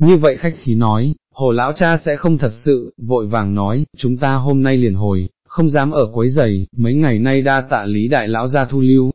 như vậy khách khí nói, hồ lão cha sẽ không thật sự, vội vàng nói, chúng ta hôm nay liền hồi, không dám ở quấy giày, mấy ngày nay đa tạ lý đại lão ra thu lưu,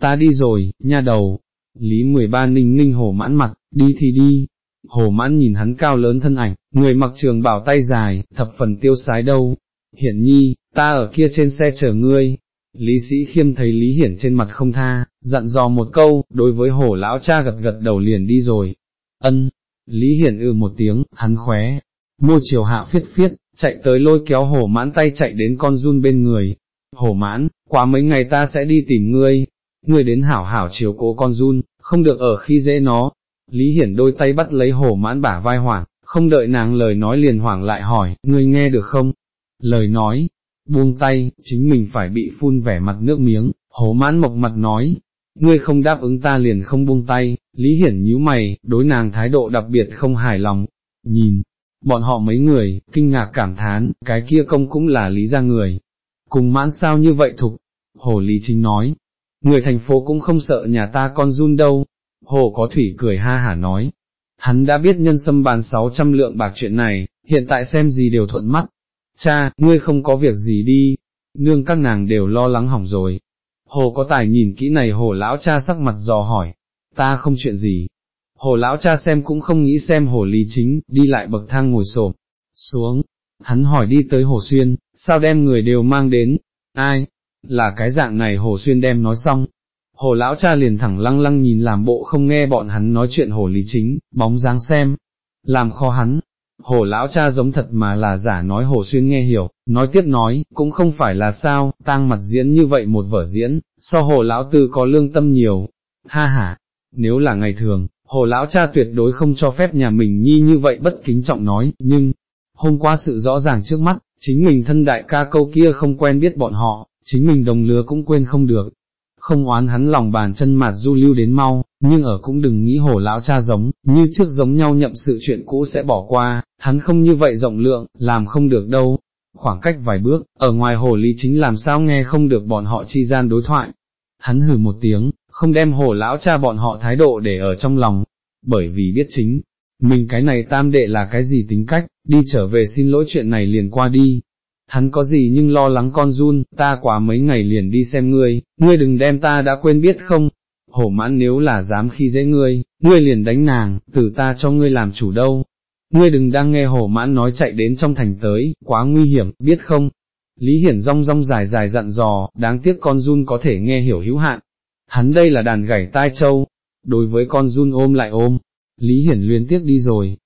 ta đi rồi, nha đầu, lý 13 ninh ninh hồ mãn mặt, đi thì đi, hồ mãn nhìn hắn cao lớn thân ảnh, người mặc trường bảo tay dài, thập phần tiêu sái đâu, hiển nhi, ta ở kia trên xe chờ ngươi. Lý sĩ khiêm thấy Lý Hiển trên mặt không tha, dặn dò một câu, đối với hổ lão cha gật gật đầu liền đi rồi. Ân, Lý Hiển ư một tiếng, hắn khóe, môi chiều hạ phiết phiết, chạy tới lôi kéo hổ mãn tay chạy đến con run bên người. Hổ mãn, quá mấy ngày ta sẽ đi tìm ngươi, ngươi đến hảo hảo chiều cố con run, không được ở khi dễ nó. Lý Hiển đôi tay bắt lấy hổ mãn bả vai hoảng, không đợi nàng lời nói liền hoảng lại hỏi, ngươi nghe được không? Lời nói, buông tay, chính mình phải bị phun vẻ mặt nước miếng, hổ mãn mộc mặt nói, ngươi không đáp ứng ta liền không buông tay, Lý Hiển nhíu mày, đối nàng thái độ đặc biệt không hài lòng, nhìn, bọn họ mấy người, kinh ngạc cảm thán, cái kia công cũng là lý ra người, cùng mãn sao như vậy thục, hồ Lý Chính nói, người thành phố cũng không sợ nhà ta con run đâu, hồ có thủy cười ha hả nói, hắn đã biết nhân sâm bàn 600 lượng bạc chuyện này, hiện tại xem gì đều thuận mắt, cha, ngươi không có việc gì đi, nương các nàng đều lo lắng hỏng rồi. Hồ có tài nhìn kỹ này hồ lão cha sắc mặt dò hỏi, ta không chuyện gì. Hồ lão cha xem cũng không nghĩ xem hồ lý chính, đi lại bậc thang ngồi sổm, xuống, hắn hỏi đi tới hồ xuyên, sao đem người đều mang đến, ai, là cái dạng này hồ xuyên đem nói xong. Hồ lão cha liền thẳng lăng lăng nhìn làm bộ không nghe bọn hắn nói chuyện hồ lý chính, bóng dáng xem, làm khó hắn, hồ lão cha giống thật mà là giả nói hồ xuyên nghe hiểu, nói tiếp nói, cũng không phải là sao, tang mặt diễn như vậy một vở diễn, so hồ lão tư có lương tâm nhiều, ha ha, nếu là ngày thường, hồ lão cha tuyệt đối không cho phép nhà mình nhi như vậy bất kính trọng nói, nhưng, hôm qua sự rõ ràng trước mắt, chính mình thân đại ca câu kia không quen biết bọn họ, chính mình đồng lứa cũng quên không được, không oán hắn lòng bàn chân mặt du lưu đến mau, nhưng ở cũng đừng nghĩ hổ lão cha giống, như trước giống nhau nhậm sự chuyện cũ sẽ bỏ qua, hắn không như vậy rộng lượng, làm không được đâu. Khoảng cách vài bước, ở ngoài hồ lý chính làm sao nghe không được bọn họ chi gian đối thoại. Hắn hừ một tiếng, không đem hồ lão cha bọn họ thái độ để ở trong lòng, bởi vì biết chính, mình cái này tam đệ là cái gì tính cách, đi trở về xin lỗi chuyện này liền qua đi, hắn có gì nhưng lo lắng con run, ta quá mấy ngày liền đi xem ngươi, ngươi đừng đem ta đã quên biết không, hổ mãn nếu là dám khi dễ ngươi, ngươi liền đánh nàng, từ ta cho ngươi làm chủ đâu, ngươi đừng đang nghe hổ mãn nói chạy đến trong thành tới, quá nguy hiểm, biết không? Lý Hiển rong rong dài dài dặn dò, đáng tiếc con run có thể nghe hiểu hữu hạn, hắn đây là đàn gảy tai châu, đối với con run ôm lại ôm, Lý Hiển luyến tiếc đi rồi,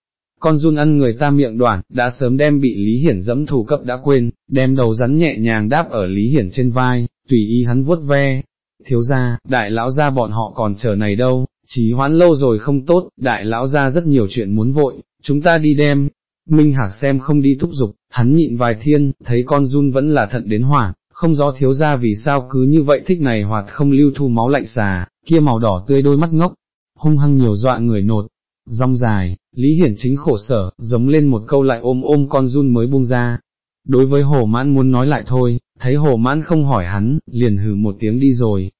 con run ăn người ta miệng đoạn, đã sớm đem bị Lý Hiển dẫm thủ cấp đã quên, đem đầu rắn nhẹ nhàng đáp ở Lý Hiển trên vai, tùy ý hắn vuốt ve. Thiếu gia, đại lão gia bọn họ còn chờ này đâu, chỉ hoãn lâu rồi không tốt, đại lão gia rất nhiều chuyện muốn vội, chúng ta đi đem. Minh Hạc xem không đi thúc giục, hắn nhịn vài thiên, thấy con run vẫn là thận đến hoảng, không rõ thiếu gia vì sao cứ như vậy thích này hoặc không lưu thu máu lạnh xà, kia màu đỏ tươi đôi mắt ngốc, hung hăng nhiều dọa người nột, rong dài, Lý Hiển chính khổ sở, giống lên một câu lại ôm ôm con run mới buông ra. Đối với hồ mãn muốn nói lại thôi, thấy hồ mãn không hỏi hắn, liền hừ một tiếng đi rồi.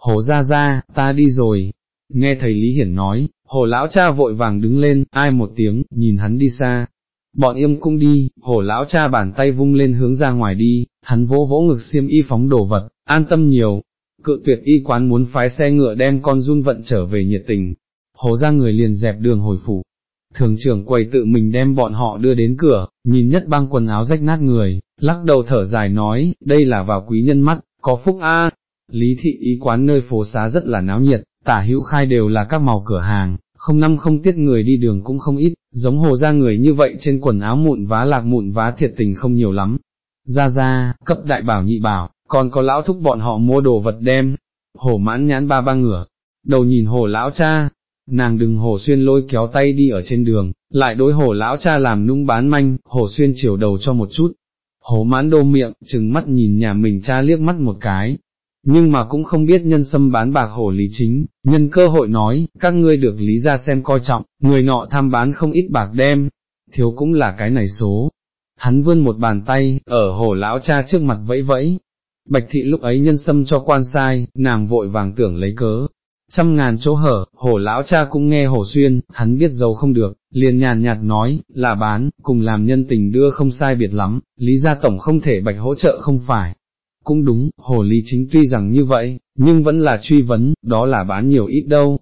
Hồ ra ra, ta đi rồi. Nghe thầy Lý Hiển nói, hồ lão cha vội vàng đứng lên, ai một tiếng, nhìn hắn đi xa. Bọn im cũng đi, hồ lão cha bàn tay vung lên hướng ra ngoài đi, hắn vỗ vỗ ngực xiêm y phóng đồ vật, an tâm nhiều. Cự tuyệt y quán muốn phái xe ngựa đem con run vận trở về nhiệt tình, hồ ra người liền dẹp đường hồi phủ. Thường trưởng quầy tự mình đem bọn họ đưa đến cửa, nhìn nhất băng quần áo rách nát người, lắc đầu thở dài nói, đây là vào quý nhân mắt, có phúc a. Lý thị ý quán nơi phố xá rất là náo nhiệt, tả hữu khai đều là các màu cửa hàng, không năm không tiết người đi đường cũng không ít, giống hồ ra người như vậy trên quần áo mụn vá lạc mụn vá thiệt tình không nhiều lắm. Ra ra, cấp đại bảo nhị bảo, còn có lão thúc bọn họ mua đồ vật đem, hồ mãn nhãn ba ba ngửa, đầu nhìn hồ lão cha, nàng đừng hồ xuyên lôi kéo tay đi ở trên đường, lại đối hồ lão cha làm nung bán manh, hồ xuyên chiều đầu cho một chút. Hồ mãn đô miệng, chừng mắt nhìn nhà mình cha liếc mắt một cái, nhưng mà cũng không biết nhân sâm bán bạc hồ lý chính, nhân cơ hội nói, các ngươi được lý ra xem coi trọng, người nọ tham bán không ít bạc đem, thiếu cũng là cái này số. Hắn vươn một bàn tay, ở hồ lão cha trước mặt vẫy vẫy, bạch thị lúc ấy nhân sâm cho quan sai, nàng vội vàng tưởng lấy cớ, trăm ngàn chỗ hở, hổ lão cha cũng nghe hổ xuyên, hắn biết giấu không được, liền nhàn nhạt nói, là bán, cùng làm nhân tình đưa không sai biệt lắm, lý gia tổng không thể bạch hỗ trợ không phải. Cũng đúng, hồ lý chính tuy rằng như vậy, nhưng vẫn là truy vấn, đó là bán nhiều ít đâu.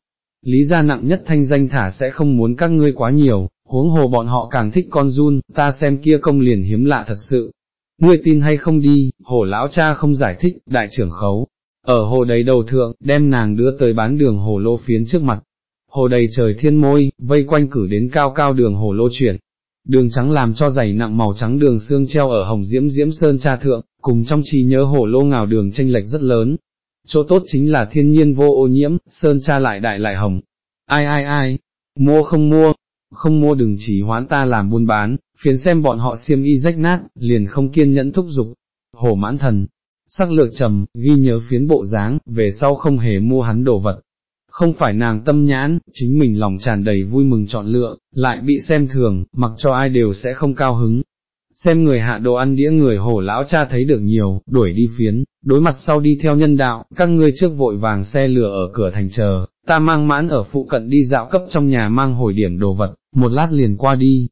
Lý gia nặng nhất thanh danh thả sẽ không muốn các ngươi quá nhiều, huống hồ bọn họ càng thích con run, ta xem kia công liền hiếm lạ thật sự. Ngươi tin hay không đi, hồ lão cha không giải thích, đại trưởng khấu, ở hồ đầy đầu thượng, đem nàng đưa tới bán đường hồ lô phiến trước mặt. Hồ đầy trời thiên môi, vây quanh cử đến cao cao đường hồ lô chuyển. Đường trắng làm cho dày nặng màu trắng đường xương treo ở hồng diễm diễm sơn cha thượng, cùng trong trí nhớ hồ lô ngào đường tranh lệch rất lớn. Chỗ tốt chính là thiên nhiên vô ô nhiễm, sơn cha lại đại lại hồng. Ai ai ai, mua không mua, không mua đừng chỉ hoán ta làm buôn bán, phiến xem bọn họ xiêm y rách nát, liền không kiên nhẫn thúc giục. Hồ mãn thần, sắc lược trầm, ghi nhớ phiến bộ dáng, về sau không hề mua hắn đồ vật. Không phải nàng tâm nhãn, chính mình lòng tràn đầy vui mừng chọn lựa, lại bị xem thường, mặc cho ai đều sẽ không cao hứng. Xem người hạ đồ ăn đĩa người hổ lão cha thấy được nhiều, đuổi đi phiến, đối mặt sau đi theo nhân đạo, các ngươi trước vội vàng xe lửa ở cửa thành chờ, ta mang mãn ở phụ cận đi dạo cấp trong nhà mang hồi điểm đồ vật, một lát liền qua đi.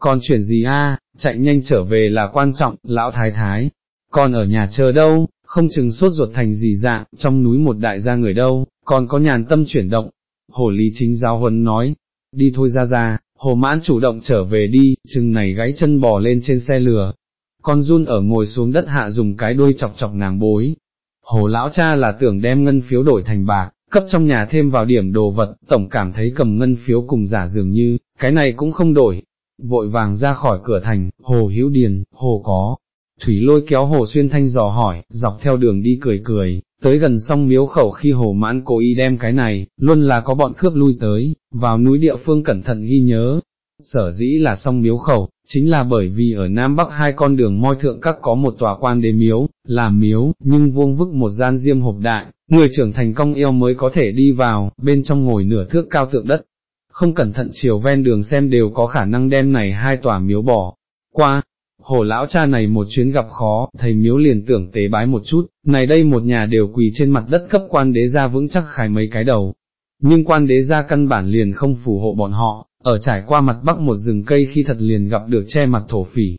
Còn chuyện gì a? chạy nhanh trở về là quan trọng, lão thái thái, còn ở nhà chờ đâu, không chừng sốt ruột thành gì dạng, trong núi một đại gia người đâu, còn có nhàn tâm chuyển động. Hồ Lý Chính giáo huấn nói, đi thôi ra ra, hồ mãn chủ động trở về đi, chừng này gãy chân bò lên trên xe lừa. Con run ở ngồi xuống đất hạ dùng cái đuôi chọc chọc nàng bối. Hồ lão cha là tưởng đem ngân phiếu đổi thành bạc, cấp trong nhà thêm vào điểm đồ vật, tổng cảm thấy cầm ngân phiếu cùng giả dường như, cái này cũng không đổi. Vội vàng ra khỏi cửa thành, hồ hữu điền, hồ có, Thủy lôi kéo hồ xuyên thanh dò hỏi, dọc theo đường đi cười cười, tới gần sông miếu khẩu khi hồ mãn cố ý đem cái này, luôn là có bọn cướp lui tới, vào núi địa phương cẩn thận ghi nhớ. Sở dĩ là sông miếu khẩu, chính là bởi vì ở Nam Bắc hai con đường môi thượng các có một tòa quan đế miếu, là miếu, nhưng vuông vức một gian diêm hộp đại, người trưởng thành công yêu mới có thể đi vào, bên trong ngồi nửa thước cao tượng đất. Không cẩn thận chiều ven đường xem đều có khả năng đem này hai tòa miếu bỏ qua, hồ lão cha này một chuyến gặp khó, thầy miếu liền tưởng tế bái một chút, này đây một nhà đều quỳ trên mặt đất cấp quan đế ra vững chắc khải mấy cái đầu. Nhưng quan đế ra căn bản liền không phù hộ bọn họ, ở trải qua mặt bắc một rừng cây khi thật liền gặp được che mặt thổ phỉ.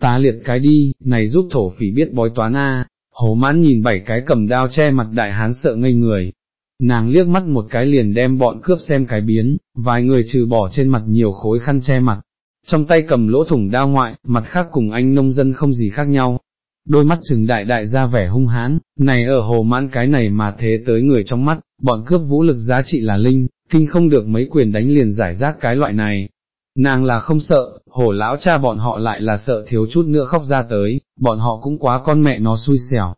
Tá liệt cái đi, này giúp thổ phỉ biết bói toán a. Hồ mãn nhìn bảy cái cầm đao che mặt đại hán sợ ngây người. Nàng liếc mắt một cái liền đem bọn cướp xem cái biến, vài người trừ bỏ trên mặt nhiều khối khăn che mặt, trong tay cầm lỗ thủng đao ngoại, mặt khác cùng anh nông dân không gì khác nhau. Đôi mắt trừng đại đại ra vẻ hung hãn, này ở hồ mãn cái này mà thế tới người trong mắt, bọn cướp vũ lực giá trị là linh, kinh không được mấy quyền đánh liền giải rác cái loại này. Nàng là không sợ, hồ lão cha bọn họ lại là sợ thiếu chút nữa khóc ra tới, bọn họ cũng quá con mẹ nó xui xẻo.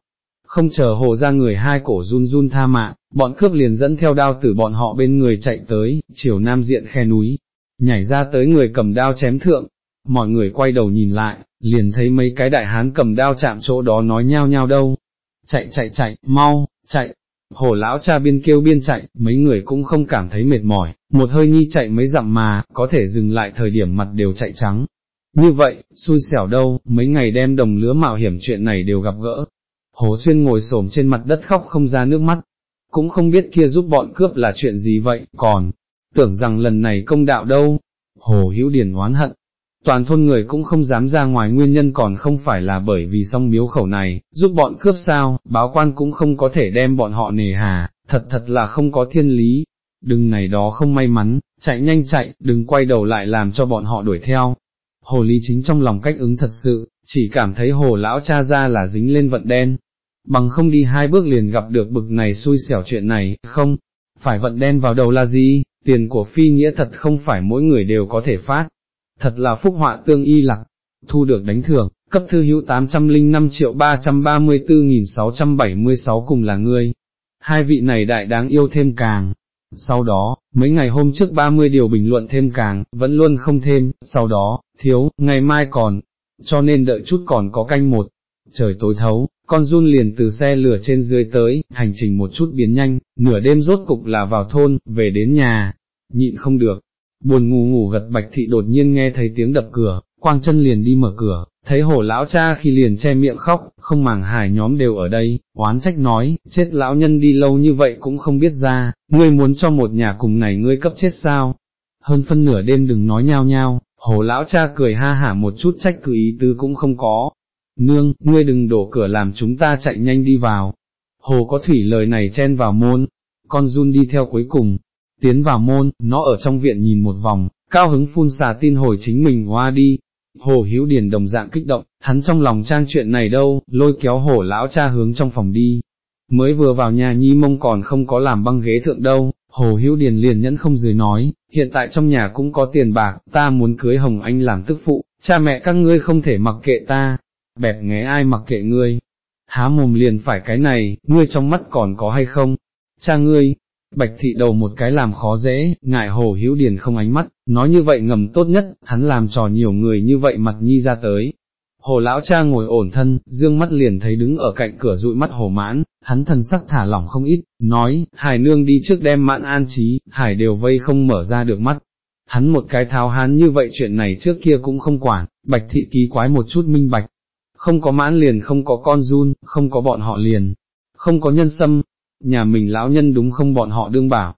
Không chờ hồ ra người hai cổ run run tha mạng, bọn cướp liền dẫn theo đao tử bọn họ bên người chạy tới, chiều nam diện khe núi, nhảy ra tới người cầm đao chém thượng, mọi người quay đầu nhìn lại, liền thấy mấy cái đại hán cầm đao chạm chỗ đó nói nhao nhao đâu, chạy chạy chạy, mau, chạy, hồ lão cha biên kêu biên chạy, mấy người cũng không cảm thấy mệt mỏi, một hơi nhi chạy mấy dặm mà, có thể dừng lại thời điểm mặt đều chạy trắng. Như vậy, xui xẻo đâu, mấy ngày đem đồng lứa mạo hiểm chuyện này đều gặp gỡ. Hồ Xuyên ngồi xổm trên mặt đất khóc không ra nước mắt, cũng không biết kia giúp bọn cướp là chuyện gì vậy, còn, tưởng rằng lần này công đạo đâu, hồ hữu điển oán hận, toàn thôn người cũng không dám ra ngoài nguyên nhân còn không phải là bởi vì song miếu khẩu này, giúp bọn cướp sao, báo quan cũng không có thể đem bọn họ nề hà, thật thật là không có thiên lý, đừng này đó không may mắn, chạy nhanh chạy, đừng quay đầu lại làm cho bọn họ đuổi theo. Hồ Lý Chính trong lòng cách ứng thật sự, chỉ cảm thấy hồ lão cha ra là dính lên vận đen, bằng không đi hai bước liền gặp được bực này xui xẻo chuyện này, không, phải vận đen vào đầu là gì, tiền của phi nghĩa thật không phải mỗi người đều có thể phát, thật là phúc họa tương y lặc, thu được đánh thưởng, cấp thư hữu 805 triệu 334.676 cùng là ngươi, hai vị này đại đáng yêu thêm càng. Sau đó, mấy ngày hôm trước 30 điều bình luận thêm càng, vẫn luôn không thêm, sau đó, thiếu, ngày mai còn, cho nên đợi chút còn có canh một. Trời tối thấu, con run liền từ xe lửa trên dưới tới, hành trình một chút biến nhanh, nửa đêm rốt cục là vào thôn, về đến nhà, nhịn không được, buồn ngủ ngủ gật bạch thị đột nhiên nghe thấy tiếng đập cửa, quang chân liền đi mở cửa, thấy hổ lão cha khi liền che miệng khóc, không màng hài nhóm đều ở đây, oán trách nói, chết lão nhân đi lâu như vậy cũng không biết ra, ngươi muốn cho một nhà cùng này ngươi cấp chết sao, hơn phân nửa đêm đừng nói nhao nhao, hổ lão cha cười ha hả một chút trách cứ ý tứ cũng không có, nương, ngươi đừng đổ cửa làm chúng ta chạy nhanh đi vào, hồ có thủy lời này chen vào môn, con run đi theo cuối cùng, tiến vào môn, nó ở trong viện nhìn một vòng, cao hứng phun xà tin hồi chính mình hoa đi, hồ hữu điền đồng dạng kích động, hắn trong lòng trang chuyện này đâu, lôi kéo hổ lão cha hướng trong phòng đi, mới vừa vào nhà nhi mông còn không có làm băng ghế thượng đâu, hồ hữu điền liền nhẫn không dưới nói, hiện tại trong nhà cũng có tiền bạc, ta muốn cưới Hồng Anh làm tức phụ, cha mẹ các ngươi không thể mặc kệ ta, bẹp nghe ai mặc kệ ngươi, há mồm liền phải cái này, ngươi trong mắt còn có hay không, cha ngươi, bạch thị đầu một cái làm khó dễ, ngại hồ hữu điền không ánh mắt, nói như vậy ngầm tốt nhất, hắn làm trò nhiều người như vậy mặt nhi ra tới. Hồ lão cha ngồi ổn thân, dương mắt liền thấy đứng ở cạnh cửa dụi mắt hồ mãn, hắn thần sắc thả lỏng không ít, nói, hải nương đi trước đem mãn an trí, hải đều vây không mở ra được mắt. Hắn một cái tháo hán như vậy chuyện này trước kia cũng không quản, bạch thị ký quái một chút minh bạch, không có mãn liền không có con run, không có bọn họ liền, không có nhân sâm, nhà mình lão nhân đúng không bọn họ đương bảo.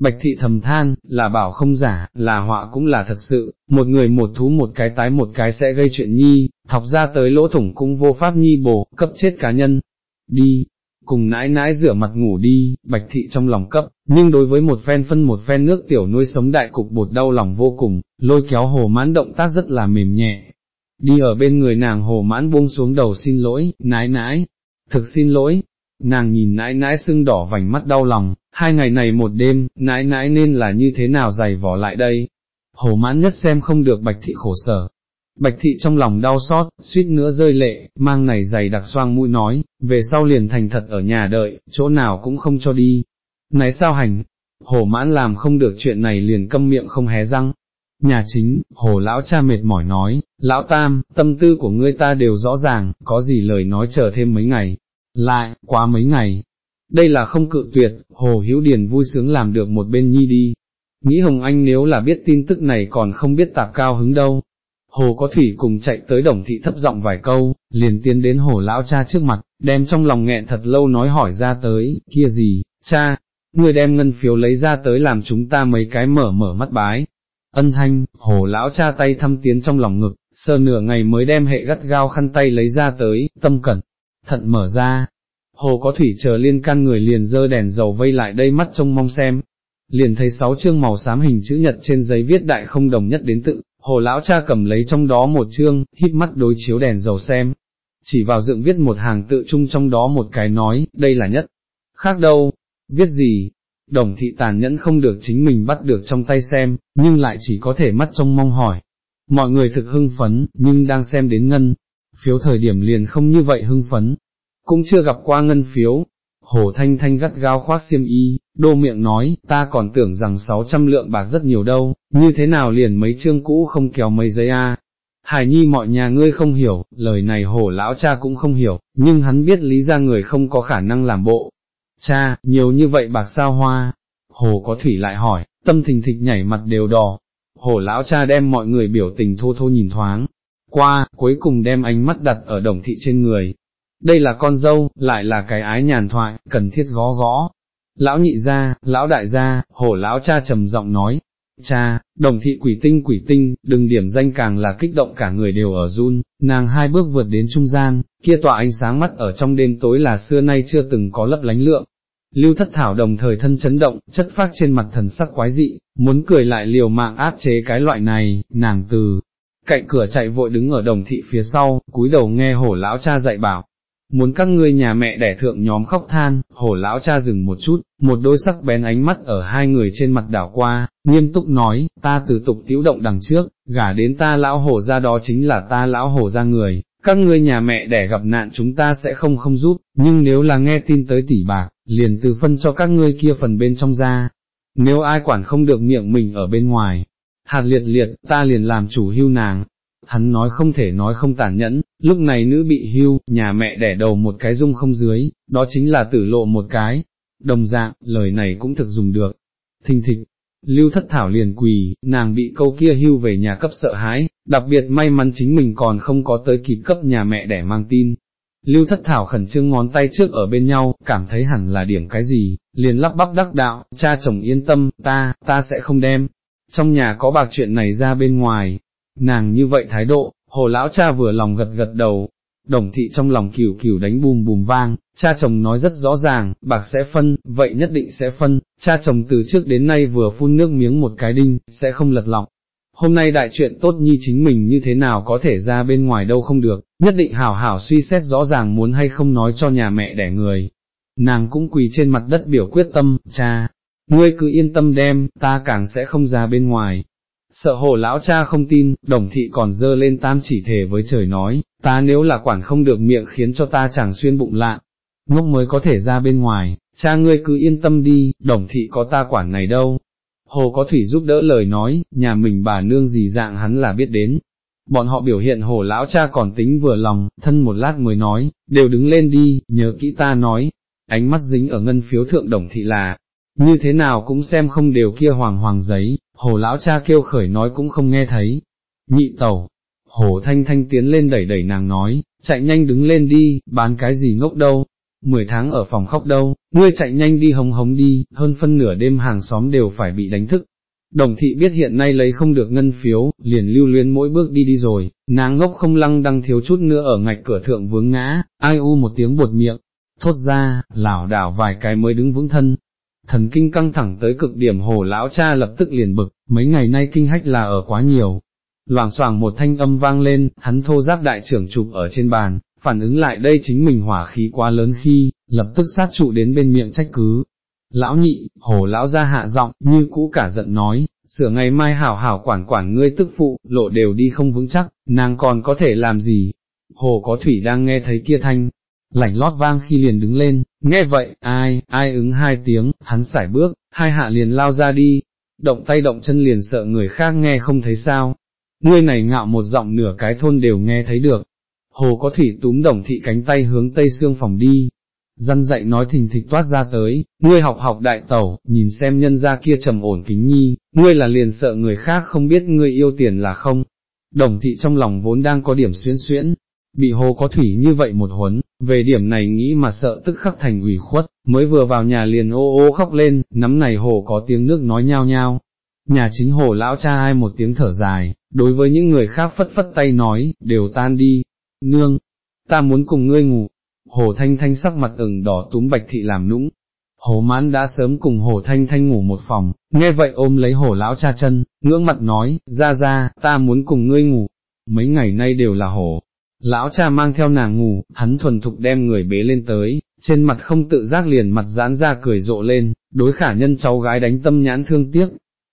Bạch thị thầm than, là bảo không giả, là họa cũng là thật sự, một người một thú một cái tái một cái sẽ gây chuyện nhi, thọc ra tới lỗ thủng cũng vô pháp nhi bổ, cấp chết cá nhân. Đi, cùng nãi nãi rửa mặt ngủ đi, bạch thị trong lòng cấp, nhưng đối với một phen phân một phen nước tiểu nuôi sống đại cục bột đau lòng vô cùng, lôi kéo hồ mãn động tác rất là mềm nhẹ. Đi ở bên người nàng hồ mãn buông xuống đầu xin lỗi, nãi nãi, thực xin lỗi, nàng nhìn nãi nãi sưng đỏ vành mắt đau lòng, hai ngày này một đêm, nãi nãi nên là như thế nào dày vỏ lại đây. Hồ mãn nhất xem không được bạch thị khổ sở. Bạch thị trong lòng đau xót, suýt nữa rơi lệ, mang này giày đặc xoang mũi nói, về sau liền thành thật ở nhà đợi, chỗ nào cũng không cho đi. Này sao hành, hồ mãn làm không được chuyện này liền câm miệng không hé răng. Nhà chính, hồ lão cha mệt mỏi nói, lão tam, tâm tư của ngươi ta đều rõ ràng, có gì lời nói chờ thêm mấy ngày, lại, quá mấy ngày, đây là không cự tuyệt, Hồ Hữu Điền vui sướng làm được một bên nhi đi. Nghĩ Hồng Anh nếu là biết tin tức này còn không biết tạp cao hứng đâu. Hồ có thủy cùng chạy tới đồng thị thấp giọng vài câu, liền tiến đến hồ lão cha trước mặt, đem trong lòng nghẹn thật lâu nói hỏi ra tới, kia gì, cha, người đem ngân phiếu lấy ra tới làm chúng ta mấy cái mở mở mắt bái. Ân thanh, hồ lão cha tay thăm tiến trong lòng ngực, sơ nửa ngày mới đem hệ gắt gao khăn tay lấy ra tới, tâm cẩn, thận mở ra, hồ có thủy chờ liên can người liền dơ đèn dầu vây lại đây mắt trông mong xem, liền thấy sáu chương màu xám hình chữ nhật trên giấy viết đại không đồng nhất đến tự, hồ lão cha cầm lấy trong đó một chương, hít mắt đối chiếu đèn dầu xem, chỉ vào dựng viết một hàng tự chung trong đó một cái nói, đây là nhất, khác đâu, viết gì, đồng thị tàn nhẫn không được chính mình bắt được trong tay xem, nhưng lại chỉ có thể mắt trông mong hỏi. Mọi người thực hưng phấn, nhưng đang xem đến ngân, phiếu thời điểm liền không như vậy hưng phấn, cũng chưa gặp qua ngân phiếu. Hồ Thanh Thanh gắt gao khoác xiêm y, đô miệng nói, ta còn tưởng rằng 600 lượng bạc rất nhiều đâu, như thế nào liền mấy chương cũ không kéo mấy giấy a. Hải nhi mọi nhà ngươi không hiểu, lời này hồ lão cha cũng không hiểu, nhưng hắn biết lý ra người không có khả năng làm bộ. Cha, nhiều như vậy bạc sao hoa? Hồ có thủy lại hỏi, tâm thình thịch nhảy mặt đều đỏ. Hồ lão cha đem mọi người biểu tình thô thô nhìn thoáng, qua, cuối cùng đem ánh mắt đặt ở đồng thị trên người. Đây là con dâu, lại là cái ái nhàn thoại, cần thiết gó gõ. Lão nhị gia, lão đại gia, hổ lão cha trầm giọng nói, cha, đồng thị quỷ tinh quỷ tinh, đừng điểm danh càng là kích động cả người đều ở run, nàng hai bước vượt đến trung gian, kia tỏa ánh sáng mắt ở trong đêm tối là xưa nay chưa từng có lấp lánh lượng. Lưu thất thảo đồng thời thân chấn động, chất phát trên mặt thần sắc quái dị, muốn cười lại liều mạng áp chế cái loại này, nàng từ, cạnh cửa chạy vội đứng ở đồng thị phía sau, cúi đầu nghe hổ lão cha dạy bảo, muốn các ngươi nhà mẹ đẻ thượng nhóm khóc than, hổ lão cha dừng một chút, một đôi sắc bén ánh mắt ở hai người trên mặt đảo qua, nghiêm túc nói, ta từ tục tiểu động đằng trước, gả đến ta lão hổ ra đó chính là ta lão hổ ra người, các ngươi nhà mẹ đẻ gặp nạn chúng ta sẽ không không giúp, nhưng nếu là nghe tin tới tỷ bạc, liền từ phân cho các ngươi kia phần bên trong ra, nếu ai quản không được miệng mình ở bên ngoài, hạt liệt liệt, ta liền làm chủ hưu nàng. Hắn nói không thể nói không tàn nhẫn, lúc này nữ bị hưu, nhà mẹ đẻ đầu một cái dung không dưới, đó chính là tử lộ một cái. Đồng dạng, lời này cũng thực dùng được. Thình thịch, lưu thất thảo liền quỳ, nàng bị câu kia hưu về nhà cấp sợ hãi, đặc biệt may mắn chính mình còn không có tới kịp cấp nhà mẹ đẻ mang tin. Lưu thất thảo khẩn trương ngón tay trước ở bên nhau, cảm thấy hẳn là điểm cái gì, liền lắp bắp đắc đạo, cha chồng yên tâm, ta, ta sẽ không đem, trong nhà có bạc chuyện này ra bên ngoài, nàng như vậy thái độ, hồ lão cha vừa lòng gật gật đầu, đồng thị trong lòng cửu cửu đánh bùm bùm vang, cha chồng nói rất rõ ràng, bạc sẽ phân, vậy nhất định sẽ phân, cha chồng từ trước đến nay vừa phun nước miếng một cái đinh, sẽ không lật lọng. Hôm nay đại chuyện tốt nhi chính mình như thế nào có thể ra bên ngoài đâu không được, nhất định hảo hảo suy xét rõ ràng muốn hay không nói cho nhà mẹ đẻ người. Nàng cũng quỳ trên mặt đất biểu quyết tâm, cha, ngươi cứ yên tâm đem, ta càng sẽ không ra bên ngoài, Sợ hồ lão cha không tin, đồng thị còn dơ lên tam chỉ thể với trời nói, ta nếu là quản không được miệng khiến cho ta chẳng xuyên bụng lạ, ngốc mới có thể ra bên ngoài, cha ngươi cứ yên tâm đi, đồng thị có ta quản này đâu. Hồ có thủy giúp đỡ lời nói, nhà mình bà nương gì dạng hắn là biết đến. Bọn họ biểu hiện hồ lão cha còn tính vừa lòng, thân một lát mới nói, đều đứng lên đi, nhớ kỹ ta nói, ánh mắt dính ở ngân phiếu thượng đồng thị là, như thế nào cũng xem không đều kia hoàng hoàng giấy, hồ lão cha kêu khởi nói cũng không nghe thấy. Nhị tẩu, hồ thanh thanh tiến lên đẩy đẩy nàng nói, chạy nhanh đứng lên đi, bán cái gì ngốc đâu, mười tháng ở phòng khóc đâu, ngươi chạy nhanh đi hống hống đi, hơn phân nửa đêm hàng xóm đều phải bị đánh thức. Đồng thị biết hiện nay lấy không được ngân phiếu, liền lưu luyến mỗi bước đi đi rồi, nàng ngốc không lăng đang thiếu chút nữa ở ngạch cửa thượng vướng ngã, ai u một tiếng buột miệng, thốt ra, lảo đảo vài cái mới đứng vững thân, thần kinh căng thẳng tới cực điểm hồ lão cha lập tức liền bực, mấy ngày nay kinh hách là ở quá nhiều. Loảng xoảng một thanh âm vang lên, hắn thô giáp đại trưởng chụp ở trên bàn, phản ứng lại đây chính mình hỏa khí quá lớn khi, lập tức sát trụ đến bên miệng trách cứ. Lão nhị, hồ lão ra hạ giọng, như cũ cả giận nói, sửa ngày mai hảo hảo quản quản ngươi tức phụ, lộ đều đi không vững chắc, nàng còn có thể làm gì? Hồ có thủy đang nghe thấy kia thanh, lảnh lót vang khi liền đứng lên, nghe vậy, ai, ai ứng hai tiếng, hắn sải bước, hai hạ liền lao ra đi, động tay động chân liền sợ người khác nghe không thấy sao, ngươi này ngạo một giọng nửa cái thôn đều nghe thấy được, hồ có thủy túm đồng thị cánh tay hướng tây xương phòng đi, răn dạy nói thình thịch toát ra tới, ngươi học học đại tẩu, nhìn xem nhân gia kia trầm ổn kính nhi, ngươi là liền sợ người khác không biết ngươi yêu tiền là không, đồng thị trong lòng vốn đang có điểm xuyến xuyễn, bị hồ có thủy như vậy một huấn, về điểm này nghĩ mà sợ tức khắc thành ủy khuất, mới vừa vào nhà liền ô ô khóc lên, nắm này hồ có tiếng nước nói nhao nhao. Nhà chính hồ lão cha ai một tiếng thở dài, đối với những người khác phất phất tay nói, đều tan đi, nương, ta muốn cùng ngươi ngủ, hồ thanh thanh sắc mặt ửng đỏ túm bạch thị làm nũng. Hồ mãn đã sớm cùng hồ thanh thanh ngủ một phòng, nghe vậy ôm lấy hồ lão cha chân, ngưỡng mặt nói, ra ra, ta muốn cùng ngươi ngủ, mấy ngày nay đều là hồ, Lão cha mang theo nàng ngủ, hắn thuần thục đem người bế lên tới, trên mặt không tự giác liền mặt giãn ra cười rộ lên, đối khả nhân cháu gái đánh tâm nhãn thương tiếc.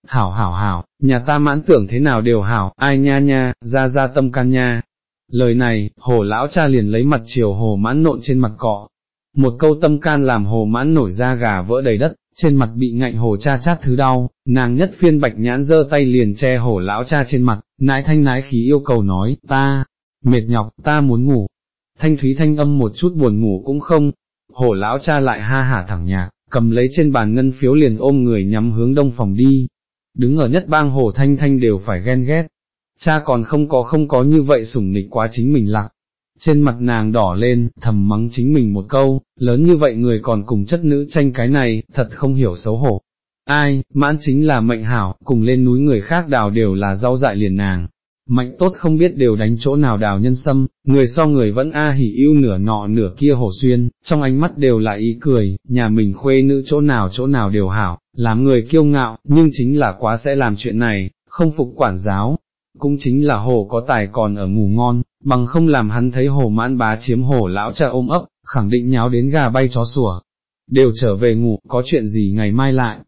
Hảo hảo hảo, nhà ta mãn tưởng thế nào đều hảo, ai nha nha, ra ra tâm can nha. Lời này, hồ lão cha liền lấy mặt chiều hồ mãn nộn trên mặt cọ. Một câu tâm can làm hồ mãn nổi ra gà vỡ đầy đất, trên mặt bị ngạnh hồ cha chát thứ đau, nàng nhất phiên bạch nhãn giơ tay liền che hồ lão cha trên mặt, nãi thanh nãi khí yêu cầu nói, ta, mệt nhọc, ta muốn ngủ. Thanh thúy thanh âm một chút buồn ngủ cũng không, hồ lão cha lại ha hả thẳng nhạc, cầm lấy trên bàn ngân phiếu liền ôm người nhắm hướng đông phòng đi. Đứng ở nhất bang hồ thanh thanh đều phải ghen ghét. Cha còn không có không có như vậy sủng nịch quá chính mình lặng. Trên mặt nàng đỏ lên, thầm mắng chính mình một câu, lớn như vậy người còn cùng chất nữ tranh cái này, thật không hiểu xấu hổ. Ai, mãn chính là mệnh hảo, cùng lên núi người khác đào đều là rau dại liền nàng, mạnh tốt không biết đều đánh chỗ nào đào nhân sâm, người so người vẫn a hỉ yêu nửa nọ nửa kia hổ xuyên, trong ánh mắt đều là ý cười, nhà mình khuê nữ chỗ nào chỗ nào đều hảo, làm người kiêu ngạo, nhưng chính là quá sẽ làm chuyện này, không phục quản giáo, cũng chính là hồ có tài còn ở ngủ ngon, bằng không làm hắn thấy hồ mãn bá chiếm hồ lão cha ôm ấp, khẳng định nháo đến gà bay chó sủa, đều trở về ngủ, có chuyện gì ngày mai lại.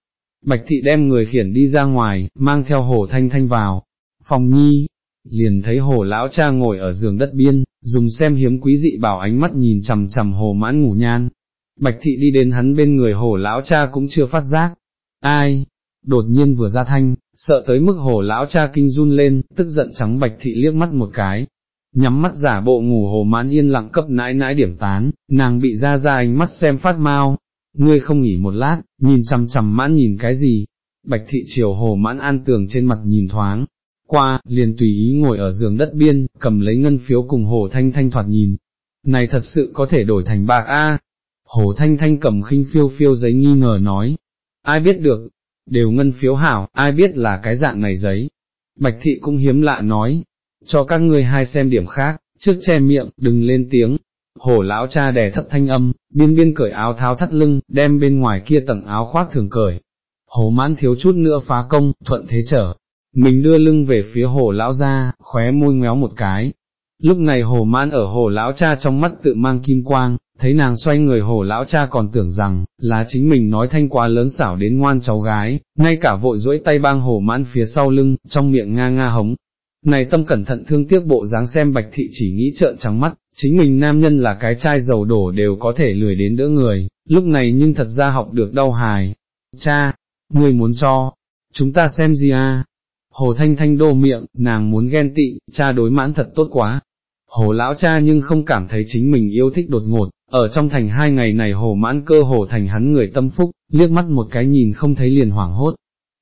Bạch thị đem người khiển đi ra ngoài, mang theo hồ thanh thanh vào, phòng nhi, liền thấy hồ lão cha ngồi ở giường đất biên, dùng xem hiếm quý dị bảo ánh mắt nhìn chầm chầm hồ mãn ngủ nhan. Bạch thị đi đến hắn bên người hồ lão cha cũng chưa phát giác. Ai? Đột nhiên vừa ra thanh, sợ tới mức hồ lão cha kinh run lên, tức giận trắng bạch thị liếc mắt một cái. Nhắm mắt giả bộ ngủ hồ mãn yên lặng cấp nãi nãi điểm tán, nàng bị ra ra ánh mắt xem phát mau. Ngươi không nghỉ một lát, nhìn chằm chằm mãn nhìn cái gì? Bạch thị chiều hồ mãn an tường trên mặt nhìn thoáng, qua, liền tùy ý ngồi ở giường đất biên, cầm lấy ngân phiếu cùng hồ thanh thanh thoạt nhìn. Này thật sự có thể đổi thành bạc a Hồ thanh thanh cầm khinh phiêu phiêu giấy nghi ngờ nói. Ai biết được, đều ngân phiếu hảo, ai biết là cái dạng này giấy. Bạch thị cũng hiếm lạ nói, cho các ngươi hai xem điểm khác, trước che miệng, đừng lên tiếng. Hồ lão cha đè thấp thanh âm, biên biên cởi áo tháo thắt lưng, đem bên ngoài kia tầng áo khoác thường cởi. Hồ mãn thiếu chút nữa phá công, thuận thế trở. Mình đưa lưng về phía hồ lão ra, khóe môi ngéo một cái. Lúc này hồ mãn ở hồ lão cha trong mắt tự mang kim quang, thấy nàng xoay người hồ lão cha còn tưởng rằng, là chính mình nói thanh quá lớn xảo đến ngoan cháu gái, ngay cả vội duỗi tay bang hồ mãn phía sau lưng, trong miệng nga nga hống. Này tâm cẩn thận thương tiếc bộ dáng xem bạch thị chỉ nghĩ trợn trắng mắt, chính mình nam nhân là cái chai dầu đổ đều có thể lười đến đỡ người, lúc này nhưng thật ra học được đau hài. Cha, ngươi muốn cho, chúng ta xem gì à? Hồ Thanh Thanh đô miệng, nàng muốn ghen tị, cha đối mãn thật tốt quá. Hồ lão cha nhưng không cảm thấy chính mình yêu thích đột ngột, ở trong thành hai ngày này hồ mãn cơ hồ thành hắn người tâm phúc, liếc mắt một cái nhìn không thấy liền hoảng hốt.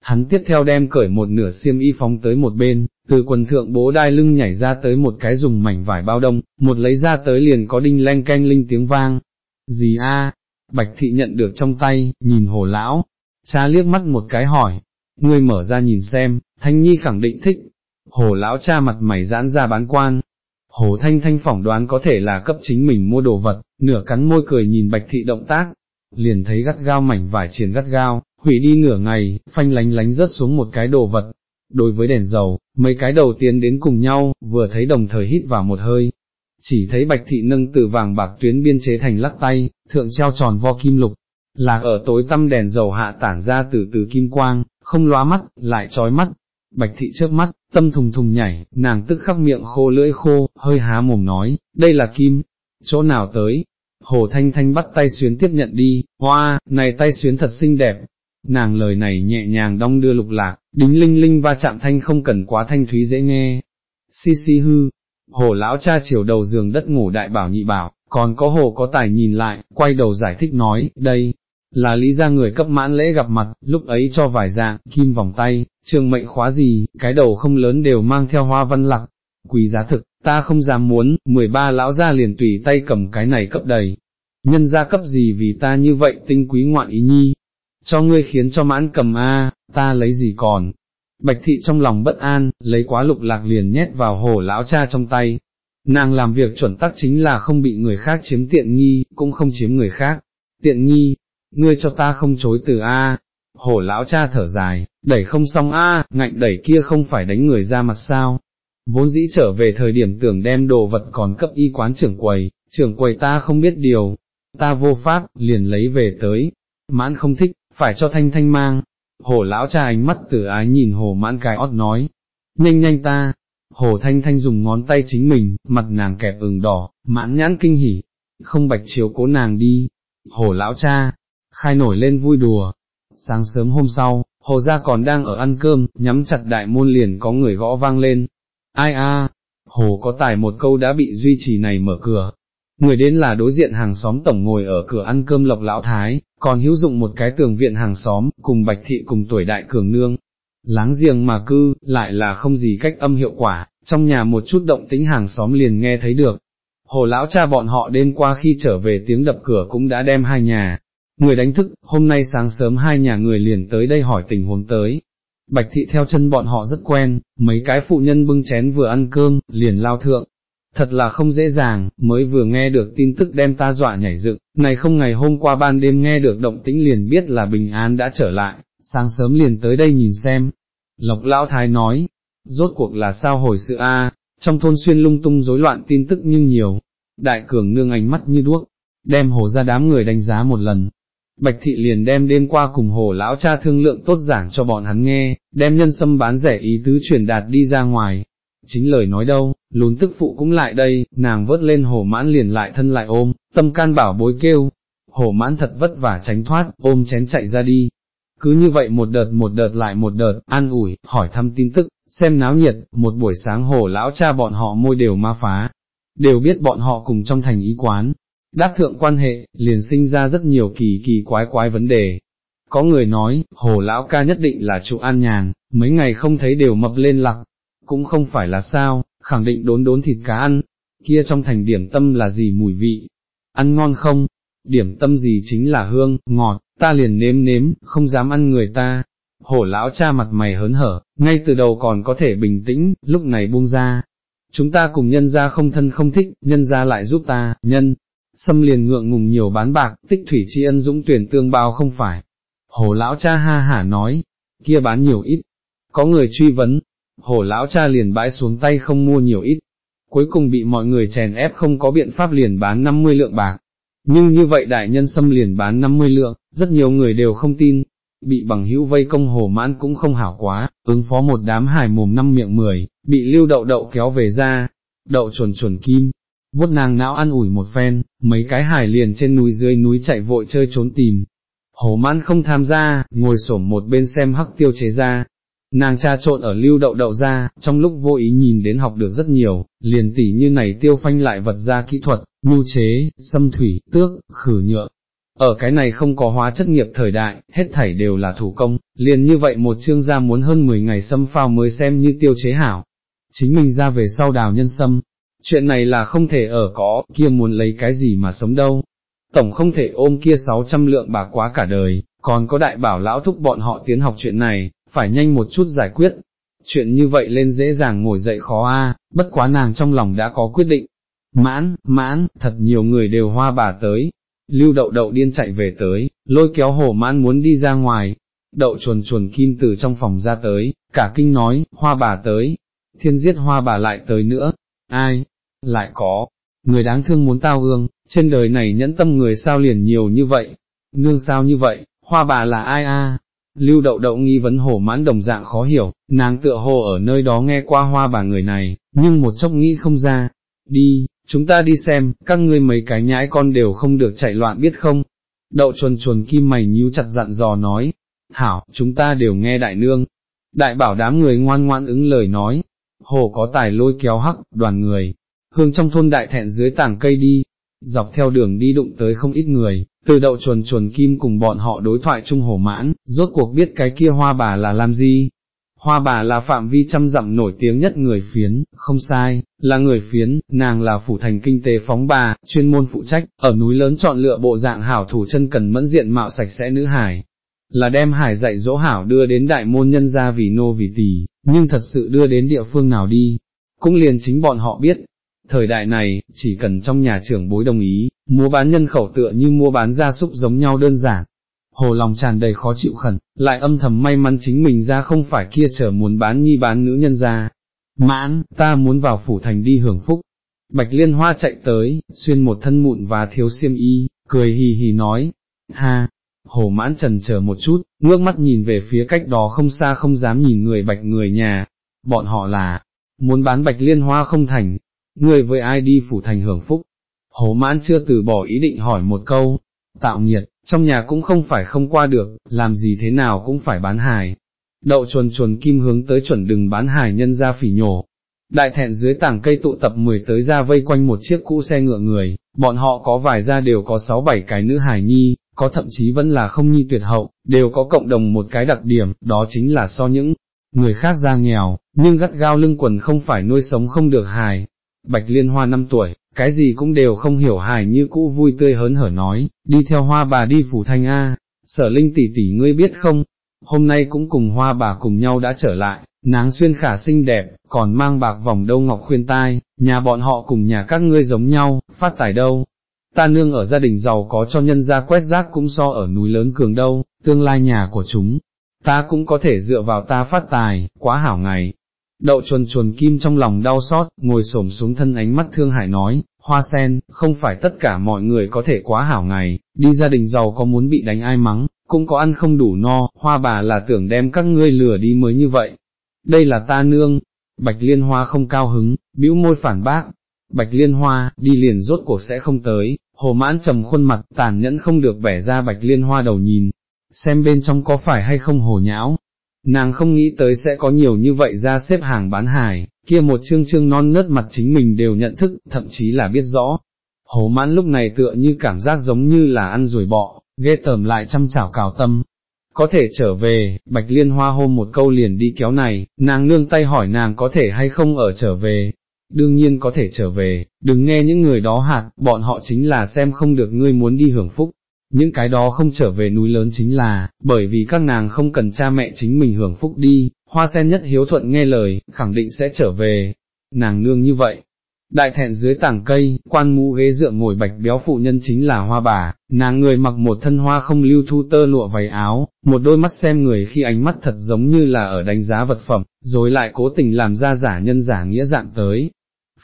Hắn tiếp theo đem cởi một nửa xiêm y phóng tới một bên, từ quần thượng bố đai lưng nhảy ra tới một cái dùng mảnh vải bao đông, một lấy ra tới liền có đinh len canh linh tiếng vang. Gì a? Bạch thị nhận được trong tay, nhìn hồ lão, cha liếc mắt một cái hỏi, ngươi mở ra nhìn xem, thanh nhi khẳng định thích. Hồ lão cha mặt mày giãn ra bán quan, Hồ Thanh Thanh phỏng đoán có thể là cấp chính mình mua đồ vật, nửa cắn môi cười nhìn bạch thị động tác, liền thấy gắt gao mảnh vải triển gắt gao, hủy đi nửa ngày, phanh lánh lánh rớt xuống một cái đồ vật. Đối với đèn dầu, mấy cái đầu tiến đến cùng nhau, vừa thấy đồng thời hít vào một hơi. Chỉ thấy bạch thị nâng từ vàng bạc tuyến biên chế thành lắc tay, thượng treo tròn vo kim lục, là ở tối tăm đèn dầu hạ tản ra từ từ kim quang, không lóa mắt, lại trói mắt. Bạch thị trước mắt, tâm thùng thùng nhảy, nàng tức khắc miệng khô lưỡi khô, hơi há mồm nói, đây là kim, chỗ nào tới, hồ thanh thanh bắt tay xuyến tiếp nhận đi, hoa, này tay xuyến thật xinh đẹp, nàng lời này nhẹ nhàng đong đưa lục lạc, đính linh linh va chạm thanh không cần quá thanh thúy dễ nghe, si si hư, hồ lão cha chiều đầu giường đất ngủ đại bảo nhị bảo, còn có hồ có tài nhìn lại, quay đầu giải thích nói, đây, là lý ra người cấp mãn lễ gặp mặt, lúc ấy cho vài dạng, kim vòng tay, trường mệnh khóa gì, cái đầu không lớn đều mang theo hoa văn lặc, quý giá thực, ta không dám muốn, 13 lão ra liền tùy tay cầm cái này cấp đầy, nhân ra cấp gì vì ta như vậy tinh quý ngoạn ý nhi, cho ngươi khiến cho mãn cầm a, ta lấy gì còn. Bạch thị trong lòng bất an, lấy quá lục lạc liền nhét vào hổ lão cha trong tay. Nàng làm việc chuẩn tắc chính là không bị người khác chiếm tiện nghi, cũng không chiếm người khác. Tiện nghi, ngươi cho ta không chối từ A, hổ lão cha thở dài, đẩy không xong A, ngạnh đẩy kia không phải đánh người ra mặt sao, vốn dĩ trở về thời điểm tưởng đem đồ vật còn cấp y quán trưởng quầy, trưởng quầy ta không biết điều, ta vô pháp, liền lấy về tới, mãn không thích, phải cho thanh thanh mang, hổ lão cha ánh mắt tử ái nhìn hồ mãn cái ót nói, nhanh nhanh ta, hồ thanh thanh dùng ngón tay chính mình, mặt nàng kẹp ửng đỏ, mãn nhãn kinh hỉ, không bạch chiếu cố nàng đi, hồ lão cha, khai nổi lên vui đùa. Sáng sớm hôm sau, hồ gia còn đang ở ăn cơm, nhắm chặt đại môn liền có người gõ vang lên. Ai a, hồ có tài một câu đã bị duy trì này mở cửa. Người đến là đối diện hàng xóm tổng ngồi ở cửa ăn cơm lộc lão thái, còn hữu dụng một cái tường viện hàng xóm, cùng bạch thị cùng tuổi đại cường nương. Láng giềng mà cư, lại là không gì cách âm hiệu quả, trong nhà một chút động tính hàng xóm liền nghe thấy được. Hồ lão cha bọn họ đêm qua khi trở về tiếng đập cửa cũng đã đem hai nhà, Người đánh thức, hôm nay sáng sớm hai nhà người liền tới đây hỏi tình huống tới. Bạch thị theo chân bọn họ rất quen, mấy cái phụ nhân bưng chén vừa ăn cơm, liền lao thượng. Thật là không dễ dàng, mới vừa nghe được tin tức đem ta dọa nhảy dựng, này không ngày hôm qua ban đêm nghe được động tĩnh liền biết là bình an đã trở lại, sáng sớm liền tới đây nhìn xem. Lộc lão thái nói, rốt cuộc là sao hồi sự a? trong thôn xuyên lung tung rối loạn tin tức như nhiều. Đại cường nương ánh mắt như đuốc, đem hồ ra đám người đánh giá một lần, Bạch thị liền đem đêm qua cùng hồ lão cha thương lượng tốt giảng cho bọn hắn nghe, đem nhân sâm bán rẻ ý tứ truyền đạt đi ra ngoài. Chính lời nói đâu, lún tức phụ cũng lại đây, nàng vớt lên hồ mãn liền lại thân lại ôm, tâm can bảo bối kêu. Hồ mãn thật vất vả tránh thoát, ôm chén chạy ra đi. Cứ như vậy một đợt một đợt lại một đợt, an ủi, hỏi thăm tin tức, xem náo nhiệt, một buổi sáng hồ lão cha bọn họ môi đều ma phá, đều biết bọn họ cùng trong thành ý quán, đáp thượng quan hệ, liền sinh ra rất nhiều kỳ kỳ quái quái vấn đề. Có người nói, hồ lão ca nhất định là trụ an nhàn, mấy ngày không thấy đều mập lên lặc. cũng không phải là sao, khẳng định đốn đốn thịt cá ăn, kia trong thành điểm tâm là gì mùi vị, ăn ngon không, điểm tâm gì chính là hương, ngọt, ta liền nếm nếm, không dám ăn người ta. Hổ lão cha mặt mày hớn hở, ngay từ đầu còn có thể bình tĩnh, lúc này buông ra. Chúng ta cùng nhân ra không thân không thích, nhân ra lại giúp ta, nhân, xâm liền ngượng ngùng nhiều bán bạc, tích thủy tri ân dũng tuyển tương bao không phải. hồ lão cha ha hả nói, kia bán nhiều ít. Có người truy vấn, hồ lão cha liền bãi xuống tay không mua nhiều ít. Cuối cùng bị mọi người chèn ép không có biện pháp liền bán 50 lượng bạc. Nhưng như vậy đại nhân xâm liền bán 50 lượng, rất nhiều người đều không tin. Bị bằng hữu vây công hồ mãn cũng không hảo quá, ứng phó một đám hài mồm năm miệng mười, bị lưu đậu đậu kéo về ra, đậu chuẩn chuẩn kim, vuốt nàng não ăn ủi một phen, mấy cái hải liền trên núi dưới núi chạy vội chơi trốn tìm. Hồ mãn không tham gia, ngồi xổm một bên xem hắc tiêu chế ra. Nàng cha trộn ở lưu đậu đậu ra, trong lúc vô ý nhìn đến học được rất nhiều, liền tỉ như này tiêu phanh lại vật ra kỹ thuật, nhu chế, xâm thủy, tước, khử nhựa. Ở cái này không có hóa chất nghiệp thời đại, hết thảy đều là thủ công, liền như vậy một chương gia muốn hơn 10 ngày xâm phao mới xem như tiêu chế hảo. Chính mình ra về sau đào nhân sâm, chuyện này là không thể ở có, kia muốn lấy cái gì mà sống đâu. Tổng không thể ôm kia 600 lượng bạc quá cả đời, còn có đại bảo lão thúc bọn họ tiến học chuyện này, phải nhanh một chút giải quyết. Chuyện như vậy lên dễ dàng ngồi dậy khó a, bất quá nàng trong lòng đã có quyết định. Mãn, mãn, thật nhiều người đều hoa bà tới. Lưu đậu đậu điên chạy về tới, lôi kéo hồ mãn muốn đi ra ngoài. Đậu chuồn chuồn kim từ trong phòng ra tới, cả kinh nói, hoa bà tới. Thiên giết hoa bà lại tới nữa, ai, lại có, người đáng thương muốn tao ương, trên đời này nhẫn tâm người sao liền nhiều như vậy, nương sao như vậy, hoa bà là ai a? Lưu đậu đậu nghi vấn hổ mãn đồng dạng khó hiểu, nàng tựa hồ ở nơi đó nghe qua hoa bà người này, nhưng một chốc nghĩ không ra, đi, chúng ta đi xem, các ngươi mấy cái nhãi con đều không được chạy loạn biết không? Đậu chuồn chuồn kim mày nhíu chặt dặn dò nói, hảo, chúng ta đều nghe đại nương. Đại bảo đám người ngoan ngoan ứng lời nói, hồ có tài lôi kéo hắc, đoàn người, hương trong thôn đại thẹn dưới tảng cây đi, dọc theo đường đi đụng tới không ít người, từ đậu chuồn chuồn kim cùng bọn họ đối thoại chung hổ mãn, rốt cuộc biết cái kia hoa bà là làm gì. Hoa bà là phạm vi trăm dặm nổi tiếng nhất người phiến, không sai, là người phiến, nàng là phủ thành kinh tế phóng bà, chuyên môn phụ trách, ở núi lớn chọn lựa bộ dạng hảo thủ chân cần mẫn diện mạo sạch sẽ nữ hải, là đem hải dạy dỗ hảo đưa đến đại môn nhân ra vì nô vì tỳ, nhưng thật sự đưa đến địa phương nào đi, cũng liền chính bọn họ biết, Thời đại này, chỉ cần trong nhà trưởng bối đồng ý, mua bán nhân khẩu tựa như mua bán gia súc giống nhau đơn giản. Hồ lòng tràn đầy khó chịu khẩn, lại âm thầm may mắn chính mình ra không phải kia chờ muốn bán nhi bán nữ nhân ra. Mãn, ta muốn vào phủ thành đi hưởng phúc. Bạch liên hoa chạy tới, xuyên một thân mụn và thiếu xiêm y, cười hì hì nói, ha, hồ mãn trần chờ một chút, ngước mắt nhìn về phía cách đó không xa không dám nhìn người bạch người nhà, bọn họ là, muốn bán bạch liên hoa không thành, người với ai đi phủ thành hưởng phúc. Hồ mãn chưa từ bỏ ý định hỏi một câu, tạo nhiệt, trong nhà cũng không phải không qua được, làm gì thế nào cũng phải bán hài. Đậu chuồn chuồn kim hướng tới chuẩn đừng bán hài nhân ra phỉ nhổ. Đại thẹn dưới tảng cây tụ tập 10 tới ra vây quanh một chiếc cũ xe ngựa người, bọn họ có vài ra đều có 6-7 cái nữ hài nhi, có thậm chí vẫn là không nhi tuyệt hậu, đều có cộng đồng một cái đặc điểm, đó chính là so những người khác ra nghèo, nhưng gắt gao lưng quần không phải nuôi sống không được hài, Bạch Liên Hoa năm tuổi, cái gì cũng đều không hiểu hài như cũ vui tươi hớn hở nói, đi theo hoa bà đi phủ thanh A, sở linh tỷ tỷ ngươi biết không, hôm nay cũng cùng hoa bà cùng nhau đã trở lại, náng xuyên khả xinh đẹp, còn mang bạc vòng đâu ngọc khuyên tai, nhà bọn họ cùng nhà các ngươi giống nhau, phát tài đâu. Ta nương ở gia đình giàu có cho nhân gia quét rác cũng so ở núi lớn cường đâu, tương lai nhà của chúng, ta cũng có thể dựa vào ta phát tài, quá hảo ngày, Đậu chuồn chuồn kim trong lòng đau xót, ngồi xổm xuống thân ánh mắt thương hại nói, hoa sen, không phải tất cả mọi người có thể quá hảo ngày, đi gia đình giàu có muốn bị đánh ai mắng, cũng có ăn không đủ no, hoa bà là tưởng đem các ngươi lừa đi mới như vậy. Đây là ta nương, bạch liên hoa không cao hứng, bĩu môi phản bác, bạch liên hoa, đi liền rốt cuộc sẽ không tới, hồ mãn trầm khuôn mặt, tàn nhẫn không được bẻ ra bạch liên hoa đầu nhìn, xem bên trong có phải hay không hồ nhão, nàng không nghĩ tới sẽ có nhiều như vậy ra xếp hàng bán hài, kia một chương chương non nớt mặt chính mình đều nhận thức, thậm chí là biết rõ. Hồ mãn lúc này tựa như cảm giác giống như là ăn rồi bọ, ghê tởm lại chăm chảo cào tâm. có thể trở về, Bạch Liên Hoa hôm một câu liền đi kéo này, nàng nương tay hỏi nàng có thể hay không ở trở về, đương nhiên có thể trở về, đừng nghe những người đó hạt, bọn họ chính là xem không được ngươi muốn đi hưởng phúc, những cái đó không trở về núi lớn chính là, bởi vì các nàng không cần cha mẹ chính mình hưởng phúc đi, hoa sen nhất hiếu thuận nghe lời, khẳng định sẽ trở về, nàng nương như vậy. Đại thẹn dưới tảng cây, quan mũ ghế dựa ngồi bạch béo phụ nhân chính là hoa bà, nàng người mặc một thân hoa không lưu thu tơ lụa váy áo, một đôi mắt xem người khi ánh mắt thật giống như là ở đánh giá vật phẩm, rồi lại cố tình làm ra giả nhân giả nghĩa dạng tới.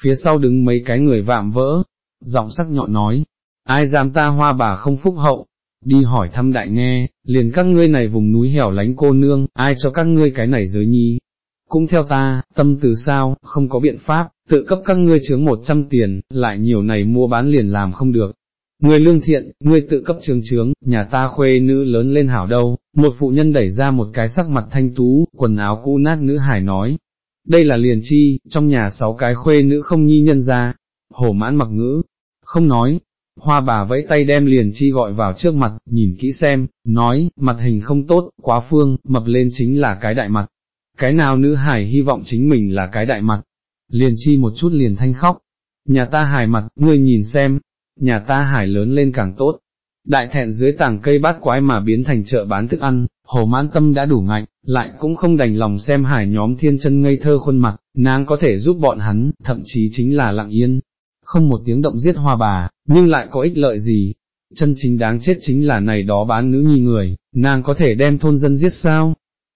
Phía sau đứng mấy cái người vạm vỡ, giọng sắc nhọn nói, ai dám ta hoa bà không phúc hậu, đi hỏi thăm đại nghe, liền các ngươi này vùng núi hẻo lánh cô nương, ai cho các ngươi cái này giới nhi. Cũng theo ta, tâm từ sao, không có biện pháp, tự cấp các ngươi chướng một trăm tiền, lại nhiều này mua bán liền làm không được. Người lương thiện, ngươi tự cấp trường trướng, nhà ta khuê nữ lớn lên hảo đâu, một phụ nhân đẩy ra một cái sắc mặt thanh tú, quần áo cũ nát nữ hải nói. Đây là liền chi, trong nhà sáu cái khuê nữ không nhi nhân ra, hổ mãn mặc ngữ, không nói, Hoa bà vẫy tay đem liền chi gọi vào trước mặt, nhìn kỹ xem, nói, mặt hình không tốt, quá phương, mập lên chính là cái đại mặt. Cái nào nữ hải hy vọng chính mình là cái đại mặt. Liền chi một chút liền thanh khóc. Nhà ta hải mặt, ngươi nhìn xem, nhà ta hải lớn lên càng tốt. Đại thẹn dưới tàng cây bát quái mà biến thành chợ bán thức ăn, hồ mãn tâm đã đủ ngạnh, lại cũng không đành lòng xem hải nhóm thiên chân ngây thơ khuôn mặt, nàng có thể giúp bọn hắn, thậm chí chính là lặng yên, không một tiếng động giết hoa bà, nhưng lại có ích lợi gì, chân chính đáng chết chính là này đó bán nữ nhi người, nàng có thể đem thôn dân giết sao?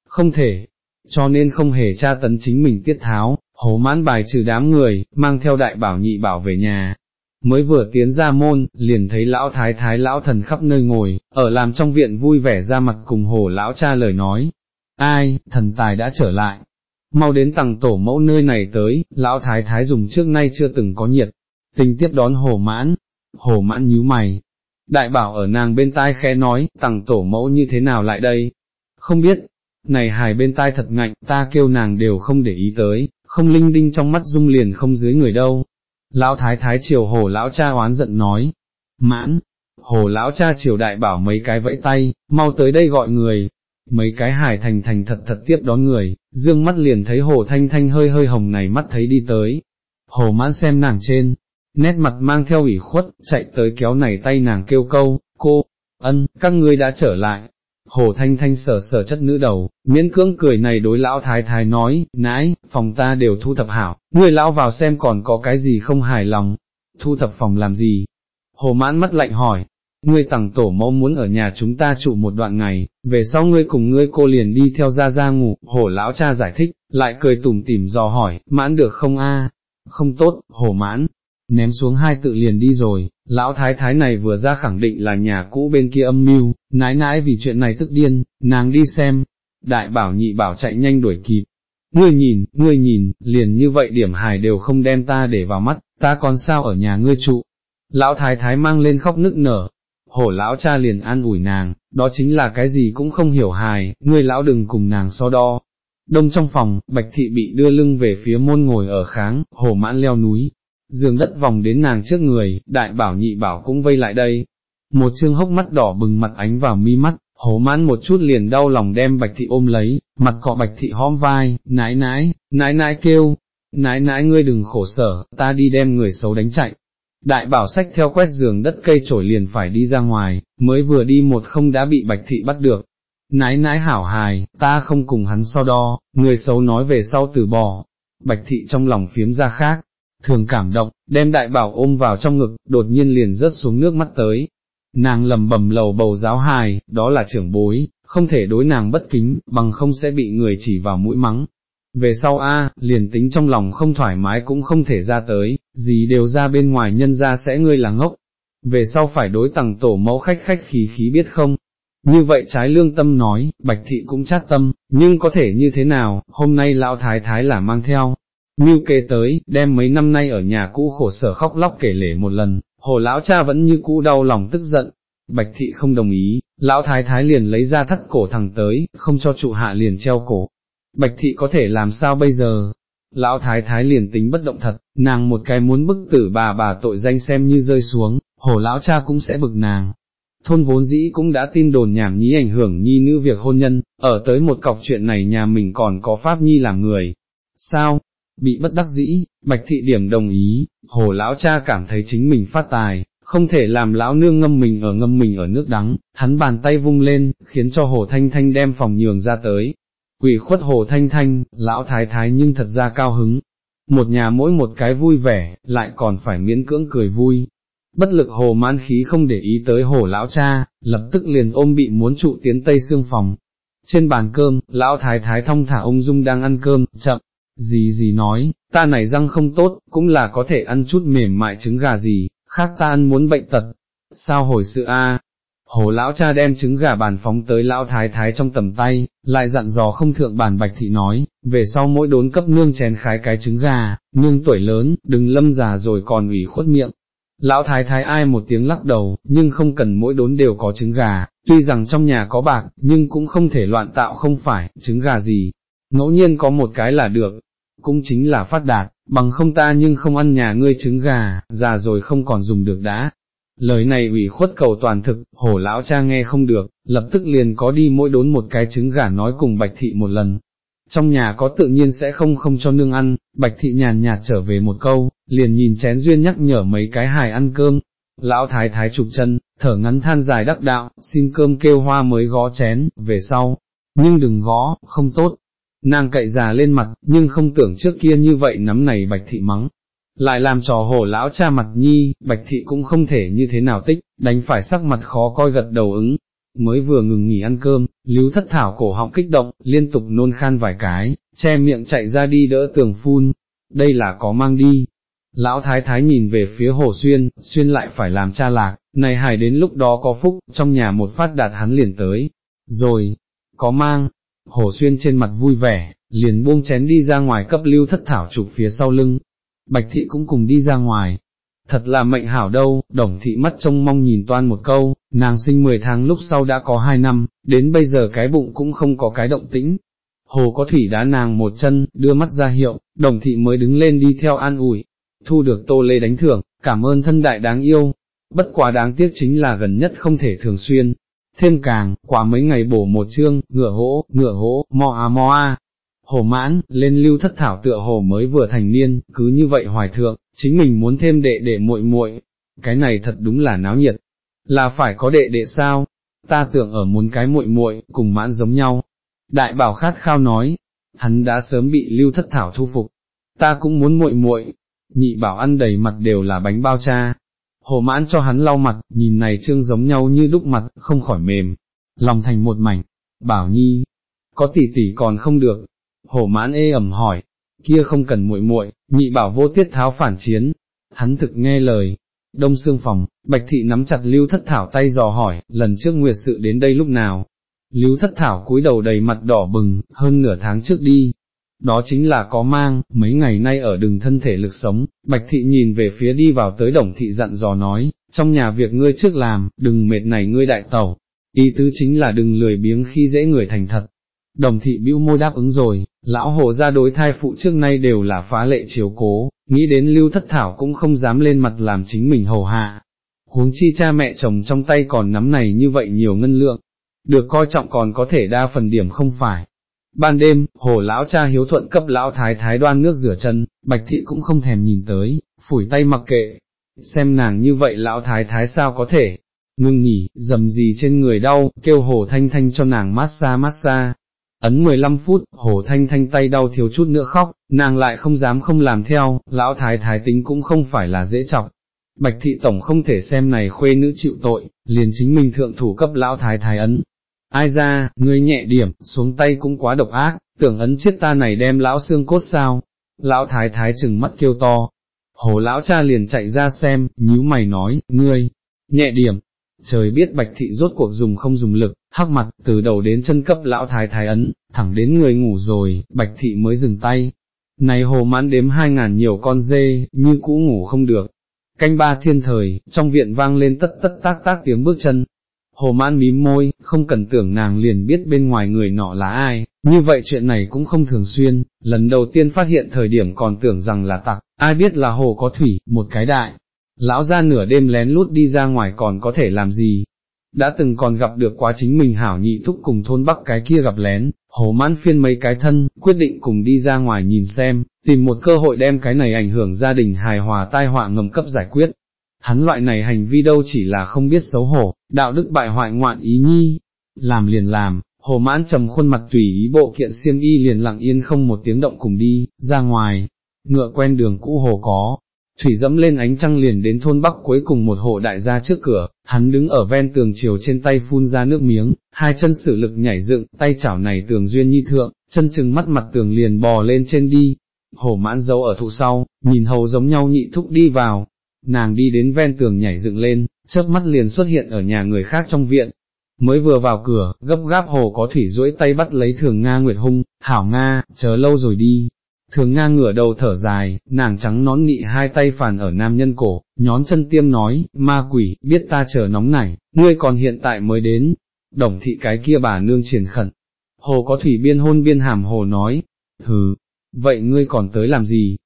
Không thể, cho nên không hề tra tấn chính mình tiết tháo, Hồ mãn bài trừ đám người, mang theo đại bảo nhị bảo về nhà. Mới vừa tiến ra môn, liền thấy lão thái thái lão thần khắp nơi ngồi, ở làm trong viện vui vẻ ra mặt cùng hồ lão cha lời nói. Ai, thần tài đã trở lại. Mau đến tầng tổ mẫu nơi này tới, lão thái thái dùng trước nay chưa từng có nhiệt, tình tiếp đón hồ mãn, hồ mãn nhíu mày, đại bảo ở nàng bên tai khẽ nói, tầng tổ mẫu như thế nào lại đây, không biết, này hài bên tai thật ngạnh, ta kêu nàng đều không để ý tới, không linh đinh trong mắt dung liền không dưới người đâu. Lão thái thái chiều hồ lão cha oán giận nói, mãn, hồ lão cha chiều đại bảo mấy cái vẫy tay, mau tới đây gọi người, mấy cái hải thành thành thật thật tiếp đón người, dương mắt liền thấy hồ thanh thanh hơi hơi hồng này mắt thấy đi tới, hồ mãn xem nàng trên, nét mặt mang theo ủy khuất, chạy tới kéo này tay nàng kêu câu, cô, ân, các ngươi đã trở lại. Hồ Thanh Thanh sở sở chất nữ đầu, miễn cưỡng cười này đối lão thái thái nói, nãi, phòng ta đều thu thập hảo, ngươi lão vào xem còn có cái gì không hài lòng, thu thập phòng làm gì? Hồ mãn mắt lạnh hỏi, ngươi tặng tổ mẫu muốn ở nhà chúng ta trụ một đoạn ngày, về sau ngươi cùng ngươi cô liền đi theo ra ra ngủ, Hổ lão cha giải thích, lại cười tủm tỉm dò hỏi, mãn được không a? Không tốt, Hổ mãn, ném xuống hai tự liền đi rồi, lão thái thái này vừa ra khẳng định là nhà cũ bên kia âm mưu, nãi nãi vì chuyện này tức điên, nàng đi xem, đại bảo nhị bảo chạy nhanh đuổi kịp, ngươi nhìn, ngươi nhìn, liền như vậy điểm hài đều không đem ta để vào mắt, ta còn sao ở nhà ngươi trụ, lão thái thái mang lên khóc nức nở, hổ lão cha liền an ủi nàng, đó chính là cái gì cũng không hiểu hài, ngươi lão đừng cùng nàng so đo. Đông trong phòng, Bạch Thị bị đưa lưng về phía môn ngồi ở kháng, hổ mãn leo núi, giường đất vòng đến nàng trước người, đại bảo nhị bảo cũng vây lại đây. Một chương hốc mắt đỏ bừng mặt ánh vào mi mắt, hố mãn một chút liền đau lòng đem bạch thị ôm lấy, mặt cọ bạch thị hóm vai, nãi nãi, nãi nãi kêu, nãi nãi ngươi đừng khổ sở, ta đi đem người xấu đánh chạy. Đại bảo sách theo quét giường đất cây trổi liền phải đi ra ngoài, mới vừa đi một không đã bị bạch thị bắt được. Nãi nãi hảo hài, ta không cùng hắn so đo, người xấu nói về sau từ bỏ. Bạch thị trong lòng phiếm ra khác, thường cảm động, đem đại bảo ôm vào trong ngực, đột nhiên liền rớt xuống nước mắt tới. Nàng lầm bầm lầu bầu giáo hài, đó là trưởng bối, không thể đối nàng bất kính, bằng không sẽ bị người chỉ vào mũi mắng. Về sau A, liền tính trong lòng không thoải mái cũng không thể ra tới, gì đều ra bên ngoài nhân ra sẽ ngươi là ngốc. Về sau phải đối tặng tổ mẫu khách khách khí khí biết không? Như vậy trái lương tâm nói, bạch thị cũng chát tâm, nhưng có thể như thế nào, hôm nay lão thái thái là mang theo, mưu kê tới, đem mấy năm nay ở nhà cũ khổ sở khóc lóc kể lể một lần, hồ lão cha vẫn như cũ đau lòng tức giận, bạch thị không đồng ý, lão thái thái liền lấy ra thắt cổ thẳng tới, không cho trụ hạ liền treo cổ, bạch thị có thể làm sao bây giờ? Lão thái thái liền tính bất động thật, nàng một cái muốn bức tử bà bà tội danh xem như rơi xuống, hồ lão cha cũng sẽ bực nàng. thôn vốn dĩ cũng đã tin đồn nhảm nhí ảnh hưởng nhi nữ việc hôn nhân, ở tới một cọc chuyện này nhà mình còn có pháp nhi làm người. Sao? Bị bất đắc dĩ, bạch thị điểm đồng ý, hồ lão cha cảm thấy chính mình phát tài, không thể làm lão nương ngâm mình ở ngâm mình ở nước đắng, hắn bàn tay vung lên, khiến cho hồ thanh thanh đem phòng nhường ra tới. Quỷ khuất hồ thanh thanh, lão thái thái nhưng thật ra cao hứng. Một nhà mỗi một cái vui vẻ, lại còn phải miễn cưỡng cười vui, bất lực hồ mãn khí không để ý tới hồ lão cha, lập tức liền ôm bị muốn trụ tiến tây xương phòng. Trên bàn cơm, lão thái thái thông thả ông Dung đang ăn cơm, chậm, gì gì nói, ta này răng không tốt, cũng là có thể ăn chút mềm mại trứng gà gì, khác ta ăn muốn bệnh tật. Sao hồi sự a? Hồ lão cha đem trứng gà bàn phóng tới lão thái thái trong tầm tay, lại dặn dò không thượng bàn bạch thị nói, về sau mỗi đốn cấp nương chén khái cái trứng gà, nương tuổi lớn, đừng lâm già rồi còn ủy khuất miệng, Lão thái thái ai một tiếng lắc đầu, nhưng không cần mỗi đốn đều có trứng gà, tuy rằng trong nhà có bạc, nhưng cũng không thể loạn tạo không phải, trứng gà gì, ngẫu nhiên có một cái là được, cũng chính là phát đạt, bằng không ta nhưng không ăn nhà ngươi trứng gà, già rồi không còn dùng được đã. Lời này ủy khuất cầu toàn thực, hổ lão cha nghe không được, lập tức liền có đi mỗi đốn một cái trứng gà nói cùng bạch thị một lần, trong nhà có tự nhiên sẽ không không cho nương ăn, bạch thị nhàn nhạt trở về một câu, liền nhìn chén duyên nhắc nhở mấy cái hài ăn cơm, lão thái thái trục chân, thở ngắn than dài đắc đạo, xin cơm kêu hoa mới gõ chén, về sau, nhưng đừng gõ, không tốt. Nàng cậy già lên mặt, nhưng không tưởng trước kia như vậy nắm này bạch thị mắng. Lại làm trò hổ lão cha mặt nhi, bạch thị cũng không thể như thế nào tích, đánh phải sắc mặt khó coi gật đầu ứng, mới vừa ngừng nghỉ ăn cơm, lưu thất thảo cổ họng kích động, liên tục nôn khan vài cái, che miệng chạy ra đi đỡ tường phun, đây là có mang đi. Lão thái thái nhìn về phía hồ xuyên, xuyên lại phải làm cha lạc, này hải đến lúc đó có phúc, trong nhà một phát đạt hắn liền tới, rồi, có mang, hồ xuyên trên mặt vui vẻ, liền buông chén đi ra ngoài cấp lưu thất thảo chụp phía sau lưng, bạch thị cũng cùng đi ra ngoài, thật là mệnh hảo đâu, đồng thị mắt trông mong nhìn toan một câu, nàng sinh 10 tháng lúc sau đã có 2 năm, đến bây giờ cái bụng cũng không có cái động tĩnh. Hồ có thủy đá nàng một chân, đưa mắt ra hiệu, đồng thị mới đứng lên đi theo an ủi, thu được tô lê đánh thưởng, cảm ơn thân đại đáng yêu, bất quá đáng tiếc chính là gần nhất không thể thường xuyên. Thêm càng, quả mấy ngày bổ một chương, ngựa hỗ, ngựa hỗ, mò a mò a, hồ mãn, lên lưu thất thảo tựa hồ mới vừa thành niên, cứ như vậy hoài thượng, chính mình muốn thêm đệ đệ muội muội, cái này thật đúng là náo nhiệt, là phải có đệ đệ sao, ta tưởng ở muốn cái muội muội cùng mãn giống nhau. Đại bảo khát khao nói, hắn đã sớm bị lưu thất thảo thu phục, ta cũng muốn muội muội. nhị bảo ăn đầy mặt đều là bánh bao cha. Hồ mãn cho hắn lau mặt, nhìn này trương giống nhau như đúc mặt, không khỏi mềm, lòng thành một mảnh, bảo nhi, có tỷ tỷ còn không được, hổ mãn ê ẩm hỏi, kia không cần muội muội, nhị bảo vô tiết tháo phản chiến, hắn thực nghe lời. Đông xương phòng, bạch thị nắm chặt lưu thất thảo tay dò hỏi, lần trước nguyệt sự đến đây lúc nào? Lưu thất thảo cúi đầu đầy mặt đỏ bừng, hơn nửa tháng trước đi. Đó chính là có mang, mấy ngày nay ở đường thân thể lực sống, bạch thị nhìn về phía đi vào tới đồng thị dặn dò nói, trong nhà việc ngươi trước làm, đừng mệt này ngươi đại tẩu, ý tứ chính là đừng lười biếng khi dễ người thành thật, Đồng thị bĩu môi đáp ứng rồi, lão hồ ra đối thai phụ trước nay đều là phá lệ chiếu cố, nghĩ đến lưu thất thảo cũng không dám lên mặt làm chính mình hầu hạ. Huống chi cha mẹ chồng trong tay còn nắm này như vậy nhiều ngân lượng, được coi trọng còn có thể đa phần điểm không phải. Ban đêm, hồ lão cha hiếu thuận cấp lão thái thái đoan nước rửa chân, bạch thị cũng không thèm nhìn tới, phủi tay mặc kệ, xem nàng như vậy lão thái thái sao có thể, ngưng nghỉ, dầm gì trên người đau, kêu hồ thanh thanh cho nàng massage massage, Ấn 15 phút, hồ thanh thanh tay đau thiếu chút nữa khóc, nàng lại không dám không làm theo, lão thái thái tính cũng không phải là dễ chọc. Bạch thị tổng không thể xem này khuê nữ chịu tội, liền chính mình thượng thủ cấp lão thái thái ấn. Ai ra, ngươi nhẹ điểm, xuống tay cũng quá độc ác, tưởng ấn chết ta này đem lão xương cốt sao. Lão thái thái chừng mắt kêu to. Hồ lão cha liền chạy ra xem, nhíu mày nói, ngươi, nhẹ điểm, trời biết bạch thị rốt cuộc dùng không dùng lực, hắc mặt, từ đầu đến chân cấp lão thái thái ấn, thẳng đến người ngủ rồi, bạch thị mới dừng tay. Này hồ mãn đếm hai ngàn nhiều con dê, như cũ ngủ không được. Canh ba thiên thời, trong viện vang lên tất tất tác tác tiếng bước chân. Hồ man mím môi, không cần tưởng nàng liền biết bên ngoài người nọ là ai, như vậy chuyện này cũng không thường xuyên, lần đầu tiên phát hiện thời điểm còn tưởng rằng là tặc, ai biết là hồ có thủy, một cái đại, lão ra nửa đêm lén lút đi ra ngoài còn có thể làm gì, đã từng còn gặp được quá chính mình hảo nhị thúc cùng thôn bắc cái kia gặp lén, hồ mãn phiên mấy cái thân, quyết định cùng đi ra ngoài nhìn xem, tìm một cơ hội đem cái này ảnh hưởng gia đình hài hòa tai họa ngầm cấp giải quyết. Hắn loại này hành vi đâu chỉ là không biết xấu hổ, đạo đức bại hoại ngoạn ý nhi, làm liền làm, hồ mãn trầm khuôn mặt tùy ý bộ kiện xiêm y liền lặng yên không một tiếng động cùng đi, ra ngoài, ngựa quen đường cũ hồ có, thủy dẫm lên ánh trăng liền đến thôn bắc cuối cùng một hộ đại gia trước cửa, hắn đứng ở ven tường chiều trên tay phun ra nước miếng, hai chân sử lực nhảy dựng, tay chảo này tường duyên nhi thượng, chân chừng mắt mặt tường liền bò lên trên đi, hồ mãn dấu ở thụ sau, nhìn hầu giống nhau nhị thúc đi vào, nàng đi đến ven tường nhảy dựng lên, chớp mắt liền xuất hiện ở nhà người khác trong viện. Mới vừa vào cửa, gấp gáp hồ có thủy duỗi tay bắt lấy thường Nga Nguyệt Hung, thảo Nga, chờ lâu rồi đi, Thường Nga ngửa đầu thở dài, nàng trắng nón nị hai tay phàn ở nam nhân cổ, nhón chân tiêm nói, ma quỷ, biết ta chờ nóng này, ngươi còn hiện tại mới đến, đồng thị cái kia bà nương triển khẩn. Hồ có thủy biên hôn biên hàm hồ nói, hừ, vậy ngươi còn tới làm gì?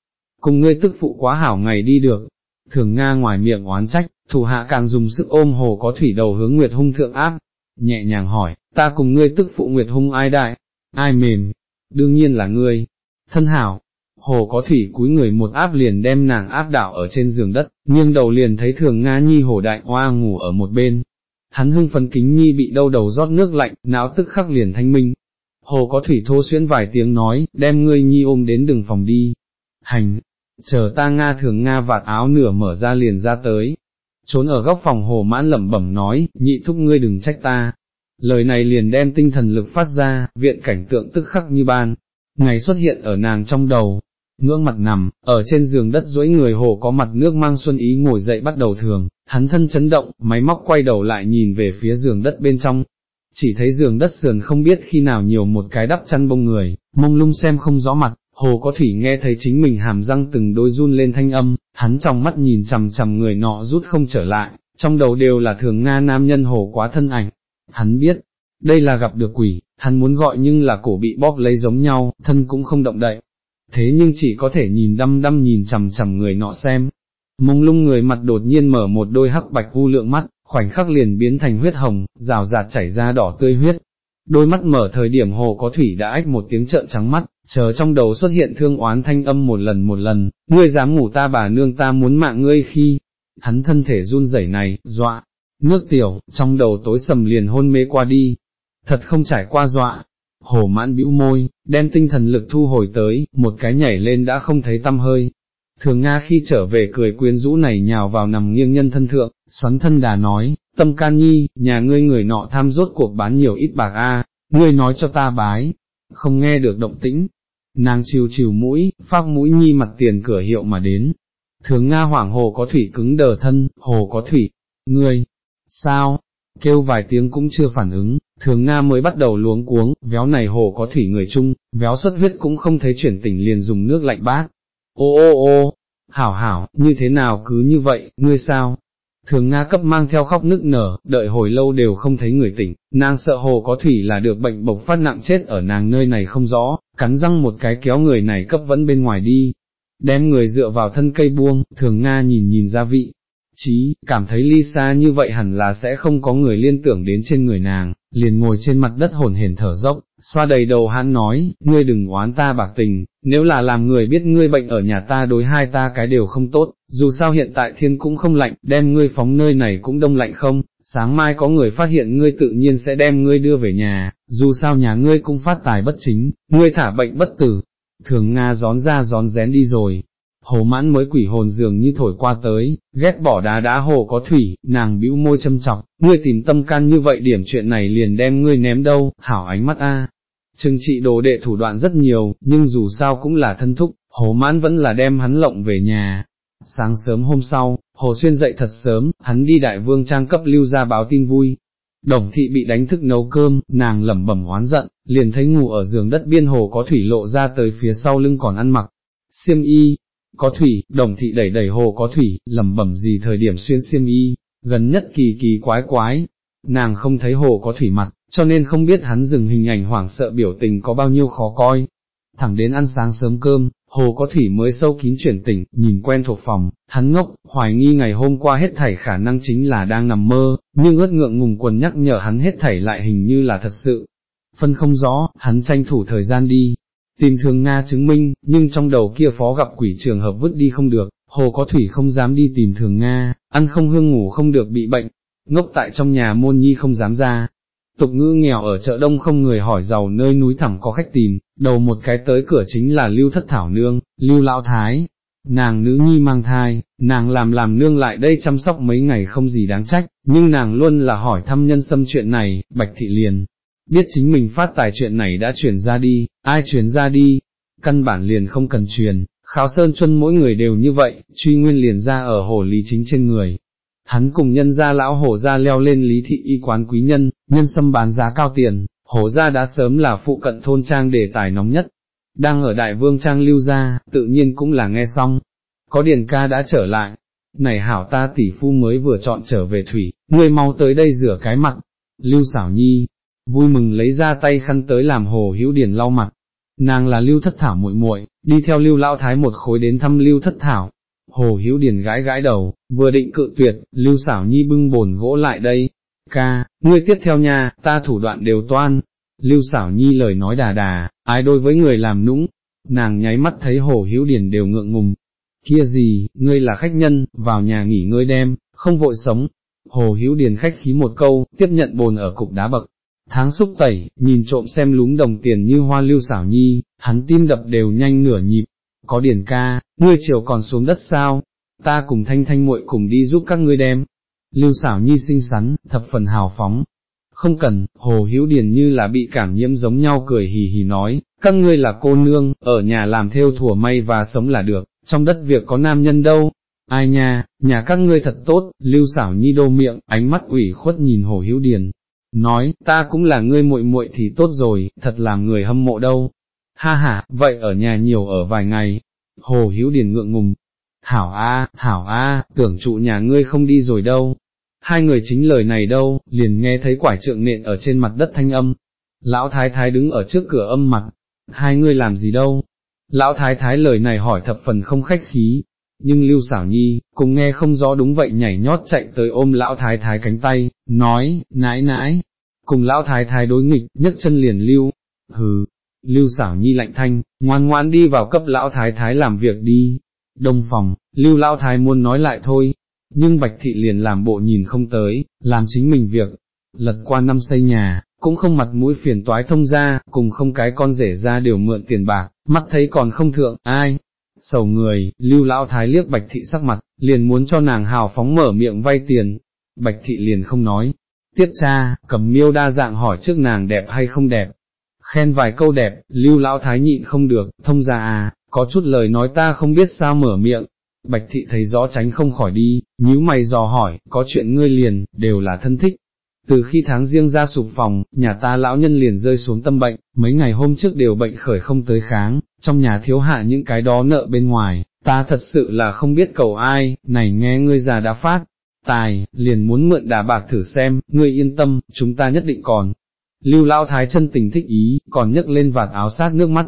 Cùng ngươi tức phụ quá hảo ngày đi được. Thường Nga ngoài miệng oán trách, thủ hạ càng dùng sức ôm hồ có thủy đầu hướng Nguyệt hung thượng áp, nhẹ nhàng hỏi, ta cùng ngươi tức phụ Nguyệt hung ai đại, ai mềm, đương nhiên là ngươi, thân hảo, hồ có thủy cúi người một áp liền đem nàng áp đảo ở trên giường đất, nghiêng đầu liền thấy thường Nga Nhi hồ đại hoa ngủ ở một bên. Hắn hưng phấn kính Nhi bị đau đầu rót nước lạnh, não tức khắc liền thanh minh. Hồ có thủy thô xuyên vài tiếng nói, đem ngươi Nhi ôm đến đường phòng đi. Hành, chờ ta Nga thường Nga vạt áo nửa mở ra liền ra tới. Trốn ở góc phòng hồ mãn lẩm bẩm nói, nhị thúc ngươi đừng trách ta. Lời này liền đem tinh thần lực phát ra, viện cảnh tượng tức khắc như ban, ngày xuất hiện ở nàng trong đầu, ngưỡng mặt nằm, ở trên giường đất duỗi người hồ có mặt nước mang xuân ý ngồi dậy bắt đầu thường, hắn thân chấn động, máy móc quay đầu lại nhìn về phía giường đất bên trong, chỉ thấy giường đất sườn không biết khi nào nhiều một cái đắp chăn bông người, mông lung xem không rõ mặt, hồ có thủy nghe thấy chính mình hàm răng từng đôi run lên thanh âm, hắn trong mắt nhìn chằm chằm người nọ rút không trở lại, trong đầu đều là thường Nga nam nhân hồ quá thân ảnh, hắn biết, đây là gặp được quỷ, hắn muốn gọi nhưng là cổ bị bóp lấy giống nhau, thân cũng không động đậy, thế nhưng chỉ có thể nhìn đăm đăm nhìn chằm chằm người nọ xem. Mông lung người mặt đột nhiên mở một đôi hắc bạch vu lượng mắt, khoảnh khắc liền biến thành huyết hồng, rào rạt chảy ra đỏ tươi huyết. Đôi mắt mở thời điểm hồ có thủy đã ách một tiếng trợn trắng mắt, chờ trong đầu xuất hiện thương oán thanh âm một lần một lần, ngươi dám ngủ ta bà nương ta muốn mạng ngươi khi, hắn thân thể run rẩy này, dọa, nước tiểu, trong đầu tối sầm liền hôn mê qua đi, thật không trải qua dọa, hồ mãn bĩu môi, đem tinh thần lực thu hồi tới, một cái nhảy lên đã không thấy tâm hơi. Thường Nga khi trở về cười quyến rũ này nhào vào nằm nghiêng nhân thân thượng, xoắn thân đà nói, tâm can nhi, nhà ngươi người nọ tham rốt cuộc bán nhiều ít bạc a, ngươi nói cho ta bái, không nghe được động tĩnh. Nàng chiều chiều mũi, phát mũi nhi mặt tiền cửa hiệu mà đến. Thường Nga hoảng hồ có thủy cứng đờ thân, hồ có thủy, ngươi, sao, kêu vài tiếng cũng chưa phản ứng, thường Nga mới bắt đầu luống cuống, véo này hồ có thủy người chung, véo xuất huyết cũng không thấy chuyển tỉnh liền dùng nước lạnh bát. Ô ô ô, hảo hảo, như thế nào cứ như vậy, ngươi sao? Thường Nga cấp mang theo khóc nức nở, đợi hồi lâu đều không thấy người tỉnh, nàng sợ hồ có thủy là được bệnh bộc phát nặng chết ở nàng nơi này không rõ, cắn răng một cái kéo người này cấp vẫn bên ngoài đi, đem người dựa vào thân cây buông, thường Nga nhìn nhìn gia vị, chí, cảm thấy Lisa như vậy hẳn là sẽ không có người liên tưởng đến trên người nàng, liền ngồi trên mặt đất hồn hển thở dốc, xoa đầy đầu hắn nói, ngươi đừng oán ta bạc tình, nếu là làm người biết ngươi bệnh ở nhà ta đối hai ta cái đều không tốt, dù sao hiện tại thiên cũng không lạnh, đem ngươi phóng nơi này cũng đông lạnh không, sáng mai có người phát hiện ngươi tự nhiên sẽ đem ngươi đưa về nhà, dù sao nhà ngươi cũng phát tài bất chính, ngươi thả bệnh bất tử, thường Nga gión ra gión rén đi rồi, hồ mãn mới quỷ hồn dường như thổi qua tới, ghét bỏ đá đá hồ có thủy, nàng bĩu môi châm chọc, ngươi tìm tâm can như vậy điểm chuyện này liền đem ngươi ném đâu, hảo ánh mắt a. Trừng trị đồ đệ thủ đoạn rất nhiều, nhưng dù sao cũng là thân thúc, hồ mãn vẫn là đem hắn lộng về nhà. Sáng sớm hôm sau, hồ xuyên dậy thật sớm, hắn đi đại vương trang cấp lưu ra báo tin vui. Đồng thị bị đánh thức nấu cơm, nàng lẩm bẩm oán giận, liền thấy ngủ ở giường đất biên hồ có thủy lộ ra tới phía sau lưng còn ăn mặc. Xiêm y, có thủy, đồng thị đẩy đẩy hồ có thủy, lầm bẩm gì thời điểm xuyên xiêm y, gần nhất kỳ kỳ quái quái, nàng không thấy hồ có thủy mặt, cho nên không biết hắn dừng hình ảnh hoảng sợ biểu tình có bao nhiêu khó coi. Thẳng đến ăn sáng sớm cơm, Hồ có thủy mới sâu kín chuyển tỉnh, nhìn quen thuộc phòng, hắn ngốc, hoài nghi ngày hôm qua hết thảy khả năng chính là đang nằm mơ, nhưng ướt ngượng ngùng quần nhắc nhở hắn hết thảy lại hình như là thật sự. Phân không rõ, hắn tranh thủ thời gian đi, tìm thường Nga chứng minh, nhưng trong đầu kia phó gặp quỷ trường hợp vứt đi không được, hồ có thủy không dám đi tìm thường Nga, ăn không hương ngủ không được bị bệnh, ngốc tại trong nhà môn nhi không dám ra. Tục ngữ nghèo ở chợ đông không người hỏi giàu nơi núi thẳm có khách tìm, đầu một cái tới cửa chính là lưu thất thảo nương, lưu lão thái, nàng nữ nhi mang thai, nàng làm làm nương lại đây chăm sóc mấy ngày không gì đáng trách, nhưng nàng luôn là hỏi thăm nhân xâm chuyện này, bạch thị liền, biết chính mình phát tài chuyện này đã truyền ra đi, ai truyền ra đi, căn bản liền không cần truyền, kháo sơn chân mỗi người đều như vậy, truy nguyên liền ra ở hồ lý chính trên người. Hắn cùng nhân gia lão hổ ra leo lên lý thị y quán quý nhân, nhân xâm bán giá cao tiền, hổ ra đã sớm là phụ cận thôn trang đề tài nóng nhất. Đang ở đại vương trang lưu ra, tự nhiên cũng là nghe xong. Có điền ca đã trở lại. Này hảo ta tỷ phu mới vừa chọn trở về thủy, ngươi mau tới đây rửa cái mặt. Lưu xảo nhi, vui mừng lấy ra tay khăn tới làm hồ hữu điển lau mặt. Nàng là lưu thất thảo muội muội, đi theo lưu lão thái một khối đến thăm lưu thất thảo. Hồ hữu điển gãi gãi đầu, vừa định cự tuyệt, lưu xảo nhi bưng bồn gỗ lại đây. Ca, ngươi tiếp theo nha, ta thủ đoạn đều toan. Lưu xảo nhi lời nói đà đà, ai đối với người làm nũng, nàng nháy mắt thấy hồ hữu điển đều ngượng ngùng. Kia gì, ngươi là khách nhân, vào nhà nghỉ ngơi đem, không vội sống. Hồ hữu điền khách khí một câu, tiếp nhận bồn ở cục đá bậc, Tháng xúc tẩy, nhìn trộm xem lúm đồng tiền như hoa lưu xảo nhi, hắn tim đập đều nhanh nửa nhịp, có điển ca, ngươi chiều còn xuống đất sao, ta cùng thanh thanh muội cùng đi giúp các ngươi đem. Lưu xảo nhi xinh xắn, thập phần hào phóng. Không cần, hồ hữu điền như là bị cảm nhiễm giống nhau cười hì hì nói, các ngươi là cô nương, ở nhà làm theo thủa may và sống là được, trong đất việc có nam nhân đâu. Ai nha, nhà các ngươi thật tốt, lưu xảo nhi đô miệng, ánh mắt ủy khuất nhìn hồ hữu điền, nói, ta cũng là ngươi muội muội thì tốt rồi, thật làm người hâm mộ đâu. Ha ha, vậy ở nhà nhiều ở vài ngày. Hồ Hiếu Điền ngượng ngùng. Thảo a, thảo a, tưởng trụ nhà ngươi không đi rồi đâu. Hai người chính lời này đâu, liền nghe thấy quải trượng nện ở trên mặt đất thanh âm. Lão thái thái đứng ở trước cửa âm mặt. Hai ngươi làm gì đâu? Lão thái thái lời này hỏi thập phần không khách khí, nhưng Lưu Xảo Nhi, cùng nghe không rõ đúng vậy nhảy nhót chạy tới ôm lão thái thái cánh tay, nói, nãi nãi, cùng lão thái thái đối nghịch, nhấc chân liền Lưu, hừ, Lưu Xảo Nhi lạnh thanh, ngoan ngoan đi vào cấp lão thái thái làm việc đi, đông phòng, Lưu lão thái muốn nói lại thôi, nhưng Bạch Thị liền làm bộ nhìn không tới, làm chính mình việc, lật qua năm xây nhà, cũng không mặt mũi phiền toái thông ra, cùng không cái con rể ra đều mượn tiền bạc, mắt thấy còn không thượng, ai, sầu người, lưu lão thái liếc bạch thị sắc mặt, liền muốn cho nàng hào phóng mở miệng vay tiền, bạch thị liền không nói, tiếp cha, cầm miêu đa dạng hỏi trước nàng đẹp hay không đẹp, khen vài câu đẹp, lưu lão thái nhịn không được, thông ra à, có chút lời nói ta không biết sao mở miệng, bạch thị thấy rõ tránh không khỏi đi, nhíu mày dò hỏi, có chuyện ngươi liền, đều là thân thích, từ khi tháng riêng ra sụp phòng, nhà ta lão nhân liền rơi xuống tâm bệnh, mấy ngày hôm trước đều bệnh khởi không tới kháng, trong nhà thiếu hạ những cái đó nợ bên ngoài, ta thật sự là không biết cầu ai, này nghe ngươi già đã phát, tài, liền muốn mượn đà bạc thử xem, ngươi yên tâm, chúng ta nhất định còn. Lưu Lão Thái chân tình thích ý, còn nhấc lên vạt áo sát nước mắt.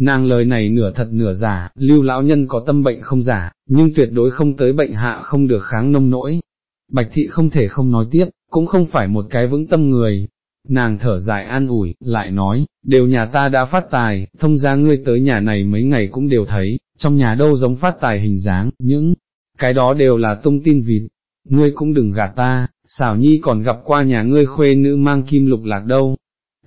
Nàng lời này nửa thật nửa giả, lưu lão nhân có tâm bệnh không giả, nhưng tuyệt đối không tới bệnh hạ không được kháng nông nỗi. Bạch thị không thể không nói tiếp, cũng không phải một cái vững tâm người. Nàng thở dài an ủi, lại nói, đều nhà ta đã phát tài, thông ra ngươi tới nhà này mấy ngày cũng đều thấy, trong nhà đâu giống phát tài hình dáng, những cái đó đều là tung tin vịt, ngươi cũng đừng gạt ta, xảo nhi còn gặp qua nhà ngươi khuê nữ mang kim lục lạc đâu,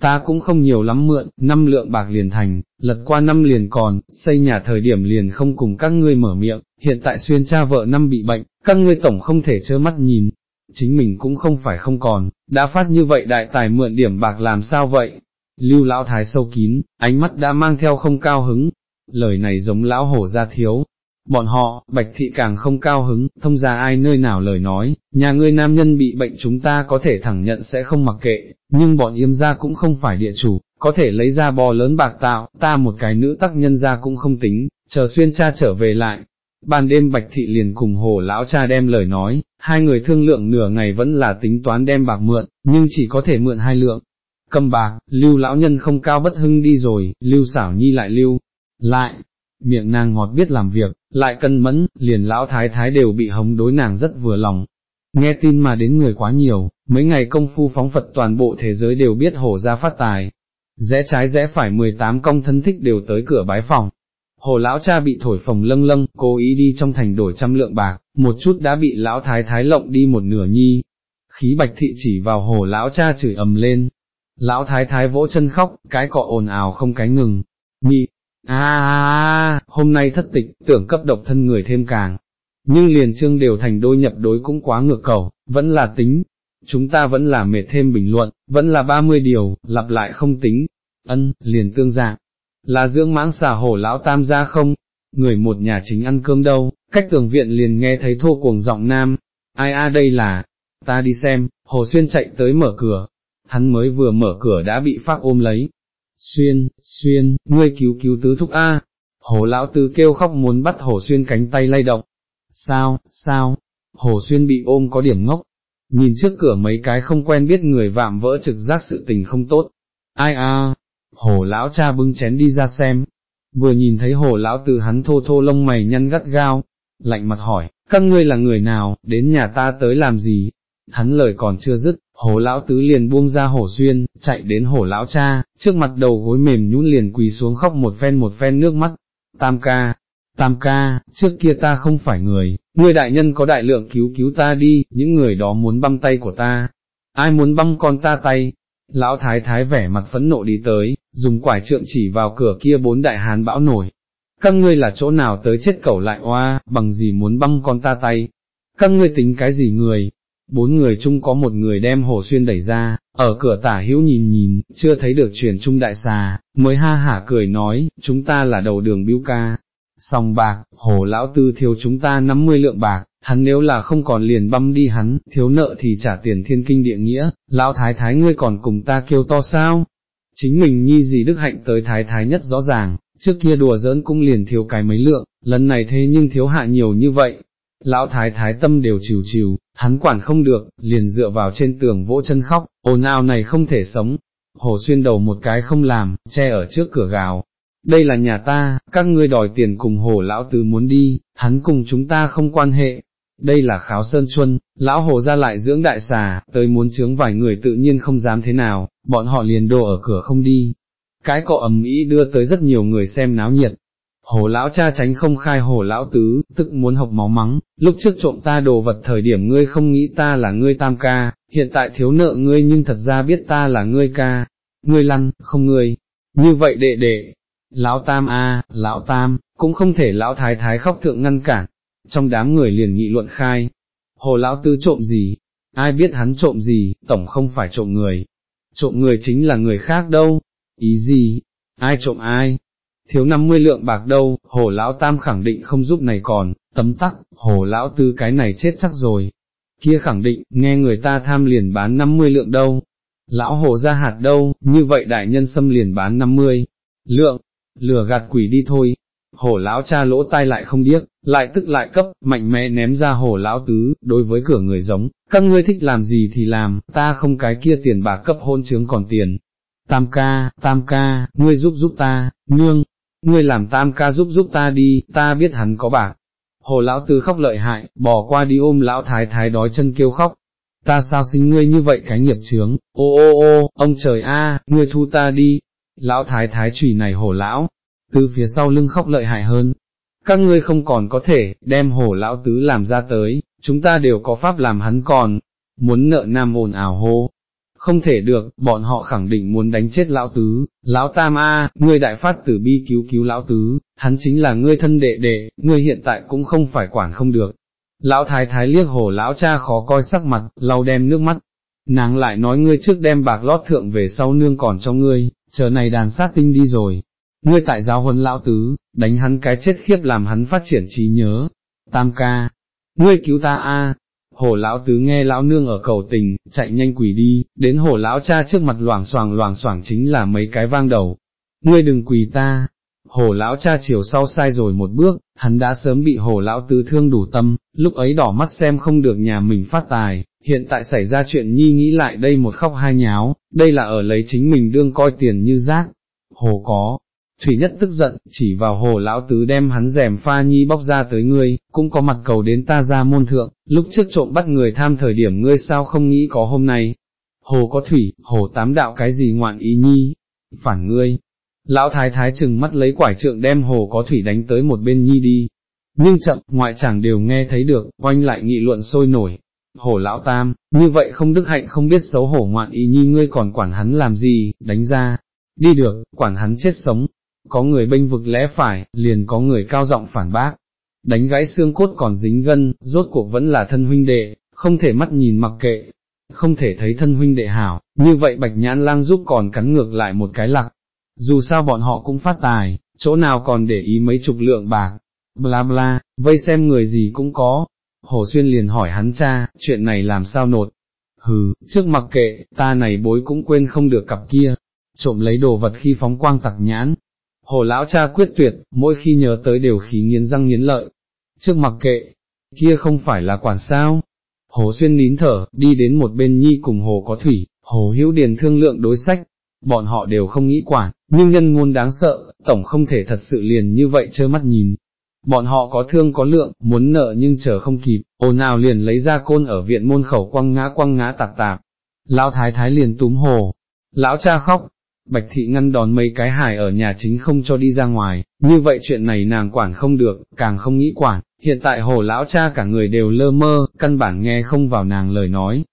ta cũng không nhiều lắm mượn, năm lượng bạc liền thành, lật qua năm liền còn, xây nhà thời điểm liền không cùng các ngươi mở miệng, hiện tại xuyên cha vợ năm bị bệnh, các ngươi tổng không thể trơ mắt nhìn, chính mình cũng không phải không còn, đã phát như vậy đại tài mượn điểm bạc làm sao vậy? Lưu lão thái sâu kín, ánh mắt đã mang theo không cao hứng, lời này giống lão hổ ra thiếu. Bọn họ, bạch thị càng không cao hứng, thông ra ai nơi nào lời nói, nhà ngươi nam nhân bị bệnh chúng ta có thể thẳng nhận sẽ không mặc kệ, nhưng bọn yêm gia cũng không phải địa chủ, có thể lấy ra bò lớn bạc tạo, ta một cái nữ tắc nhân gia cũng không tính, chờ xuyên cha trở về lại, Ban đêm Bạch Thị liền cùng hồ lão cha đem lời nói, hai người thương lượng nửa ngày vẫn là tính toán đem bạc mượn, nhưng chỉ có thể mượn hai lượng. Cầm bạc, lưu lão nhân không cao bất hưng đi rồi, lưu xảo nhi lại lưu, lại, miệng nàng ngọt biết làm việc, lại cân mẫn, liền lão thái thái đều bị hống đối nàng rất vừa lòng. Nghe tin mà đến người quá nhiều, mấy ngày công phu phóng Phật toàn bộ thế giới đều biết hổ ra phát tài. Rẽ trái rẽ phải 18 công thân thích đều tới cửa bái phòng. Hồ lão cha bị thổi phồng lâng lâng, cố ý đi trong thành đổi trăm lượng bạc, một chút đã bị lão thái thái lộng đi một nửa nhi. Khí bạch thị chỉ vào hồ lão cha chửi ầm lên. Lão thái thái vỗ chân khóc, cái cọ ồn ào không cái ngừng. Nhi, À, hôm nay thất tịch, tưởng cấp độc thân người thêm càng. Nhưng liền trương đều thành đôi nhập đối cũng quá ngược cầu, vẫn là tính. Chúng ta vẫn là mệt thêm bình luận, vẫn là 30 điều, lặp lại không tính. Ân, liền tương dạng. Là dưỡng mãng xà hổ lão tam gia không? Người một nhà chính ăn cơm đâu, cách tường viện liền nghe thấy thô cuồng giọng nam. Ai a đây là, ta đi xem, hồ xuyên chạy tới mở cửa. Hắn mới vừa mở cửa đã bị phát ôm lấy, xuyên, xuyên, ngươi cứu cứu tứ thúc A, hồ lão tứ kêu khóc muốn bắt hồ xuyên cánh tay lay động, sao, sao, hồ xuyên bị ôm có điểm ngốc, nhìn trước cửa mấy cái không quen biết người vạm vỡ trực giác sự tình không tốt, ai a, hồ lão cha bưng chén đi ra xem, vừa nhìn thấy hồ lão tứ hắn thô thô lông mày nhăn gắt gao, lạnh mặt hỏi, các ngươi là người nào, đến nhà ta tới làm gì, hắn lời còn chưa dứt, hồ lão tứ liền buông ra hổ xuyên, chạy đến hổ lão cha, trước mặt đầu gối mềm nhũn liền quỳ xuống khóc một phen một phen nước mắt, tam ca, tam ca, trước kia ta không phải người, ngươi đại nhân có đại lượng cứu cứu ta đi, những người đó muốn băm tay của ta, ai muốn băm con ta tay, lão thái thái vẻ mặt phẫn nộ đi tới, dùng quải trượng chỉ vào cửa kia bốn đại hán bão nổi, các ngươi là chỗ nào tới chết cẩu lại oa, bằng gì muốn băm con ta tay, các ngươi tính cái gì người, bốn người chung có một người đem hồ xuyên đẩy ra, ở cửa tả hữu nhìn nhìn, chưa thấy được truyền trung đại xà, mới ha hả cười nói, chúng ta là đầu đường biêu ca. Sòng bạc, hồ lão tư thiếu chúng ta 50 lượng bạc, hắn nếu là không còn liền băm đi hắn, thiếu nợ thì trả tiền thiên kinh địa nghĩa, lão thái thái ngươi còn cùng ta kêu to sao? Chính mình nhi gì đức hạnh tới thái thái nhất rõ ràng, trước kia đùa giỡn cũng liền thiếu cái mấy lượng, lần này thế nhưng thiếu hạ nhiều như vậy, lão thái thái tâm đều chiều chiều, hắn quản không được, liền dựa vào trên tường vỗ chân khóc, ồn ào này không thể sống, hồ xuyên đầu một cái không làm, che ở trước cửa gào. Đây là nhà ta, các ngươi đòi tiền cùng hồ lão tứ muốn đi, hắn cùng chúng ta không quan hệ. Đây là kháo sơn chuân, lão hồ ra lại dưỡng đại xà, tới muốn chướng vài người tự nhiên không dám thế nào, bọn họ liền đồ ở cửa không đi. Cái cọ ầm ĩ đưa tới rất nhiều người xem náo nhiệt, hồ lão cha tránh không khai hồ lão tứ, tức muốn học máu mắng, lúc trước trộm ta đồ vật thời điểm ngươi không nghĩ ta là ngươi tam ca, hiện tại thiếu nợ ngươi nhưng thật ra biết ta là ngươi ca, ngươi lăn, không ngươi, như vậy đệ đệ, lão tam a, lão tam, cũng không thể lão thái thái khóc thượng ngăn cản, trong đám người liền nghị luận khai, hồ lão tứ trộm gì, ai biết hắn trộm gì, tổng không phải trộm người, trộm người chính là người khác đâu, ý gì, ai trộm ai, thiếu 50 lượng bạc đâu, hồ lão tam khẳng định không giúp này còn, tấm tắc, hồ lão tư cái này chết chắc rồi. Kia khẳng định, nghe người ta tham liền bán 50 lượng đâu, lão hồ ra hạt đâu, như vậy đại nhân xâm liền bán 50 lượng, lừa gạt quỷ đi thôi. Hổ lão cha lỗ tai lại không điếc, lại tức lại cấp, mạnh mẽ ném ra hổ lão tứ, đối với cửa người giống, các ngươi thích làm gì thì làm, ta không cái kia tiền bạc cấp hôn trướng còn tiền. Tam ca, tam ca, ngươi giúp giúp ta, nương, ngươi làm tam ca giúp giúp ta đi, ta biết hắn có bạc. Hồ lão tứ khóc lợi hại, bỏ qua đi ôm lão thái thái đói chân kêu khóc. Ta sao sinh ngươi như vậy cái nghiệp chướng, ô ô ô, ông trời a, ngươi thu ta đi. Lão thái thái chùy này hồ lão, từ phía sau lưng khóc lợi hại hơn. Các ngươi không còn có thể, đem hồ lão tứ làm ra tới, chúng ta đều có pháp làm hắn còn, muốn nợ nam ồn ảo hô, không thể được, bọn họ khẳng định muốn đánh chết lão tứ, lão tam a, ngươi đại phát tử bi cứu cứu lão tứ, hắn chính là ngươi thân đệ đệ, ngươi hiện tại cũng không phải quản không được. Lão thái thái liếc hồ lão cha khó coi sắc mặt, lau đem nước mắt, nàng lại nói ngươi trước đem bạc lót thượng về sau nương còn cho ngươi, chờ này đàn sát tinh đi rồi. Ngươi tại giáo huấn lão tứ, đánh hắn cái chết khiếp làm hắn phát triển trí nhớ. Tam ca, ngươi cứu ta a, Hồ lão tứ nghe lão nương ở cầu tình, chạy nhanh quỷ đi, đến hồ lão cha trước mặt loảng xoảng loảng xoảng chính là mấy cái vang đầu. Ngươi đừng quỳ ta. Hồ lão cha chiều sau sai rồi một bước, hắn đã sớm bị hồ lão tứ thương đủ tâm, lúc ấy đỏ mắt xem không được nhà mình phát tài, hiện tại xảy ra chuyện nhi nghĩ lại đây một khóc hai nháo, đây là ở lấy chính mình đương coi tiền như rác. Hồ có, Thủy nhất tức giận, chỉ vào hồ lão tứ đem hắn rèm pha nhi bóc ra tới ngươi, cũng có mặt cầu đến ta ra môn thượng, lúc trước trộm bắt người tham thời điểm ngươi sao không nghĩ có hôm nay. Hồ có thủy, hồ tám đạo cái gì ngoạn ý nhi, phản ngươi. Lão thái thái chừng mắt lấy quải trượng đem hồ có thủy đánh tới một bên nhi đi. Nhưng chậm, ngoại chẳng đều nghe thấy được, oanh lại nghị luận sôi nổi. Hồ lão tam, như vậy không đức hạnh không biết xấu hổ ngoạn ý nhi ngươi còn quản hắn làm gì, đánh ra, đi được, quản hắn chết sống, có người bênh vực lẽ phải, liền có người cao giọng phản bác, đánh gãy xương cốt còn dính gân, rốt cuộc vẫn là thân huynh đệ, không thể mắt nhìn mặc kệ, không thể thấy thân huynh đệ hảo, như vậy bạch nhãn lang giúp còn cắn ngược lại một cái lặc, dù sao bọn họ cũng phát tài, chỗ nào còn để ý mấy chục lượng bạc, bla bla, vây xem người gì cũng có, Hồ Xuyên liền hỏi hắn cha, chuyện này làm sao nột, hừ, trước mặc kệ, ta này bối cũng quên không được cặp kia, trộm lấy đồ vật khi phóng quang tặc nhãn, hồ lão cha quyết tuyệt, mỗi khi nhớ tới đều khí nghiến răng nghiến lợi, trước mặc kệ, kia không phải là quản sao, hồ xuyên nín thở, đi đến một bên nhi cùng hồ có thủy, hồ hữu điền thương lượng đối sách, bọn họ đều không nghĩ quản, nhưng nhân ngôn đáng sợ, tổng không thể thật sự liền như vậy trơ mắt nhìn. Bọn họ có thương có lượng, muốn nợ nhưng chờ không kịp, ồn nào liền lấy ra côn ở viện môn khẩu quăng ngã quăng ngã tạp tạp. Lão thái thái liền túm hồ, lão cha khóc, Bạch thị ngăn đón mấy cái hài ở nhà chính không cho đi ra ngoài, như vậy chuyện này nàng quản không được, càng không nghĩ quản, hiện tại hồ lão cha cả người đều lơ mơ, căn bản nghe không vào nàng lời nói.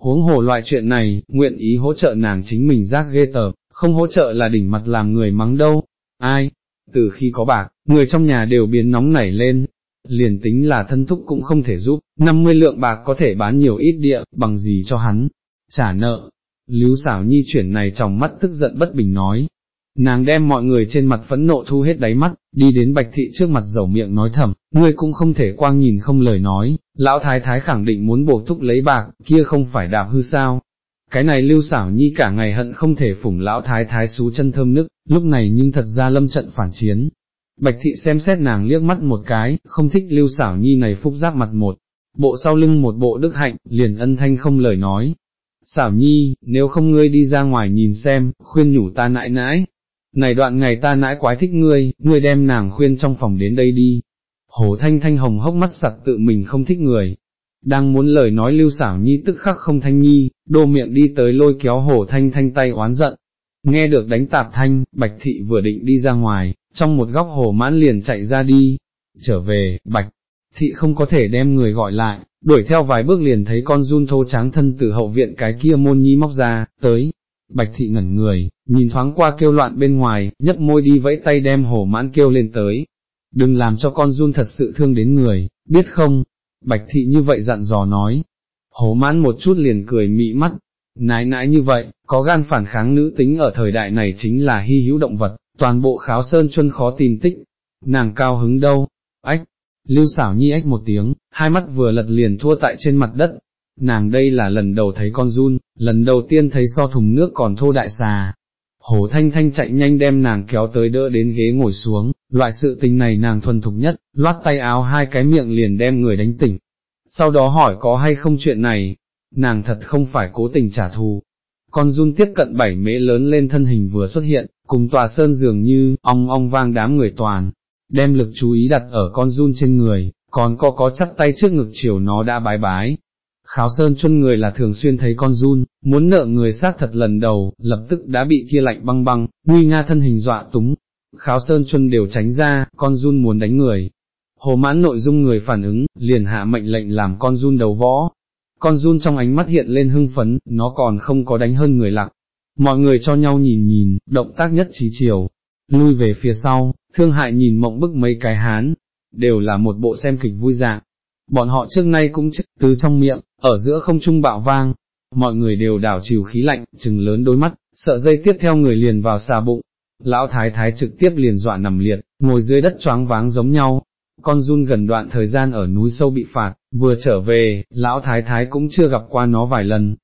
Huống hồ loại chuyện này, nguyện ý hỗ trợ nàng chính mình giác ghê tởm, không hỗ trợ là đỉnh mặt làm người mắng đâu, ai, từ khi có bạc, người trong nhà đều biến nóng nảy lên, liền tính là thân thúc cũng không thể giúp, 50 lượng bạc có thể bán nhiều ít địa, bằng gì cho hắn, trả nợ, Lưu xảo nhi chuyển này trong mắt tức giận bất bình nói. Nàng đem mọi người trên mặt phẫn nộ thu hết đáy mắt, đi đến bạch thị trước mặt dầu miệng nói thầm, ngươi cũng không thể quang nhìn không lời nói, lão thái thái khẳng định muốn bổ thúc lấy bạc, kia không phải đạp hư sao. Cái này lưu xảo nhi cả ngày hận không thể phủng lão thái thái xú chân thơm nức, lúc này nhưng thật ra lâm trận phản chiến. Bạch thị xem xét nàng liếc mắt một cái, không thích lưu xảo nhi này phúc giác mặt một, bộ sau lưng một bộ đức hạnh, liền ân thanh không lời nói, xảo nhi, nếu không ngươi đi ra ngoài nhìn xem, khuyên nhủ ta nãi nãi. Này đoạn ngày ta nãi quái thích ngươi, ngươi đem nàng khuyên trong phòng đến đây đi. Hồ thanh thanh hồng hốc mắt sặc tự mình không thích người. Đang muốn lời nói lưu xảo nhi tức khắc không thanh nhi, đô miệng đi tới lôi kéo Hồ thanh thanh tay oán giận. Nghe được đánh tạp thanh, bạch thị vừa định đi ra ngoài, trong một góc hồ mãn liền chạy ra đi. Trở về, bạch thị không có thể đem người gọi lại, đuổi theo vài bước liền thấy con run thô tráng thân từ hậu viện cái kia môn nhi móc ra, tới, bạch thị ngẩn người, nhìn thoáng qua kêu loạn bên ngoài, nhấp môi đi vẫy tay đem hổ mãn kêu lên tới, đừng làm cho con run thật sự thương đến người, biết không, bạch thị như vậy dặn dò nói, hổ mãn một chút liền cười mị mắt, nái nãi như vậy, có gan phản kháng nữ tính ở thời đại này chính là hy hữu động vật, toàn bộ kháo sơn chuân khó tìm tích, nàng cao hứng đâu, ách, Lưu xảo nhi ếch một tiếng, hai mắt vừa lật liền thua tại trên mặt đất. Nàng đây là lần đầu thấy con run, lần đầu tiên thấy so thùng nước còn thô đại xà. Hồ thanh thanh chạy nhanh đem nàng kéo tới đỡ đến ghế ngồi xuống, loại sự tình này nàng thuần thục nhất, loát tay áo hai cái miệng liền đem người đánh tỉnh. Sau đó hỏi có hay không chuyện này, nàng thật không phải cố tình trả thù. Con run tiếp cận bảy mễ lớn lên thân hình vừa xuất hiện, cùng tòa sơn dường như, ong ong vang đám người toàn, đem lực chú ý đặt ở con run trên người, còn có có chắp tay trước ngực chiều nó đã bái bái. Kháo sơn chuân người là thường xuyên thấy con run, muốn nợ người xác thật lần đầu, lập tức đã bị kia lạnh băng băng, nguy nga thân hình dọa túng. Kháo sơn chuân đều tránh ra, con run muốn đánh người. Hồ mãn nội dung người phản ứng, liền hạ mệnh lệnh làm con run đầu võ. Con run trong ánh mắt hiện lên hưng phấn, nó còn không có đánh hơn người lặng. Mọi người cho nhau nhìn nhìn, động tác nhất trí chiều, lui về phía sau, thương hại nhìn mộng bức mấy cái hán, đều là một bộ xem kịch vui dạng. Bọn họ trước nay cũng chức từ trong miệng, ở giữa không trung bạo vang, mọi người đều đảo chiều khí lạnh, chừng lớn đôi mắt, sợ dây tiếp theo người liền vào xà bụng. Lão thái thái trực tiếp liền dọa nằm liệt, ngồi dưới đất choáng váng giống nhau. Con run gần đoạn thời gian ở núi sâu bị phạt, vừa trở về, lão thái thái cũng chưa gặp qua nó vài lần.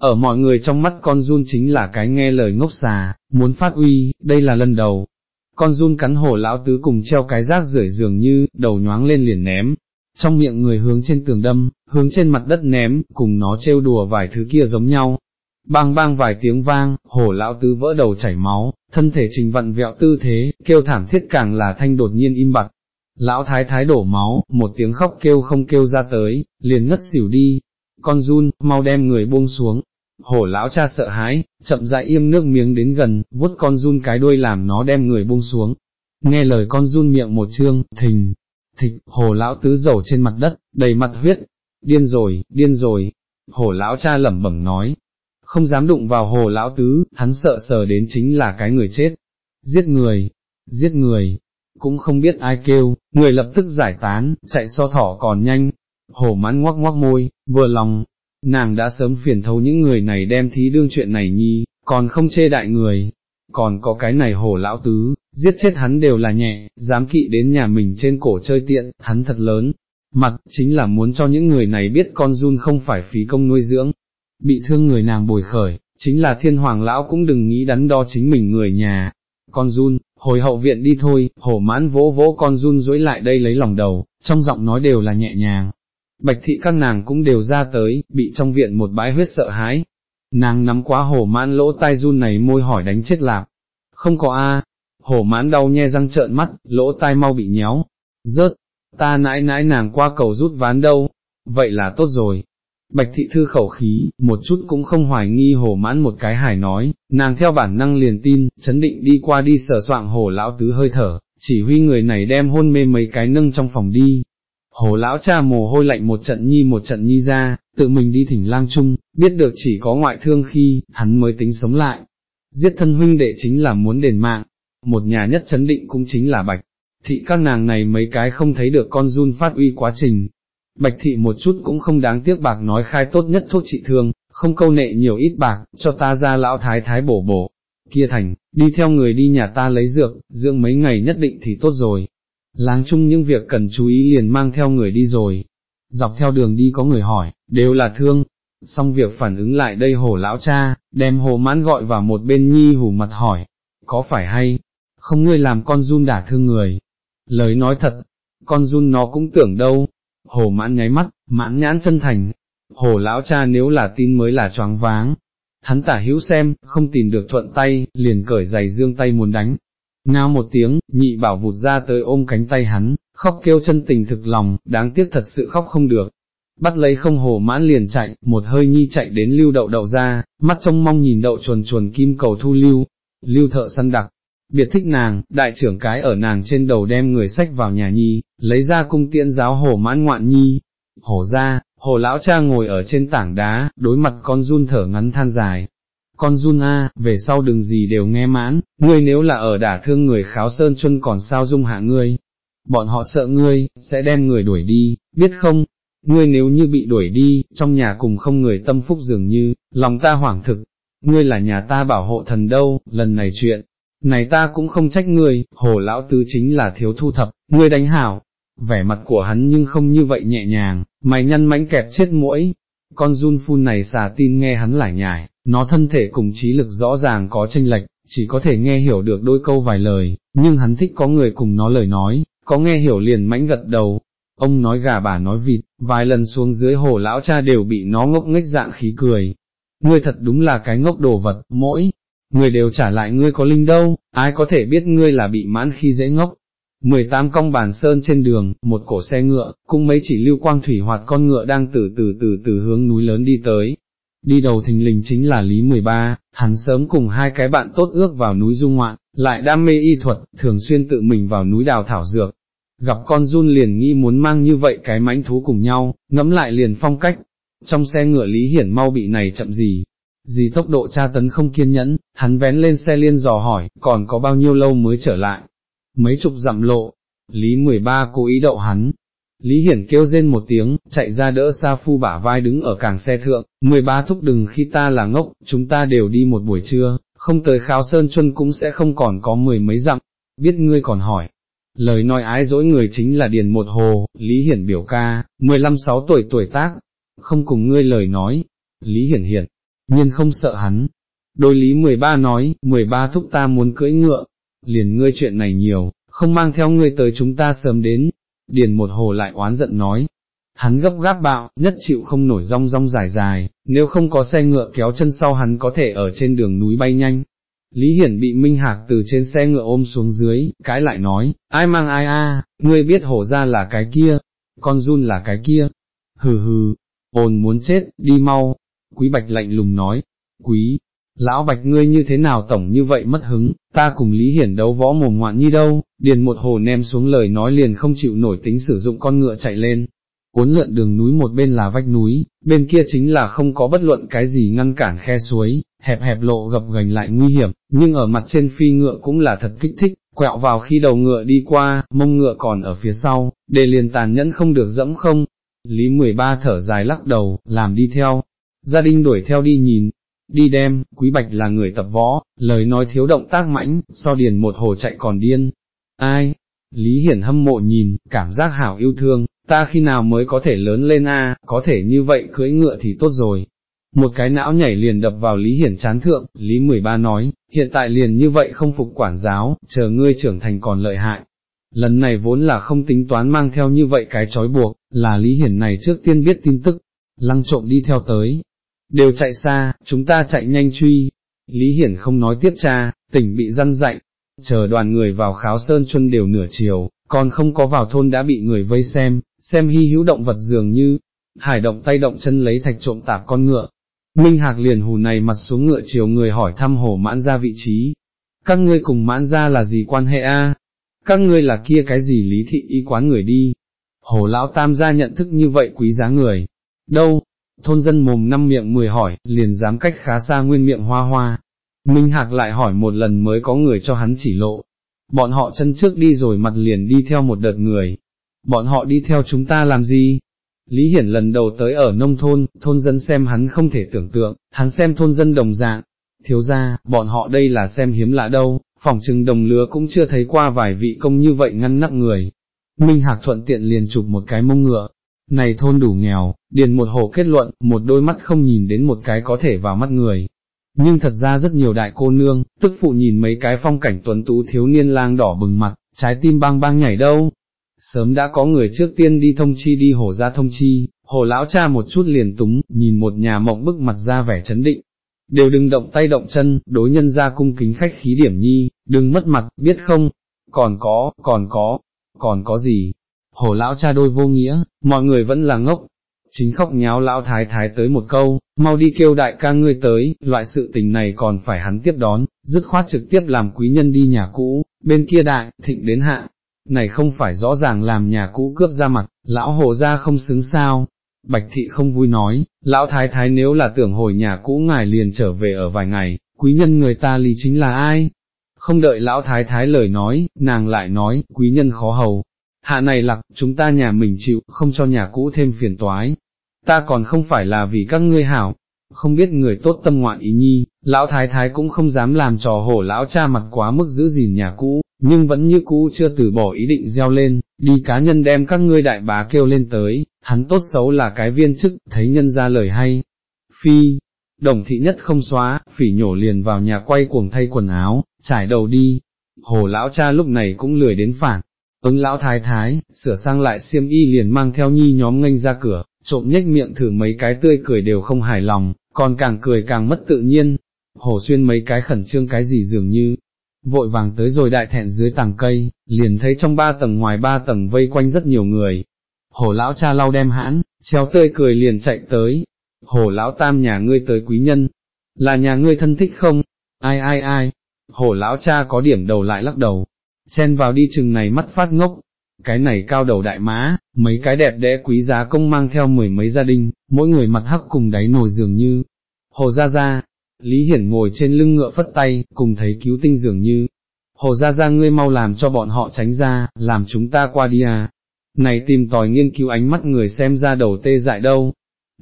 Ở mọi người trong mắt con run chính là cái nghe lời ngốc xà, muốn phát uy, đây là lần đầu, con run cắn hổ lão tứ cùng treo cái rác rưởi dường như, đầu nhoáng lên liền ném, trong miệng người hướng trên tường đâm, hướng trên mặt đất ném, cùng nó trêu đùa vài thứ kia giống nhau. bang bang vài tiếng vang, hổ lão tứ vỡ đầu chảy máu, thân thể trình vặn vẹo tư thế, kêu thảm thiết càng là thanh đột nhiên im bặt. Lão thái thái đổ máu, một tiếng khóc kêu không kêu ra tới, liền ngất xỉu đi. Con run, mau đem người buông xuống. Hổ lão cha sợ hãi, chậm rãi im nước miếng đến gần, vuốt con run cái đuôi làm nó đem người buông xuống. Nghe lời con run miệng một chương, thình, thịch, hồ lão tứ dầu trên mặt đất, đầy mặt huyết. Điên rồi, điên rồi. Hổ lão cha lẩm bẩm nói, không dám đụng vào hồ lão tứ, hắn sợ sờ đến chính là cái người chết. Giết người, giết người, cũng không biết ai kêu, người lập tức giải tán, chạy so thỏ còn nhanh. Hồ mãn ngoắc ngoắc môi, vừa lòng, nàng đã sớm phiền thấu những người này đem thí đương chuyện này nhi, còn không chê đại người. Còn có cái này hổ lão tứ, giết chết hắn đều là nhẹ, dám kỵ đến nhà mình trên cổ chơi tiện, hắn thật lớn, mặt chính là muốn cho những người này biết con run không phải phí công nuôi dưỡng, bị thương người nàng bồi khởi, chính là thiên hoàng lão cũng đừng nghĩ đắn đo chính mình người nhà. Con run, hồi hậu viện đi thôi, hổ mãn vỗ vỗ con run dối lại đây lấy lòng đầu, trong giọng nói đều là nhẹ nhàng. Bạch thị các nàng cũng đều ra tới, bị trong viện một bãi huyết sợ hãi. Nàng nắm quá hổ mãn lỗ tai run này môi hỏi đánh chết lạc. Không có a, hổ mãn đau nhe răng trợn mắt, lỗ tai mau bị nhéo. Rớt, ta nãi nãi nàng qua cầu rút ván đâu, vậy là tốt rồi, Bạch thị thư khẩu khí, một chút cũng không hoài nghi hồ mãn một cái hải nói, nàng theo bản năng liền tin, chấn định đi qua đi sờ soạng hồ lão tứ hơi thở, chỉ huy người này đem hôn mê mấy cái nâng trong phòng đi. Hồ lão cha mồ hôi lạnh một trận nhi một trận nhi ra, tự mình đi thỉnh lang chung, biết được chỉ có ngoại thương khi, hắn mới tính sống lại. Giết thân huynh đệ chính là muốn đền mạng, một nhà nhất chấn định cũng chính là bạch. Thị các nàng này mấy cái không thấy được con run phát uy quá trình, Bạch thị một chút cũng không đáng tiếc bạc nói khai tốt nhất thuốc trị thương, không câu nệ nhiều ít bạc, cho ta ra lão thái thái bổ bổ. Kia thành, đi theo người đi nhà ta lấy dược, dưỡng mấy ngày nhất định thì tốt rồi. Láng chung những việc cần chú ý liền mang theo người đi rồi. Dọc theo đường đi có người hỏi, đều là thương. Xong việc phản ứng lại đây hồ lão cha, đem hồ mãn gọi vào một bên nhi hủ mặt hỏi, có phải hay, không ngươi làm con run đả thương người. Lời nói thật, con run nó cũng tưởng đâu, hồ mãn nháy mắt, mãn nhãn chân thành, hồ lão cha nếu là tin mới là choáng váng, hắn tả hữu xem, không tìm được thuận tay, liền cởi giày dương tay muốn đánh, ngao một tiếng, nhị bảo vụt ra tới ôm cánh tay hắn, khóc kêu chân tình thực lòng, đáng tiếc thật sự khóc không được. Bắt lấy không hồ mãn liền chạy, một hơi nhi chạy đến lưu đậu đậu ra, mắt trông mong nhìn đậu chuồn chuồn kim cầu thu lưu, lưu thợ săn đặc, biệt thích nàng, đại trưởng cái ở nàng trên đầu đem người sách vào nhà nhi, lấy ra cung tiễn giáo hồ mãn ngoạn nhi, hổ ra, hồ lão cha ngồi ở trên tảng đá, đối mặt con run thở ngắn than dài. Con Jun a, về sau đừng gì đều nghe mãn, ngươi nếu là ở đả thương người kháo sơn chân còn sao dung hạ ngươi. Bọn họ sợ ngươi, sẽ đem người đuổi đi, biết không? Ngươi nếu như bị đuổi đi, trong nhà cùng không người tâm phúc dường như, lòng ta hoảng thực, ngươi là nhà ta bảo hộ thần đâu, lần này chuyện, này ta cũng không trách ngươi, hồ lão tứ chính là thiếu thu thập, ngươi đánh hảo, vẻ mặt của hắn nhưng không như vậy nhẹ nhàng, mày nhăn mánh kẹp chết mũi, con run phun này xà tin nghe hắn lải nhải, nó thân thể cùng trí lực rõ ràng có tranh lệch, chỉ có thể nghe hiểu được đôi câu vài lời, nhưng hắn thích có người cùng nó lời nói, có nghe hiểu liền mãnh gật đầu. Ông nói gà bà nói vịt, vài lần xuống dưới hồ lão cha đều bị nó ngốc nghếch dạng khí cười. Ngươi thật đúng là cái ngốc đồ vật, mỗi, người đều trả lại ngươi có linh đâu, ai có thể biết ngươi là bị mãn khi dễ ngốc. 18 cong bàn sơn trên đường, một cổ xe ngựa, cũng mấy chỉ lưu quang thủy hoạt con ngựa đang từ từ từ từ hướng núi lớn đi tới. Đi đầu thình lình chính là Lý 13, hắn sớm cùng hai cái bạn tốt ước vào núi du ngoạn, lại đam mê y thuật, thường xuyên tự mình vào núi đào thảo dược. Gặp con run liền nghĩ muốn mang như vậy cái mãnh thú cùng nhau, ngẫm lại liền phong cách. Trong xe ngựa Lý Hiển mau bị này chậm gì, gì tốc độ tra tấn không kiên nhẫn, hắn vén lên xe liên dò hỏi, còn có bao nhiêu lâu mới trở lại, mấy chục dặm lộ, Lý 13 cố ý đậu hắn. Lý Hiển kêu rên một tiếng, chạy ra đỡ Sa Phu bả vai đứng ở càng xe thượng, 13 thúc đừng khi ta là ngốc, chúng ta đều đi một buổi trưa, không tới kháo sơn chuân cũng sẽ không còn có mười mấy dặm, biết ngươi còn hỏi. Lời nói ái dỗi người chính là Điền Một Hồ, Lý Hiển biểu ca, 15-6 tuổi tuổi tác, không cùng ngươi lời nói, Lý Hiển Hiển, nhiên không sợ hắn. Đôi lý 13 nói, 13 thúc ta muốn cưỡi ngựa, liền ngươi chuyện này nhiều, không mang theo ngươi tới chúng ta sớm đến. Điền một hồ lại oán giận nói, hắn gấp gáp bạo, nhất chịu không nổi rong rong dài dài, nếu không có xe ngựa kéo chân sau hắn có thể ở trên đường núi bay nhanh. Lý Hiển bị Minh Hạc từ trên xe ngựa ôm xuống dưới, cái lại nói, ai mang ai a, ngươi biết hổ ra là cái kia, con run là cái kia, hừ hừ, ồn muốn chết, đi mau, quý bạch lạnh lùng nói, quý, lão bạch ngươi như thế nào tổng như vậy mất hứng, ta cùng Lý Hiển đấu võ mồm ngoạn như đâu, điền một hồ nem xuống lời nói liền không chịu nổi tính sử dụng con ngựa chạy lên. Cuốn lượn đường núi một bên là vách núi, bên kia chính là không có bất luận cái gì ngăn cản khe suối, hẹp hẹp lộ gập gành lại nguy hiểm, nhưng ở mặt trên phi ngựa cũng là thật kích thích, quẹo vào khi đầu ngựa đi qua, mông ngựa còn ở phía sau, để liền tàn nhẫn không được dẫm không. Lý 13 thở dài lắc đầu, làm đi theo, gia đình đuổi theo đi nhìn, đi đem, quý bạch là người tập võ, lời nói thiếu động tác mãnh, so điền một hồ chạy còn điên. Ai? Lý Hiển hâm mộ nhìn, cảm giác hảo yêu thương, ta khi nào mới có thể lớn lên a, có thể như vậy cưỡi ngựa thì tốt rồi. Một cái não nhảy liền đập vào Lý Hiển chán thượng, Lý 13 nói, hiện tại liền như vậy không phục quản giáo, chờ ngươi trưởng thành còn lợi hại. Lần này vốn là không tính toán mang theo như vậy cái trói buộc, là Lý Hiển này trước tiên biết tin tức, lăng trộm đi theo tới, đều chạy xa, chúng ta chạy nhanh truy. Lý Hiển không nói tiếp cha, tỉnh bị răn dạy, chờ đoàn người vào kháo sơn chuân đều nửa chiều, còn không có vào thôn đã bị người vây xem, xem hy hữu động vật dường như, hải động tay động chân lấy thạch trộm tạp con ngựa. Minh Hạc liền hù này mặt xuống ngựa chiều người hỏi thăm hồ mãn ra vị trí. Các ngươi cùng mãn ra là gì quan hệ a? Các ngươi là kia cái gì lý thị y quán người đi? Hồ lão tam gia nhận thức như vậy quý giá người. Đâu, thôn dân mồm năm miệng mười hỏi, liền dám cách khá xa nguyên miệng hoa hoa. Minh Hạc lại hỏi một lần mới có người cho hắn chỉ lộ. Bọn họ chân trước đi rồi mặt liền đi theo một đợt người. Bọn họ đi theo chúng ta làm gì? Lý Hiển lần đầu tới ở nông thôn, thôn dân xem hắn không thể tưởng tượng, hắn xem thôn dân đồng dạng. Thiếu ra, bọn họ đây là xem hiếm lạ đâu, phòng trừng đồng lứa cũng chưa thấy qua vài vị công như vậy ngăn nắp người. Minh Hạc thuận tiện liền chụp một cái mông ngựa, này thôn đủ nghèo, điền một hồ kết luận, một đôi mắt không nhìn đến một cái có thể vào mắt người. Nhưng thật ra rất nhiều đại cô nương, tức phụ nhìn mấy cái phong cảnh tuấn tú thiếu niên lang đỏ bừng mặt, trái tim bang bang nhảy đâu. Sớm đã có người trước tiên đi thông chi đi hồ ra thông chi, hồ lão cha một chút liền túng, nhìn một nhà mộng bức mặt ra vẻ chấn định. Đều đừng động tay động chân, đối nhân ra cung kính khách khí điểm nhi, đừng mất mặt, biết không? Còn có, còn có, còn có gì? Hổ lão cha đôi vô nghĩa, mọi người vẫn là ngốc, chính khóc nháo lão thái thái tới một câu, mau đi kêu đại ca ngươi tới, loại sự tình này còn phải hắn tiếp đón, dứt khoát trực tiếp làm quý nhân đi nhà cũ, bên kia đại, thịnh đến hạ, này không phải rõ ràng làm nhà cũ cướp ra mặt, lão hồ ra không xứng sao. Bạch thị không vui nói, lão thái thái nếu là tưởng hồi nhà cũ ngài liền trở về ở vài ngày, quý nhân người ta lý chính là ai? Không đợi lão thái thái lời nói, nàng lại nói, quý nhân khó hầu, hạ này lặc, chúng ta nhà mình chịu, không cho nhà cũ thêm phiền toái, ta còn không phải là vì các ngươi hảo, không biết người tốt tâm ngoạn ý nhi, lão thái thái cũng không dám làm trò hổ lão cha mặt quá mức giữ gìn nhà cũ, nhưng vẫn như cũ chưa từ bỏ ý định gieo lên, đi cá nhân đem các ngươi đại bá kêu lên tới, hắn tốt xấu là cái viên chức, thấy nhân ra lời hay. Phi, đồng thị nhất không xóa, phỉ nhổ liền vào nhà quay cuồng thay quần áo, trải đầu đi, hồ lão cha lúc này cũng lười đến phản, ứng lão thái thái, sửa sang lại xiêm y liền mang theo nhi nhóm nghênh ra cửa, trộm nhếch miệng thử mấy cái tươi cười đều không hài lòng, còn càng cười càng mất tự nhiên, hồ xuyên mấy cái khẩn trương cái gì dường như, vội vàng tới rồi đại thẹn dưới tàng cây, liền thấy trong ba tầng ngoài ba tầng vây quanh rất nhiều người. Hồ lão cha lau đem hãn, treo tươi cười liền chạy tới, hồ lão tam nhà ngươi tới quý nhân, là nhà ngươi thân thích không, ai ai ai, hồ lão cha có điểm đầu lại lắc đầu, chen vào đi chừng này mắt phát ngốc, cái này cao đầu đại má mấy cái đẹp đẽ quý giá công mang theo mười mấy gia đình, mỗi người mặt hắc cùng đáy nồi dường như. Hồ Gia Gia, Lý Hiển ngồi trên lưng ngựa phất tay, cùng thấy cứu tinh dường như. Hồ Gia Gia ngươi mau làm cho bọn họ tránh ra, làm chúng ta qua đi à. Này tìm tòi nghiên cứu ánh mắt người xem ra đầu tê dại đâu.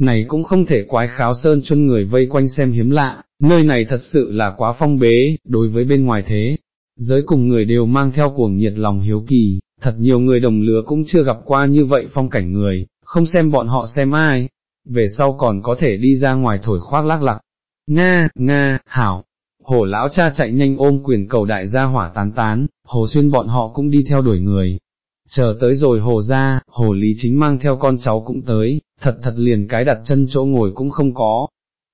Này cũng không thể quái kháo sơn chuân người vây quanh xem hiếm lạ, nơi này thật sự là quá phong bế, đối với bên ngoài thế. Giới cùng người đều mang theo cuồng nhiệt lòng hiếu kỳ, thật nhiều người đồng lứa cũng chưa gặp qua như vậy phong cảnh người, không xem bọn họ xem ai, về sau còn có thể đi ra ngoài thổi khoác lác lặc. Nga, Nga, Hảo, hồ lão cha chạy nhanh ôm quyền cầu đại gia hỏa tán tán, hồ xuyên bọn họ cũng đi theo đuổi người. chờ tới rồi hồ ra, hồ lý chính mang theo con cháu cũng tới, thật thật liền cái đặt chân chỗ ngồi cũng không có.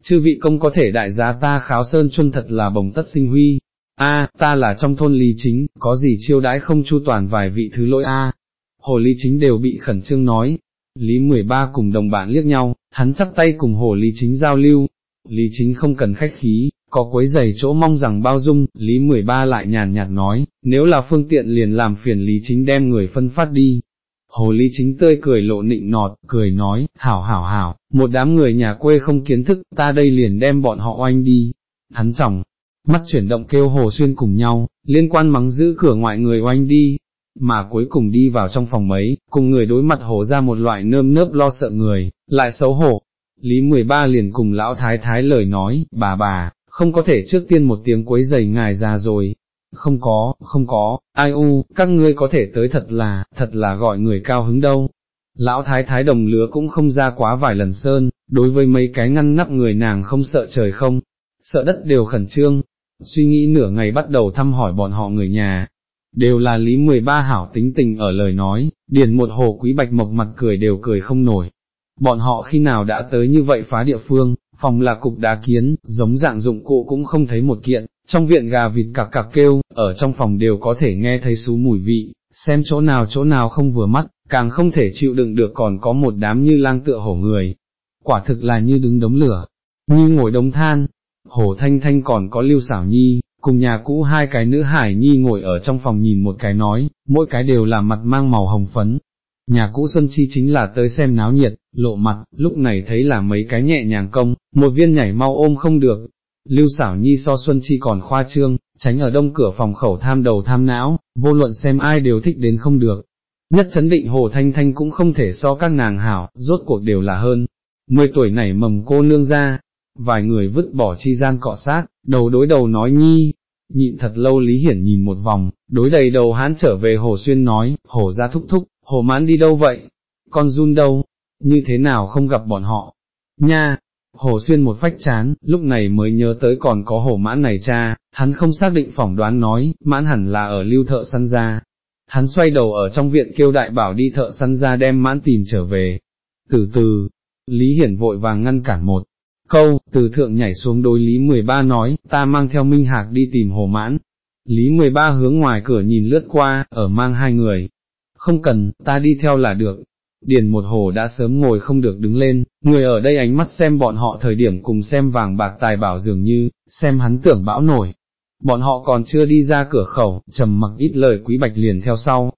Chư vị công có thể đại gia ta kháo sơn chuân thật là bồng tất sinh huy, a ta là trong thôn lý chính, có gì chiêu đãi không chu toàn vài vị thứ lỗi a Hồ lý chính đều bị khẩn trương nói, Lý 13 cùng đồng bạn liếc nhau, hắn chắp tay cùng hồ lý chính giao lưu, lý chính không cần khách khí, có quấy giày chỗ mong rằng bao dung, Lý 13 lại nhàn nhạt nói, nếu là phương tiện liền làm phiền Lý Chính đem người phân phát đi. Hồ Lý Chính tươi cười lộ nịnh nọt, cười nói, hảo hảo hảo, một đám người nhà quê không kiến thức, ta đây liền đem bọn họ oanh đi. Hắn chồng, mắt chuyển động kêu Hồ Xuyên cùng nhau, liên quan mắng giữ cửa ngoại người oanh đi, mà cuối cùng đi vào trong phòng mấy, cùng người đối mặt hồ ra một loại nơm nớp lo sợ người, lại xấu hổ. Lý 13 liền cùng lão thái thái lời nói, bà bà, không có thể trước tiên một tiếng quấy giày ngài già rồi. Không có, không có, ai u, các ngươi có thể tới thật là, thật là gọi người cao hứng đâu. Lão thái thái đồng lứa cũng không ra quá vài lần sơn, đối với mấy cái ngăn nắp người nàng không sợ trời không, sợ đất đều khẩn trương. Suy nghĩ nửa ngày bắt đầu thăm hỏi bọn họ người nhà, đều là lý 13 hảo tính tình ở lời nói, điền một hồ quý bạch mộc mặt cười đều cười không nổi. Bọn họ khi nào đã tới như vậy phá địa phương, phòng là cục đá kiến, giống dạng dụng cụ cũng không thấy một kiện, trong viện gà vịt cặc cặc kêu, ở trong phòng đều có thể nghe thấy xú mùi vị, xem chỗ nào chỗ nào không vừa mắt, càng không thể chịu đựng được còn có một đám như lang tựa hổ người. Quả thực là như đứng đống lửa, như ngồi đống than, hổ thanh thanh còn có lưu xảo nhi, cùng nhà cũ hai cái nữ hải nhi ngồi ở trong phòng nhìn một cái nói, mỗi cái đều là mặt mang màu hồng phấn, Nhà cũ Xuân Chi chính là tới xem náo nhiệt, lộ mặt, lúc này thấy là mấy cái nhẹ nhàng công, một viên nhảy mau ôm không được. Lưu xảo nhi so Xuân Chi còn khoa trương, tránh ở đông cửa phòng khẩu tham đầu tham não, vô luận xem ai đều thích đến không được. Nhất chấn định Hồ Thanh Thanh cũng không thể so các nàng hảo, rốt cuộc đều là hơn. Mười tuổi nảy mầm cô nương ra, vài người vứt bỏ chi gian cọ sát, đầu đối đầu nói nhi, nhịn thật lâu Lý Hiển nhìn một vòng, đối đầy đầu hán trở về Hồ Xuyên nói, Hồ ra thúc thúc, Hồ mãn đi đâu vậy? Con run đâu? Như thế nào không gặp bọn họ? Nha! Hồ xuyên một phách chán, lúc này mới nhớ tới còn có hồ mãn này cha, hắn không xác định phỏng đoán nói, mãn hẳn là ở lưu thợ săn ra. Hắn xoay đầu ở trong viện kêu đại bảo đi thợ săn ra đem mãn tìm trở về. Từ từ, Lý Hiển vội vàng ngăn cản một câu, từ thượng nhảy xuống đối Lý 13 nói, ta mang theo Minh Hạc đi tìm hồ mãn. Lý 13 hướng ngoài cửa nhìn lướt qua, ở mang hai người, không cần, ta đi theo là được. Điền một hồ đã sớm ngồi không được đứng lên, người ở đây ánh mắt xem bọn họ thời điểm cùng xem vàng bạc tài bảo dường như, xem hắn tưởng bão nổi. Bọn họ còn chưa đi ra cửa khẩu, trầm mặc ít lời quý bạch liền theo sau.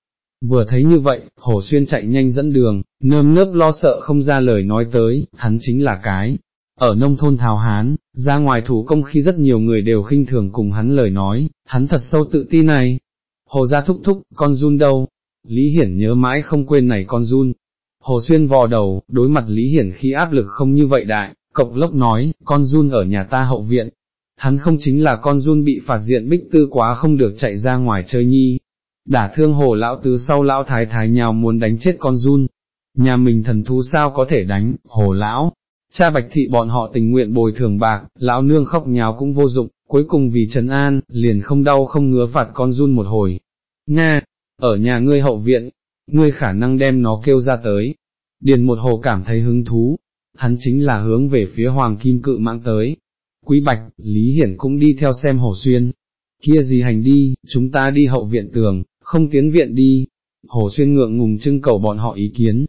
Vừa thấy như vậy, hồ xuyên chạy nhanh dẫn đường, nơm nớp lo sợ không ra lời nói tới, hắn chính là cái. Ở nông thôn Thảo Hán, ra ngoài thủ công khi rất nhiều người đều khinh thường cùng hắn lời nói, hắn thật sâu tự ti này. Hồ ra thúc thúc, con run đâu, Lý Hiển nhớ mãi không quên này con run. Hồ Xuyên vò đầu, đối mặt Lý Hiển khi áp lực không như vậy đại, cộc lốc nói, con run ở nhà ta hậu viện. Hắn không chính là con run bị phạt diện bích tư quá không được chạy ra ngoài chơi nhi. Đả thương hồ lão tứ sau lão thái thái nhào muốn đánh chết con run. Nhà mình thần thú sao có thể đánh, hồ lão. Cha bạch thị bọn họ tình nguyện bồi thường bạc, lão nương khóc nhào cũng vô dụng, cuối cùng vì trấn an, liền không đau không ngứa phạt con run một hồi. Nga, ở nhà ngươi hậu viện, ngươi khả năng đem nó kêu ra tới. Điền một hồ cảm thấy hứng thú, hắn chính là hướng về phía hoàng kim cự mạng tới. Quý Bạch, Lý Hiển cũng đi theo xem hồ xuyên. Kia gì hành đi, chúng ta đi hậu viện tường, không tiến viện đi. Hồ xuyên ngượng ngùng trưng cầu bọn họ ý kiến.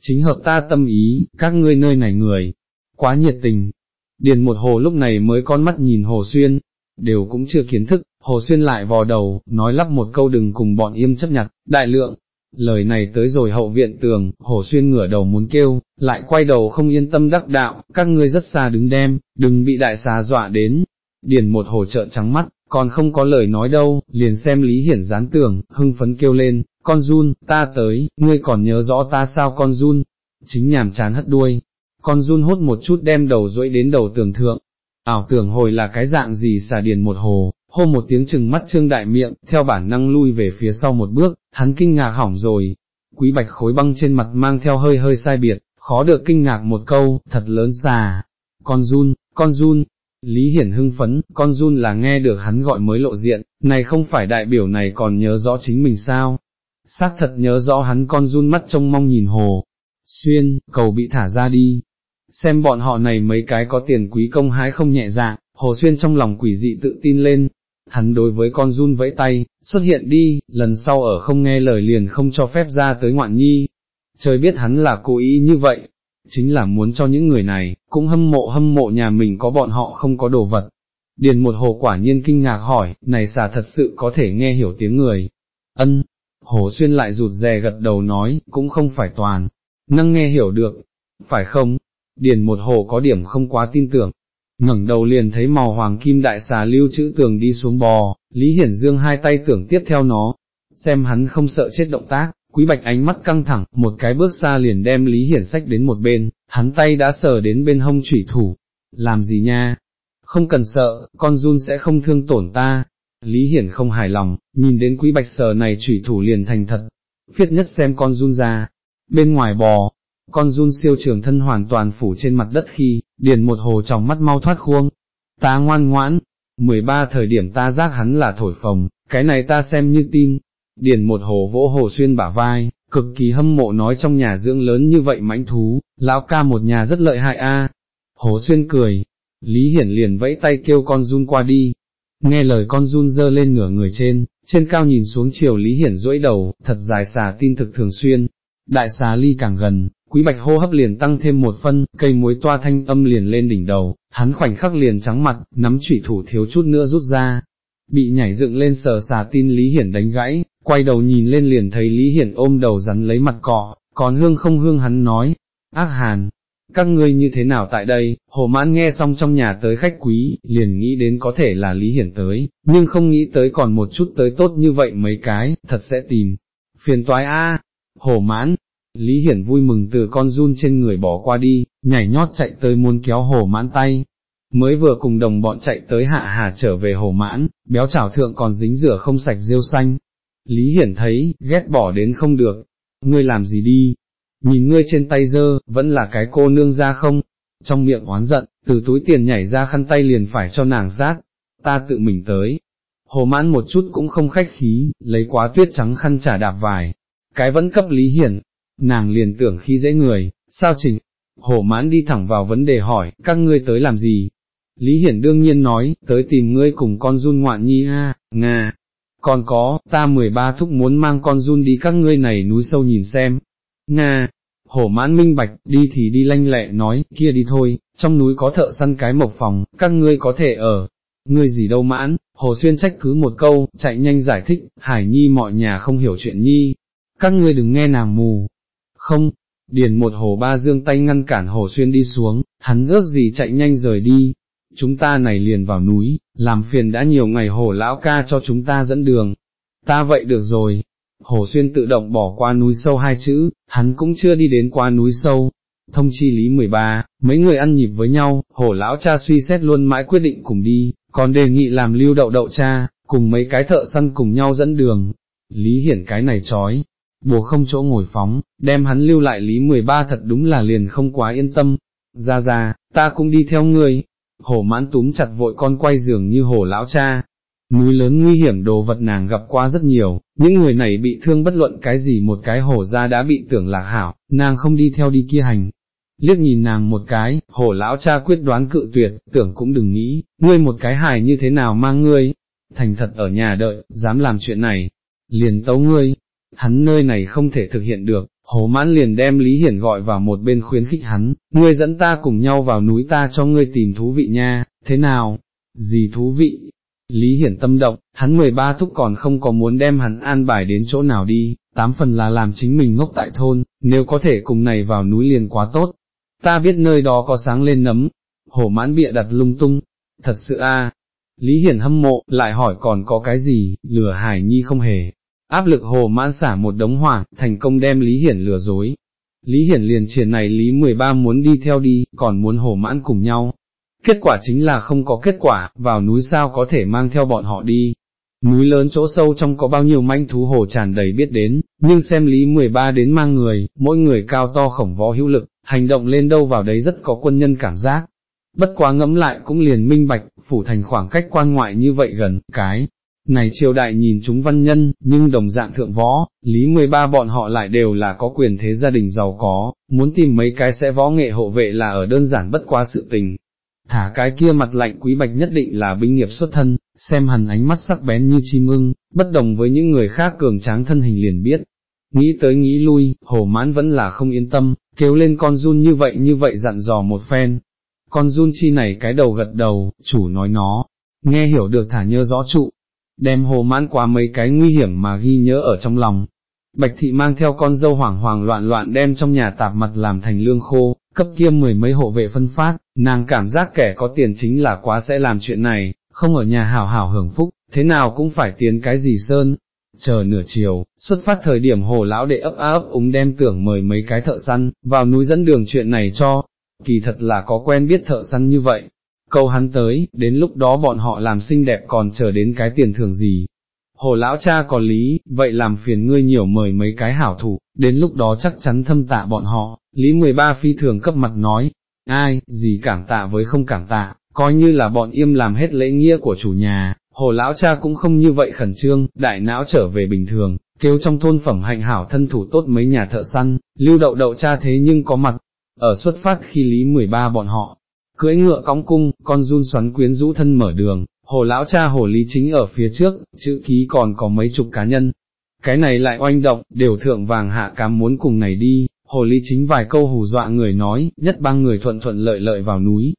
Chính hợp ta tâm ý, các ngươi nơi này người, quá nhiệt tình. Điền một hồ lúc này mới con mắt nhìn hồ xuyên, đều cũng chưa kiến thức, Hồ Xuyên lại vò đầu, nói lắp một câu đừng cùng bọn im chấp nhặt, đại lượng. Lời này tới rồi hậu viện tường, Hồ Xuyên ngửa đầu muốn kêu, lại quay đầu không yên tâm đắc đạo, các ngươi rất xa đứng đem, đừng bị đại xà dọa đến. Điền một hồ trợ trắng mắt, còn không có lời nói đâu, liền xem Lý Hiển dán tường, hưng phấn kêu lên, con run, ta tới, ngươi còn nhớ rõ ta sao con run, chính nhàm chán hất đuôi, con run hốt một chút đem đầu duỗi đến đầu tường thượng, ảo tưởng hồi là cái dạng gì xả điền một hồ, hô một tiếng chừng mắt trương đại miệng, theo bản năng lui về phía sau một bước, hắn kinh ngạc hỏng rồi, quý bạch khối băng trên mặt mang theo hơi hơi sai biệt, khó được kinh ngạc một câu, thật lớn xà, con run, con run, Lý Hiển hưng phấn, con run là nghe được hắn gọi mới lộ diện, này không phải đại biểu này còn nhớ rõ chính mình sao, xác thật nhớ rõ hắn con run mắt trông mong nhìn hồ, xuyên, cầu bị thả ra đi, xem bọn họ này mấy cái có tiền quý công hái không nhẹ dạng, hồ xuyên trong lòng quỷ dị tự tin lên, hắn đối với con run vẫy tay, xuất hiện đi, lần sau ở không nghe lời liền không cho phép ra tới ngoạn nhi, trời biết hắn là cố ý như vậy, chính là muốn cho những người này, cũng hâm mộ hâm mộ nhà mình có bọn họ không có đồ vật. Điền một hồ quả nhiên kinh ngạc hỏi, này xà thật sự có thể nghe hiểu tiếng người. Ân, hồ xuyên lại rụt rè gật đầu nói, cũng không phải toàn, năng nghe hiểu được, phải không? Điền một hồ có điểm không quá tin tưởng, ngẩng đầu liền thấy màu hoàng kim đại xà lưu chữ tường đi xuống bò, Lý Hiển Dương hai tay tưởng tiếp theo nó, xem hắn không sợ chết động tác, quý bạch ánh mắt căng thẳng, một cái bước xa liền đem Lý Hiển sách đến một bên, hắn tay đã sờ đến bên hông chủy thủ, làm gì nha, không cần sợ, con run sẽ không thương tổn ta, Lý Hiển không hài lòng, nhìn đến quý bạch sờ này chủy thủ liền thành thật, phiết nhất xem con run ra, bên ngoài bò, con run siêu trường thân hoàn toàn phủ trên mặt đất khi, điền một hồ trong mắt mau thoát khuông, ta ngoan ngoãn, 13 thời điểm ta giác hắn là thổi phồng, cái này ta xem như tin, điền một hồ vỗ hồ xuyên bả vai, cực kỳ hâm mộ nói trong nhà dưỡng lớn như vậy mãnh thú, lão ca một nhà rất lợi hại a. Hồ xuyên cười, Lý Hiển liền vẫy tay kêu con run qua đi, nghe lời con run dơ lên ngửa người trên, trên cao nhìn xuống chiều Lý Hiển duỗi đầu, thật dài xà tin thực thường xuyên, đại xà ly càng gần, quý bạch hô hấp liền tăng thêm một phân, cây muối toa thanh âm liền lên đỉnh đầu, hắn khoảnh khắc liền trắng mặt, nắm trụy thủ thiếu chút nữa rút ra, bị nhảy dựng lên sờ xà tin Lý Hiển đánh gãy, quay đầu nhìn lên liền thấy Lý Hiển ôm đầu rắn lấy mặt cọ, còn hương không hương hắn nói, ác hàn, các ngươi như thế nào tại đây, hồ mãn nghe xong trong nhà tới khách quý, liền nghĩ đến có thể là Lý Hiển tới, nhưng không nghĩ tới còn một chút tới tốt như vậy mấy cái, thật sẽ tìm, phiền toái a. hồ mãn, Lý Hiển vui mừng từ con run trên người bỏ qua đi, nhảy nhót chạy tới muốn kéo hồ mãn tay, mới vừa cùng đồng bọn chạy tới hạ hà trở về hồ mãn, béo chảo thượng còn dính rửa không sạch rêu xanh. Lý Hiển thấy, ghét bỏ đến không được, ngươi làm gì đi, nhìn ngươi trên tay dơ, vẫn là cái cô nương ra không, trong miệng oán giận, từ túi tiền nhảy ra khăn tay liền phải cho nàng rát, ta tự mình tới. Hồ mãn một chút cũng không khách khí, lấy quá tuyết trắng khăn trả đạp vài, cái vẫn cấp Lý Hiển, nàng liền tưởng khi dễ người, sao chỉnh, hồ mãn đi thẳng vào vấn đề hỏi, các ngươi tới làm gì? Lý Hiển đương nhiên nói, tới tìm ngươi cùng con run ngoạn nhi ha, nga, còn có, ta 13 thúc muốn mang con run đi các ngươi này núi sâu nhìn xem, nga, hổ mãn minh bạch, đi thì đi lanh lẹ nói, kia đi thôi, trong núi có thợ săn cái mộc phòng, các ngươi có thể ở, ngươi gì đâu mãn, hồ xuyên trách cứ một câu, chạy nhanh giải thích, hải nhi mọi nhà không hiểu chuyện nhi, các ngươi đừng nghe nàng mù, không, điền một hồ ba dương tay ngăn cản hồ xuyên đi xuống, hắn ước gì chạy nhanh rời đi, chúng ta này liền vào núi, làm phiền đã nhiều ngày hồ lão ca cho chúng ta dẫn đường, ta vậy được rồi, hồ xuyên tự động bỏ qua núi sâu hai chữ, hắn cũng chưa đi đến qua núi sâu. Thông chi lý 13, mấy người ăn nhịp với nhau, hồ lão cha suy xét luôn mãi quyết định cùng đi, còn đề nghị làm lưu đậu đậu cha, cùng mấy cái thợ săn cùng nhau dẫn đường. Lý hiển cái này chói, bùa không chỗ ngồi phóng, đem hắn lưu lại lý 13 thật đúng là liền không quá yên tâm. Ra ra, ta cũng đi theo ngươi, hổ mãn túm chặt vội con quay giường như hổ lão cha. Núi lớn nguy hiểm đồ vật nàng gặp qua rất nhiều, những người này bị thương bất luận cái gì một cái hổ ra đã bị tưởng lạc hảo, nàng không đi theo đi kia hành. Liếc nhìn nàng một cái, hổ lão cha quyết đoán cự tuyệt, tưởng cũng đừng nghĩ, ngươi một cái hài như thế nào mang ngươi, thành thật ở nhà đợi, dám làm chuyện này, liền tấu ngươi, hắn nơi này không thể thực hiện được, hồ mãn liền đem Lý Hiển gọi vào một bên khuyến khích hắn, ngươi dẫn ta cùng nhau vào núi ta cho ngươi tìm thú vị nha, thế nào, gì thú vị? Lý Hiển tâm động, hắn 13 thúc còn không có muốn đem hắn an bài đến chỗ nào đi, tám phần là làm chính mình ngốc tại thôn, nếu có thể cùng này vào núi liền quá tốt. Ta biết nơi đó có sáng lên nấm, Hồ mãn bịa đặt lung tung, thật sự a. Lý Hiển hâm mộ, lại hỏi còn có cái gì, lừa hải nhi không hề, áp lực hồ mãn xả một đống hỏa, thành công đem Lý Hiển lừa dối. Lý Hiển liền triển này Lý 13 muốn đi theo đi, còn muốn hồ mãn cùng nhau. Kết quả chính là không có kết quả, vào núi sao có thể mang theo bọn họ đi. Núi lớn chỗ sâu trong có bao nhiêu manh thú hồ tràn đầy biết đến, nhưng xem Lý 13 đến mang người, mỗi người cao to khổng võ hữu lực, hành động lên đâu vào đấy rất có quân nhân cảm giác. Bất quá ngẫm lại cũng liền minh bạch, phủ thành khoảng cách quan ngoại như vậy gần, cái, này triều đại nhìn chúng văn nhân, nhưng đồng dạng thượng võ, lý 13 bọn họ lại đều là có quyền thế gia đình giàu có, muốn tìm mấy cái sẽ võ nghệ hộ vệ là ở đơn giản bất quá sự tình. Thả cái kia mặt lạnh quý bạch nhất định là binh nghiệp xuất thân, xem hẳn ánh mắt sắc bén như chim ưng, bất đồng với những người khác cường tráng thân hình liền biết. Nghĩ tới nghĩ lui, hồ mãn vẫn là không yên tâm, kêu lên con run như vậy như vậy dặn dò một phen. Con run chi này cái đầu gật đầu, chủ nói nó, nghe hiểu được thả nhớ rõ trụ, đem hồ mãn qua mấy cái nguy hiểm mà ghi nhớ ở trong lòng. Bạch thị mang theo con dâu hoảng hoàng loạn loạn đem trong nhà tạp mặt làm thành lương khô, cấp kia mười mấy hộ vệ phân phát, nàng cảm giác kẻ có tiền chính là quá sẽ làm chuyện này, không ở nhà hảo hảo hưởng phúc, thế nào cũng phải tiến cái gì sơn. Chờ nửa chiều, xuất phát thời điểm hồ lão đệ ấp á ấp úng đem tưởng mời mấy cái thợ săn, vào núi dẫn đường chuyện này cho, kỳ thật là có quen biết thợ săn như vậy, câu hắn tới, đến lúc đó bọn họ làm xinh đẹp còn chờ đến cái tiền thưởng gì. Hồ lão cha có lý, vậy làm phiền ngươi nhiều mời mấy cái hảo thủ, đến lúc đó chắc chắn thâm tạ bọn họ, lý 13 phi thường cấp mặt nói, ai, gì cảm tạ với không cảm tạ, coi như là bọn im làm hết lễ nghĩa của chủ nhà, hồ lão cha cũng không như vậy khẩn trương, đại não trở về bình thường, kêu trong thôn phẩm hạnh hảo thân thủ tốt mấy nhà thợ săn, lưu đậu đậu cha thế nhưng có mặt, ở xuất phát khi lý 13 bọn họ, cưỡi ngựa cong cung, con run xoắn quyến rũ thân mở đường, hồ lão cha hồ lý chính ở phía trước, chữ ký còn có mấy chục cá nhân. Cái này lại oanh động, đều thượng vàng hạ cám muốn cùng này đi, hồ lý chính vài câu hù dọa người nói, nhất ba người thuận thuận lợi lợi vào núi.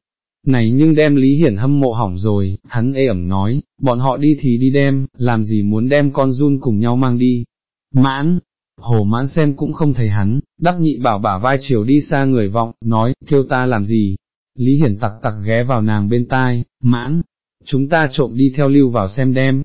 Này nhưng đem Lý Hiển hâm mộ hỏng rồi, hắn ê ẩm nói, bọn họ đi thì đi đem, làm gì muốn đem con run cùng nhau mang đi. Mãn, hồ mãn xem cũng không thấy hắn, đắc nhị bảo bả vai chiều đi xa người vọng, nói, kêu ta làm gì, Lý Hiển tặc tặc ghé vào nàng bên tai, mãn, chúng ta trộm đi theo lưu vào xem đem,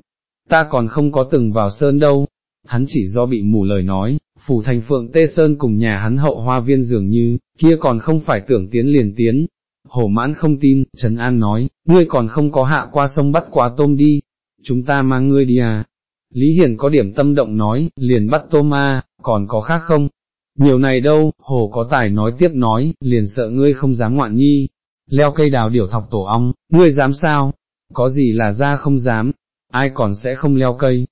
ta còn không có từng vào sơn đâu, hắn chỉ do bị mù lời nói, phủ thành phượng tê sơn cùng nhà hắn hậu hoa viên dường như, kia còn không phải tưởng tiến liền tiến. Hổ mãn không tin, Trần An nói, ngươi còn không có hạ qua sông bắt quá tôm đi, chúng ta mang ngươi đi à. Lý Hiển có điểm tâm động nói, liền bắt tôm à, còn có khác không? Nhiều này đâu, hồ có tài nói tiếp nói, liền sợ ngươi không dám ngoạn nhi, leo cây đào điểu thọc tổ ong, ngươi dám sao, có gì là ra không dám, ai còn sẽ không leo cây.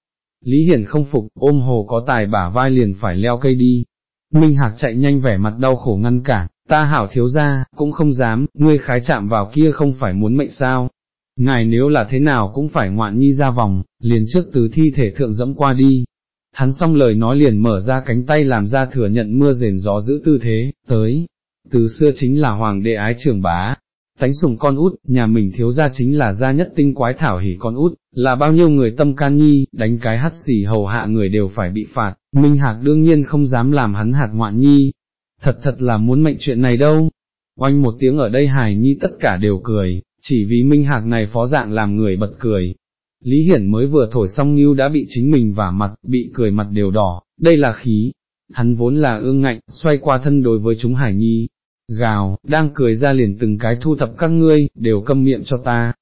Lý Hiển không phục, ôm hồ có tài bả vai liền phải leo cây đi. Minh Hạc chạy nhanh vẻ mặt đau khổ ngăn cản, ta hảo thiếu ra, cũng không dám, ngươi khái chạm vào kia không phải muốn mệnh sao. Ngài nếu là thế nào cũng phải ngoạn nhi ra vòng, liền trước từ thi thể thượng dẫm qua đi. Hắn xong lời nói liền mở ra cánh tay làm ra thừa nhận mưa rền gió giữ tư thế, tới. Từ xưa chính là hoàng đệ ái trưởng bá, tánh sùng con út, nhà mình thiếu ra chính là gia nhất tinh quái thảo hỉ con út, là bao nhiêu người tâm can nhi, đánh cái hắt xì hầu hạ người đều phải bị phạt, Minh Hạc đương nhiên không dám làm hắn hạt ngoạn nhi, thật thật là muốn mệnh chuyện này đâu. Oanh một tiếng ở đây hài nhi tất cả đều cười, chỉ vì Minh Hạc này phó dạng làm người bật cười. Lý Hiển mới vừa thổi xong như đã bị chính mình vả mặt, bị cười mặt đều đỏ, đây là khí. Hắn vốn là ương ngạnh, xoay qua thân đối với chúng hải nhi, gào, đang cười ra liền từng cái thu thập các ngươi, đều câm miệng cho ta.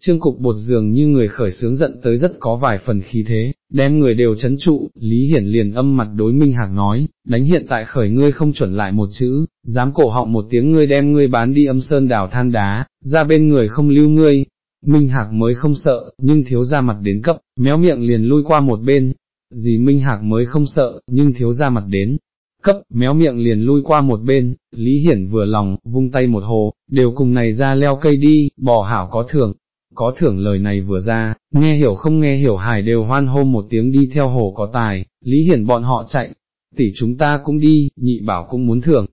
Trương cục bột dường như người khởi sướng giận tới rất có vài phần khí thế, đem người đều chấn trụ, Lý Hiển liền âm mặt đối Minh Hạc nói, đánh hiện tại khởi ngươi không chuẩn lại một chữ, dám cổ họng một tiếng ngươi đem ngươi bán đi âm sơn đảo than đá, ra bên người không lưu ngươi. Minh Hạc mới không sợ, nhưng thiếu ra mặt đến cấp, méo miệng liền lui qua một bên, gì Minh Hạc mới không sợ, nhưng thiếu ra mặt đến, cấp, méo miệng liền lui qua một bên, Lý Hiển vừa lòng, vung tay một hồ, đều cùng này ra leo cây đi, bỏ hảo có thưởng, có thưởng lời này vừa ra, nghe hiểu không nghe hiểu hài đều hoan hô một tiếng đi theo hồ có tài, Lý Hiển bọn họ chạy, tỷ chúng ta cũng đi, nhị bảo cũng muốn thưởng,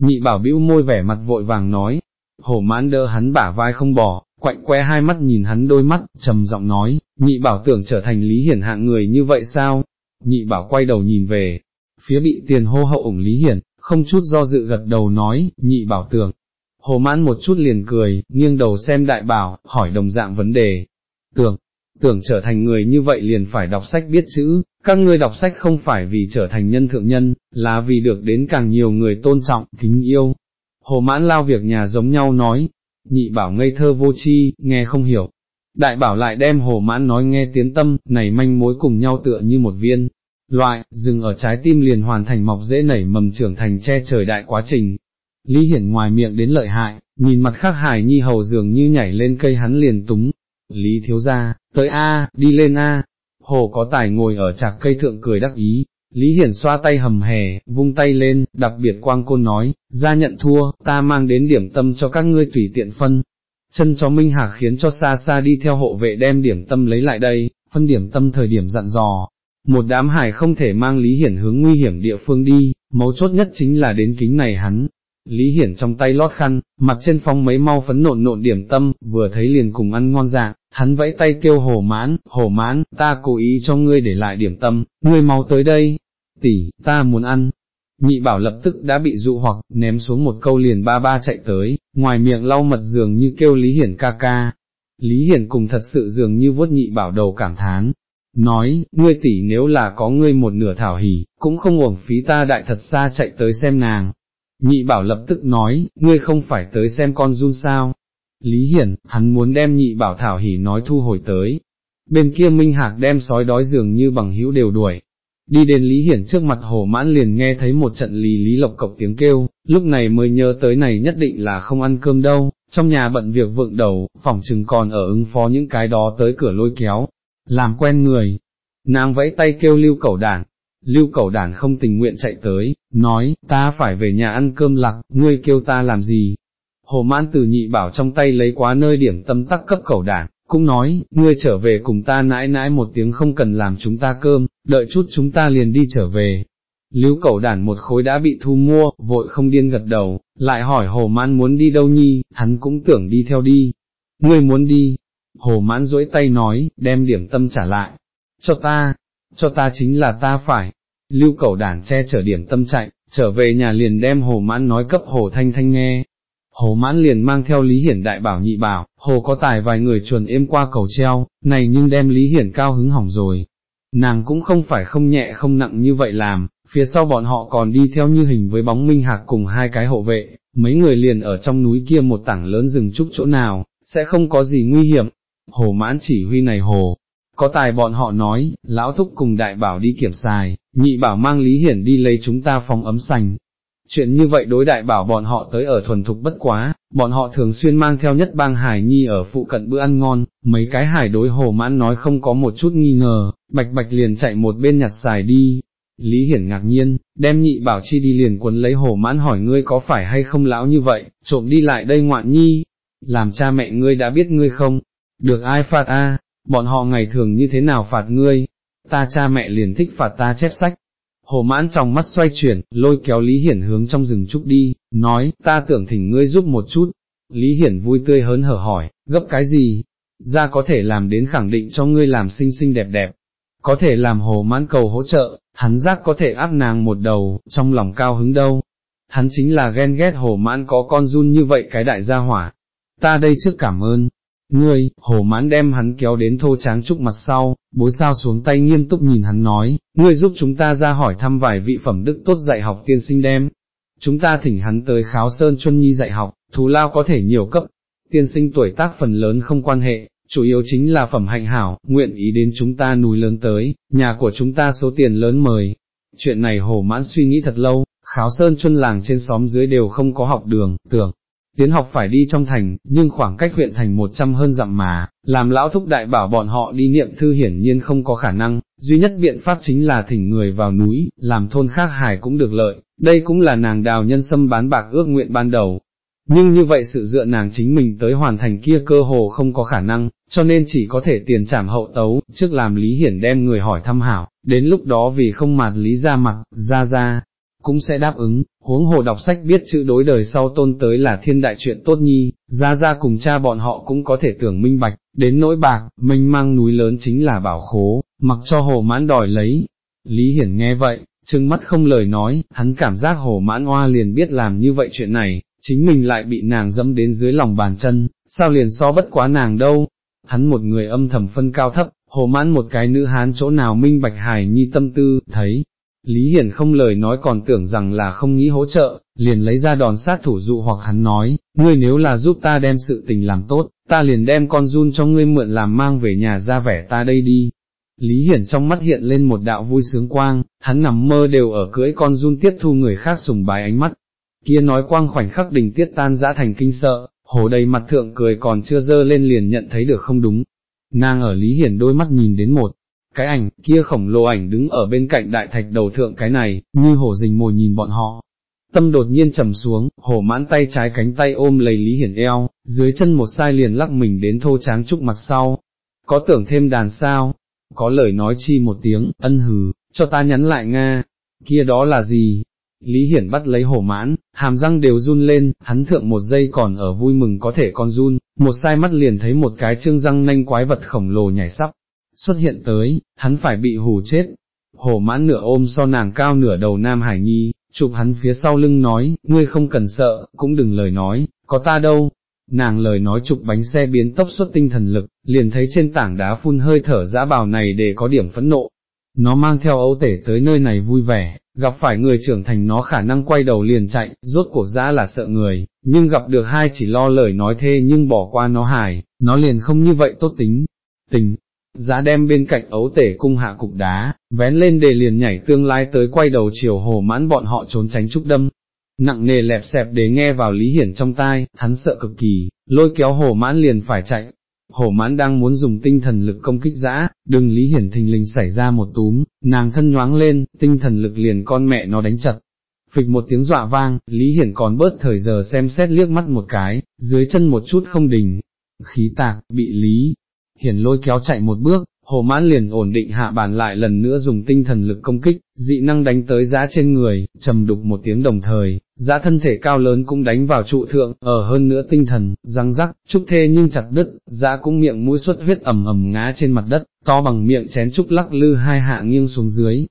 nhị bảo bĩu môi vẻ mặt vội vàng nói, hồ mãn đỡ hắn bả vai không bỏ, quạnh que hai mắt nhìn hắn đôi mắt, trầm giọng nói, nhị bảo tưởng trở thành Lý Hiển hạng người như vậy sao? Nhị bảo quay đầu nhìn về, phía bị tiền hô hậu ủng Lý Hiển, không chút do dự gật đầu nói, nhị bảo tưởng. Hồ mãn một chút liền cười, nghiêng đầu xem đại bảo, hỏi đồng dạng vấn đề. Tưởng, tưởng trở thành người như vậy liền phải đọc sách biết chữ, các ngươi đọc sách không phải vì trở thành nhân thượng nhân, là vì được đến càng nhiều người tôn trọng, kính yêu. Hồ mãn lao việc nhà giống nhau nói, nhị bảo ngây thơ vô chi, nghe không hiểu. Đại bảo lại đem hồ mãn nói nghe tiến tâm, này manh mối cùng nhau tựa như một viên, loại, dừng ở trái tim liền hoàn thành mọc dễ nảy mầm trưởng thành che trời đại quá trình. Lý Hiển ngoài miệng đến lợi hại, nhìn mặt khác hải nhi hầu dường như nhảy lên cây hắn liền túng. Lý thiếu ra, tới A, đi lên A. hồ có tài ngồi ở chạc cây thượng cười đắc ý, Lý Hiển xoa tay hầm hè, vung tay lên, đặc biệt quang côn nói, ra nhận thua, ta mang đến điểm tâm cho các ngươi tùy tiện phân. Chân chó Minh Hạc khiến cho xa xa đi theo hộ vệ đem điểm tâm lấy lại đây, phân điểm tâm thời điểm dặn dò. Một đám hải không thể mang Lý Hiển hướng nguy hiểm địa phương đi, mấu chốt nhất chính là đến kính này hắn. Lý Hiển trong tay lót khăn, mặt trên phong mấy mau phấn nộn nộn điểm tâm, vừa thấy liền cùng ăn ngon dạng, hắn vẫy tay kêu hồ mãn, hồ mãn, ta cố ý cho ngươi để lại điểm tâm, ngươi mau tới đây, tỷ, ta muốn ăn. Nhị bảo lập tức đã bị dụ hoặc, ném xuống một câu liền ba ba chạy tới, ngoài miệng lau mật dường như kêu Lý Hiển ca ca. Lý Hiển cùng thật sự dường như vuốt nhị bảo đầu cảm thán, nói, ngươi tỷ nếu là có ngươi một nửa thảo hỉ, cũng không uổng phí ta đại thật xa chạy tới xem nàng. Nhị bảo lập tức nói, ngươi không phải tới xem con run sao. Lý Hiển, hắn muốn đem nhị bảo thảo hỉ nói thu hồi tới. Bên kia Minh Hạc đem sói đói dường như bằng hữu đều đuổi, Đi đến Lý Hiển trước mặt hồ mãn liền nghe thấy một trận lì lý lộc cộc tiếng kêu, lúc này mới nhớ tới này nhất định là không ăn cơm đâu, trong nhà bận việc vượng đầu, phòng chừng còn ở ứng phó những cái đó tới cửa lôi kéo, làm quen người. Nàng vẫy tay kêu lưu cẩu đản, lưu cẩu đản không tình nguyện chạy tới, nói, ta phải về nhà ăn cơm lặc, ngươi kêu ta làm gì? Hồ mãn từ nhị bảo trong tay lấy quá nơi điểm tâm tắc cấp cẩu đản, cũng nói, ngươi trở về cùng ta nãi nãi một tiếng không cần làm chúng ta cơm, đợi chút chúng ta liền đi trở về. Lưu cẩu đản một khối đã bị thu mua, vội không điên gật đầu, lại hỏi hồ mãn muốn đi đâu nhi, hắn cũng tưởng đi theo đi. Ngươi muốn đi, hồ mãn duỗi tay nói, đem điểm tâm trả lại, cho ta, cho ta chính là ta phải. Lưu cẩu đản che chở điểm tâm chạy, trở về nhà liền đem hồ mãn nói cấp hồ thanh thanh nghe, Hồ mãn liền mang theo Lý Hiển đại bảo nhị bảo, hồ có tài vài người chuồn êm qua cầu treo, này nhưng đem Lý Hiển cao hứng hỏng rồi. Nàng cũng không phải không nhẹ không nặng như vậy làm, phía sau bọn họ còn đi theo như hình với bóng minh hạc cùng hai cái hộ vệ, mấy người liền ở trong núi kia một tảng lớn rừng trúc chỗ nào, sẽ không có gì nguy hiểm. Hồ mãn chỉ huy này hồ, có tài bọn họ nói, lão thúc cùng đại bảo đi kiểm xài, nhị bảo mang Lý Hiển đi lấy chúng ta phòng ấm sành, Chuyện như vậy đối đại bảo bọn họ tới ở thuần thục bất quá, bọn họ thường xuyên mang theo nhất bang hải nhi ở phụ cận bữa ăn ngon, mấy cái hải đối hồ mãn nói không có một chút nghi ngờ, bạch bạch liền chạy một bên nhặt xài đi. Lý Hiển ngạc nhiên, đem nhị bảo chi đi liền quấn lấy hồ mãn hỏi ngươi có phải hay không lão như vậy, trộm đi lại đây ngoạn nhi, làm cha mẹ ngươi đã biết ngươi không, được ai phạt a? bọn họ ngày thường như thế nào phạt ngươi, ta cha mẹ liền thích phạt ta chép sách, Hồ mãn trong mắt xoay chuyển, lôi kéo Lý Hiển hướng trong rừng trúc đi, nói, ta tưởng thỉnh ngươi giúp một chút. Lý Hiển vui tươi hớn hở hỏi, gấp cái gì? Ra có thể làm đến khẳng định cho ngươi làm xinh xinh đẹp đẹp. Có thể làm hồ mãn cầu hỗ trợ, hắn giác có thể áp nàng một đầu, trong lòng cao hứng đâu. Hắn chính là ghen ghét hồ mãn có con run như vậy cái đại gia hỏa. Ta đây trước cảm ơn, Ngươi, hồ mãn đem hắn kéo đến thô tráng trúc mặt sau, bối sao xuống tay nghiêm túc nhìn hắn nói, ngươi giúp chúng ta ra hỏi thăm vài vị phẩm đức tốt dạy học tiên sinh đem. Chúng ta thỉnh hắn tới kháo sơn chuân nhi dạy học, thù lao có thể nhiều cấp, tiên sinh tuổi tác phần lớn không quan hệ, chủ yếu chính là phẩm hạnh hảo, nguyện ý đến chúng ta núi lớn tới, nhà của chúng ta số tiền lớn mời. Chuyện này hồ mãn suy nghĩ thật lâu, kháo sơn chuân làng trên xóm dưới đều không có học đường, tưởng, tiến học phải đi trong thành, nhưng khoảng cách huyện thành một trăm hơn dặm mà, làm lão thúc đại bảo bọn họ đi niệm thư hiển nhiên không có khả năng, duy nhất biện pháp chính là thỉnh người vào núi, làm thôn khác hải cũng được lợi, đây cũng là nàng đào nhân sâm bán bạc ước nguyện ban đầu. Nhưng như vậy sự dựa nàng chính mình tới hoàn thành kia cơ hồ không có khả năng, cho nên chỉ có thể tiền trảm hậu tấu, trước làm Lý Hiển đem người hỏi thăm hảo, đến lúc đó vì không mạt Lý ra mặt, ra ra, cũng sẽ đáp ứng, huống hồ đọc sách biết chữ đối đời sau tôn tới là thiên đại chuyện tốt nhi, ra ra cùng cha bọn họ cũng có thể tưởng minh bạch, đến nỗi bạc, mênh mang núi lớn chính là bảo khố, mặc cho hồ mãn đòi lấy. Lý Hiển nghe vậy, trừng mắt không lời nói, hắn cảm giác hồ mãn hoa liền biết làm như vậy chuyện này, chính mình lại bị nàng dẫm đến dưới lòng bàn chân, sao liền so bất quá nàng đâu. Hắn một người âm thầm phân cao thấp, hồ mãn một cái nữ hán chỗ nào minh bạch hài nhi tâm tư, thấy, Lý Hiển không lời nói còn tưởng rằng là không nghĩ hỗ trợ, liền lấy ra đòn sát thủ dụ hoặc hắn nói, ngươi nếu là giúp ta đem sự tình làm tốt, ta liền đem con run cho ngươi mượn làm mang về nhà ra vẻ ta đây đi. Lý Hiển trong mắt hiện lên một đạo vui sướng quang, hắn nằm mơ đều ở cưỡi con run tiết thu người khác sùng bái ánh mắt. Kia nói quang khoảnh khắc đình tiết tan dã thành kinh sợ, hồ đầy mặt thượng cười còn chưa dơ lên liền nhận thấy được không đúng. Nàng ở Lý Hiển đôi mắt nhìn đến một cái ảnh, kia khổng lồ ảnh đứng ở bên cạnh đại thạch đầu thượng cái này, như hổ rình mồi nhìn bọn họ. Tâm đột nhiên trầm xuống, hổ mãn tay trái cánh tay ôm lấy Lý Hiển eo, dưới chân một sai liền lắc mình đến thô tráng trúc mặt sau. Có tưởng thêm đàn sao? Có lời nói chi một tiếng, ân hừ, cho ta nhắn lại Nga. Kia đó là gì? Lý Hiển bắt lấy hổ mãn, hàm răng đều run lên, hắn thượng một giây còn ở vui mừng có thể con run, một sai mắt liền thấy một cái trương răng nanh quái vật khổng lồ nhảy sắp, xuất hiện tới, hắn phải bị hù chết. Hổ mãn nửa ôm so nàng cao nửa đầu Nam Hải Nhi, chụp hắn phía sau lưng nói, ngươi không cần sợ, cũng đừng lời nói, có ta đâu. Nàng lời nói chụp bánh xe biến tốc suất tinh thần lực, liền thấy trên tảng đá phun hơi thở dã bào này để có điểm phẫn nộ. Nó mang theo ấu tể tới nơi này vui vẻ, gặp phải người trưởng thành nó khả năng quay đầu liền chạy, rốt cuộc dã là sợ người, nhưng gặp được hai chỉ lo lời nói thê nhưng bỏ qua nó hài, nó liền không như vậy tốt tính. Tình, giá đem bên cạnh ấu tể cung hạ cục đá, vén lên để liền nhảy tương lai tới quay đầu chiều hồ mãn bọn họ trốn tránh trúc đâm. Nặng nề lẹp xẹp để nghe vào Lý Hiển trong tai, hắn sợ cực kỳ, lôi kéo hồ mãn liền phải chạy. Hồ mãn đang muốn dùng tinh thần lực công kích dã, đừng Lý Hiển thình lình xảy ra một túm, nàng thân nhoáng lên, tinh thần lực liền con mẹ nó đánh chặt. Phịch một tiếng dọa vang, Lý Hiển còn bớt thời giờ xem xét liếc mắt một cái, dưới chân một chút không đình. Khí tạc, bị Lý, hiển lôi kéo chạy một bước, hồ mãn liền ổn định hạ bàn lại lần nữa dùng tinh thần lực công kích, dị năng đánh tới giá trên người, trầm đục một tiếng đồng thời, giá thân thể cao lớn cũng đánh vào trụ thượng, ở hơn nữa tinh thần, răng rắc, trúc thê nhưng chặt đứt, giá cũng miệng mũi xuất huyết ẩm ẩm ngá trên mặt đất, to bằng miệng chén trúc lắc lư hai hạ nghiêng xuống dưới.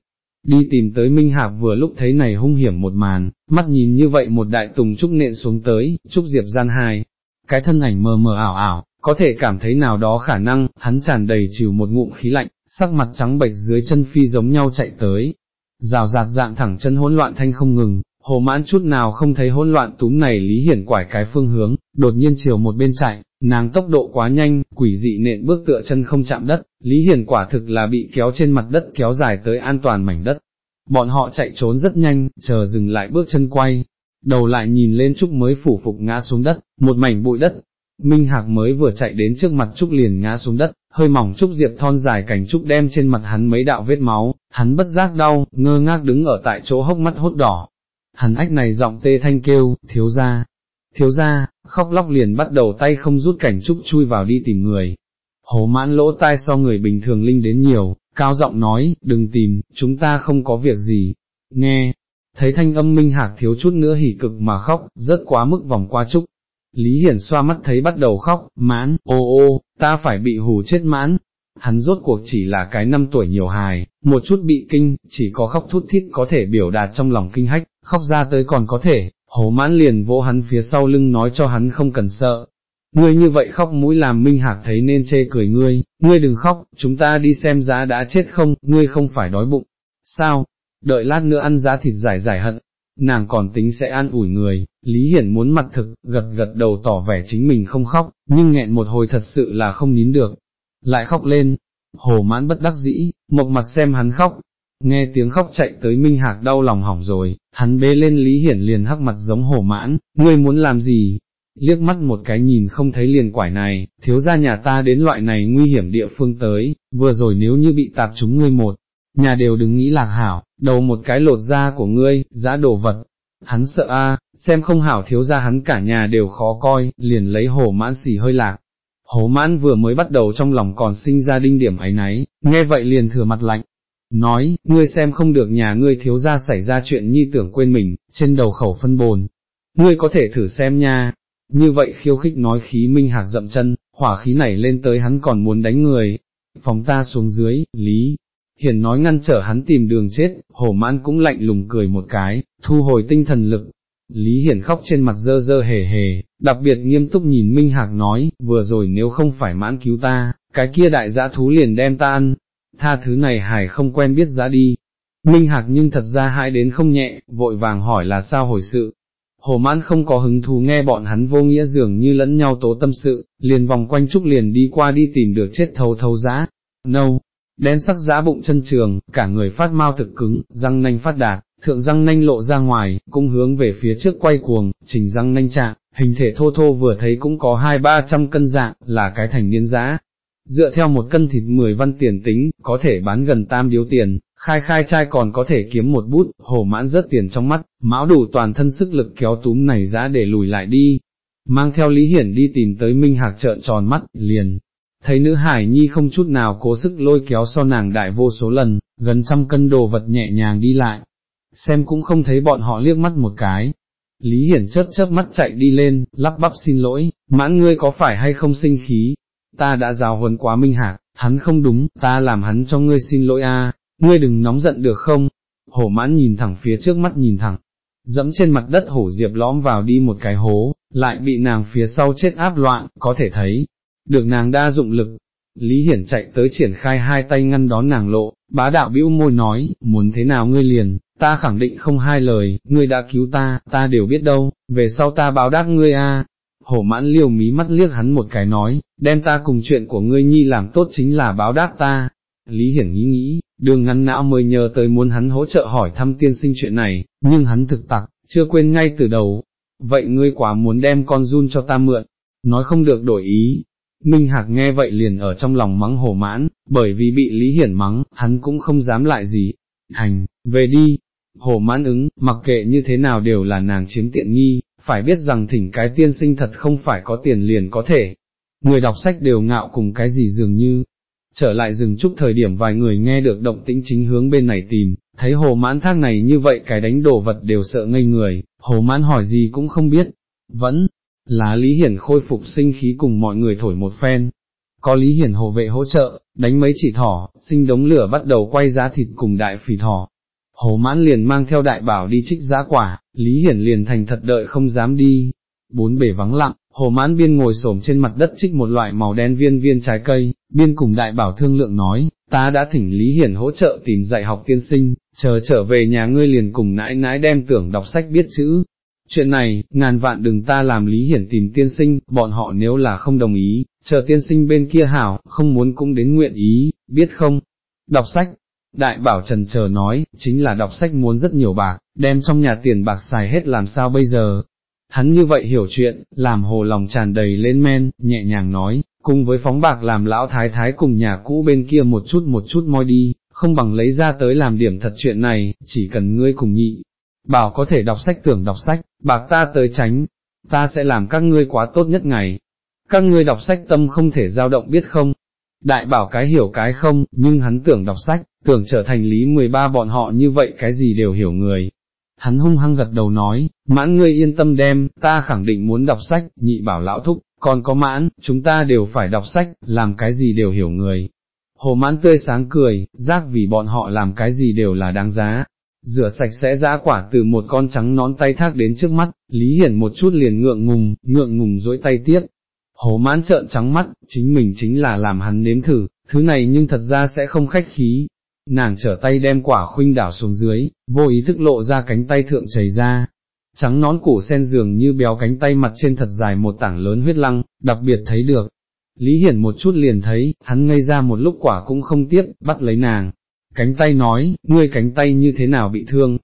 Đi tìm tới Minh Hạc vừa lúc thấy này hung hiểm một màn, mắt nhìn như vậy một đại tùng trúc nện xuống tới, trúc diệp gian hai, cái thân ảnh mờ mờ ảo ảo, có thể cảm thấy nào đó khả năng, hắn tràn đầy chịu một ngụm khí lạnh, sắc mặt trắng bệch dưới chân phi giống nhau chạy tới. Rào rạt dạng thẳng chân hỗn loạn thanh không ngừng, hồ mãn chút nào không thấy hỗn loạn túm này lý hiển quải cái phương hướng, đột nhiên chiều một bên chạy, nàng tốc độ quá nhanh, quỷ dị nện bước tựa chân không chạm đất, lý hiển quả thực là bị kéo trên mặt đất kéo dài tới an toàn mảnh đất. Bọn họ chạy trốn rất nhanh, chờ dừng lại bước chân quay, đầu lại nhìn lên Trúc mới phủ phục ngã xuống đất, một mảnh bụi đất, Minh Hạc mới vừa chạy đến trước mặt Trúc liền ngã xuống đất, hơi mỏng Trúc Diệp thon dài cảnh Trúc đem trên mặt hắn mấy đạo vết máu, hắn bất giác đau, ngơ ngác đứng ở tại chỗ hốc mắt hốt đỏ. Hắn ách này giọng tê thanh kêu, thiếu ra, thiếu ra, khóc lóc liền bắt đầu tay không rút cảnh Trúc chui vào đi tìm người. hồ mãn lỗ tai so người bình thường linh đến nhiều, cao giọng nói, đừng tìm, chúng ta không có việc gì. Nghe, thấy thanh âm Minh Hạc thiếu chút nữa hỉ cực mà khóc, rất quá mức vòng qua Trúc, Lý Hiển xoa mắt thấy bắt đầu khóc, mãn, ô ô, ta phải bị hù chết mãn. Hắn rốt cuộc chỉ là cái năm tuổi nhiều hài, một chút bị kinh, chỉ có khóc thút thít có thể biểu đạt trong lòng kinh hách, khóc ra tới còn có thể, hồ mãn liền vỗ hắn phía sau lưng nói cho hắn không cần sợ. Ngươi như vậy khóc mũi làm minh hạc thấy nên chê cười ngươi, ngươi đừng khóc, chúng ta đi xem giá đã chết không, ngươi không phải đói bụng. Sao? Đợi lát nữa ăn giá thịt giải giải hận, nàng còn tính sẽ an ủi người, Lý Hiển muốn mặt thực, gật gật đầu tỏ vẻ chính mình không khóc, nhưng nghẹn một hồi thật sự là không nín được, lại khóc lên, hồ mãn bất đắc dĩ, mộc mặt xem hắn khóc, nghe tiếng khóc chạy tới Minh Hạc đau lòng hỏng rồi, hắn bế lên Lý Hiển liền hắc mặt giống hồ mãn, ngươi muốn làm gì? Liếc mắt một cái nhìn không thấy liền quải này, thiếu ra nhà ta đến loại này nguy hiểm địa phương tới, vừa rồi nếu như bị tạp chúng ngươi một, nhà đều đừng nghĩ lạc hảo, đầu một cái lột da của ngươi, giá đồ vật. Hắn sợ a, xem không hảo thiếu ra hắn cả nhà đều khó coi, liền lấy hổ mãn xỉ hơi lạc. hổ mãn vừa mới bắt đầu trong lòng còn sinh ra đinh điểm ấy nấy, nghe vậy liền thừa mặt lạnh. Nói, ngươi xem không được nhà ngươi thiếu ra xảy ra chuyện nhi tưởng quên mình, trên đầu khẩu phân bồn. Ngươi có thể thử xem nha. Như vậy khiêu khích nói khí minh hạc dậm chân, hỏa khí nảy lên tới hắn còn muốn đánh người. Phóng ta xuống dưới, lý, hiển nói ngăn trở hắn tìm đường chết, hổ mãn cũng lạnh lùng cười một cái, thu hồi tinh thần lực. Lý Hiển khóc trên mặt dơ dơ hề hề, đặc biệt nghiêm túc nhìn Minh Hạc nói, vừa rồi nếu không phải mãn cứu ta, cái kia đại dã thú liền đem ta ăn, tha thứ này hải không quen biết giá đi. Minh Hạc nhưng thật ra hãi đến không nhẹ, vội vàng hỏi là sao hồi sự. Hồ mãn không có hứng thú nghe bọn hắn vô nghĩa dường như lẫn nhau tố tâm sự, liền vòng quanh trúc liền đi qua đi tìm được chết thấu thấu giá. Nâu, đen sắc giã bụng chân trường, cả người phát mau thực cứng, răng nanh phát đạt, thượng răng nanh lộ ra ngoài, cung hướng về phía trước quay cuồng, chỉnh răng nanh chạm, hình thể thô thô vừa thấy cũng có hai ba trăm cân dạng, là cái thành niên giá. dựa theo một cân thịt 10 văn tiền tính, có thể bán gần tam điếu tiền, khai khai trai còn có thể kiếm một bút, hổ mãn rất tiền trong mắt, mão đủ toàn thân sức lực kéo túm này ra để lùi lại đi, mang theo Lý Hiển đi tìm tới Minh Hạc trợn tròn mắt, liền, thấy nữ hải nhi không chút nào cố sức lôi kéo so nàng đại vô số lần, gần trăm cân đồ vật nhẹ nhàng đi lại, xem cũng không thấy bọn họ liếc mắt một cái. Lý Hiển chớp chớp mắt chạy đi lên, lắp bắp xin lỗi, mãn ngươi có phải hay không sinh khí, ta đã giáo huấn quá Minh Hạc, hắn không đúng, ta làm hắn cho ngươi xin lỗi a, ngươi đừng nóng giận được không? Hổ mãn nhìn thẳng phía trước mắt nhìn thẳng, dẫm trên mặt đất hổ diệp lõm vào đi một cái hố, lại bị nàng phía sau chết áp loạn, có thể thấy, được nàng đa dụng lực. Lý Hiển chạy tới triển khai hai tay ngăn đón nàng lộ, bá đạo bĩu môi nói, muốn thế nào ngươi liền, ta khẳng định không hai lời, ngươi đã cứu ta, ta đều biết đâu, về sau ta báo đáp ngươi a. Hổ mãn liều mí mắt liếc hắn một cái nói, đem ta cùng chuyện của ngươi nhi làm tốt chính là báo đáp ta. Lý Hiển nghĩ nghĩ, đường ngắn não mới nhờ tới muốn hắn hỗ trợ hỏi thăm tiên sinh chuyện này, nhưng hắn thực tặc, chưa quên ngay từ đầu. Vậy ngươi quá muốn đem con run cho ta mượn, nói không được đổi ý, Minh Hạc nghe vậy liền ở trong lòng mắng hồ mãn, bởi vì bị Lý Hiển mắng, hắn cũng không dám lại gì. Hành, về đi. Hồ mãn ứng, mặc kệ như thế nào đều là nàng chiếm tiện nghi, phải biết rằng thỉnh cái tiên sinh thật không phải có tiền liền có thể. Người đọc sách đều ngạo cùng cái gì dường như. Trở lại rừng trúc thời điểm vài người nghe được động tĩnh chính hướng bên này tìm, thấy hồ mãn thác này như vậy cái đánh đổ vật đều sợ ngây người, hồ mãn hỏi gì cũng không biết, vẫn, lá Lý Hiển khôi phục sinh khí cùng mọi người thổi một phen. Có Lý Hiển hộ vệ hỗ trợ, đánh mấy chỉ thỏ, sinh đống lửa bắt đầu quay giá thịt cùng đại phì thỏ. Hồ mãn liền mang theo đại bảo đi trích giá quả, Lý Hiển liền thành thật đợi không dám đi. Bốn bể vắng lặng, hồ mãn biên ngồi xổm trên mặt đất trích một loại màu đen viên viên trái cây, biên cùng đại bảo thương lượng nói, ta đã thỉnh Lý Hiển hỗ trợ tìm dạy học tiên sinh, chờ trở về nhà ngươi liền cùng nãi nãi đem tưởng đọc sách biết chữ, Chuyện này, ngàn vạn đừng ta làm Lý Hiển tìm tiên sinh, bọn họ nếu là không đồng ý, chờ tiên sinh bên kia hảo, không muốn cũng đến nguyện ý, biết không? Đọc sách, đại bảo trần chờ nói, chính là đọc sách muốn rất nhiều bạc, đem trong nhà tiền bạc xài hết làm sao bây giờ? Hắn như vậy hiểu chuyện, làm hồ lòng tràn đầy lên men, nhẹ nhàng nói, cùng với phóng bạc làm lão thái thái cùng nhà cũ bên kia một chút một chút moi đi, không bằng lấy ra tới làm điểm thật chuyện này, chỉ cần ngươi cùng nhị, bảo có thể đọc sách tưởng đọc sách, bạc ta tới tránh, ta sẽ làm các ngươi quá tốt nhất ngày. Các ngươi đọc sách tâm không thể dao động biết không? Đại bảo cái hiểu cái không, nhưng hắn tưởng đọc sách, tưởng trở thành lý 13 bọn họ như vậy cái gì đều hiểu người. Hắn hung hăng gật đầu nói, mãn ngươi yên tâm đem, ta khẳng định muốn đọc sách, nhị bảo lão thúc, còn có mãn, chúng ta đều phải đọc sách, làm cái gì đều hiểu người. Hồ mãn tươi sáng cười, giác vì bọn họ làm cái gì đều là đáng giá, rửa sạch sẽ giã quả từ một con trắng nón tay thác đến trước mắt, Lý Hiển một chút liền ngượng ngùng, ngượng ngùng dỗi tay tiếp. Hồ mãn trợn trắng mắt, chính mình chính là làm hắn nếm thử, thứ này nhưng thật ra sẽ không khách khí. Nàng trở tay đem quả khuynh đảo xuống dưới, vô ý thức lộ ra cánh tay thượng chảy ra. Trắng nón củ sen dường như béo cánh tay mặt trên thật dài một tảng lớn huyết lăng, đặc biệt thấy được. Lý Hiển một chút liền thấy, hắn ngây ra một lúc quả cũng không tiếc, bắt lấy nàng, cánh tay nói, ngươi cánh tay như thế nào bị thương,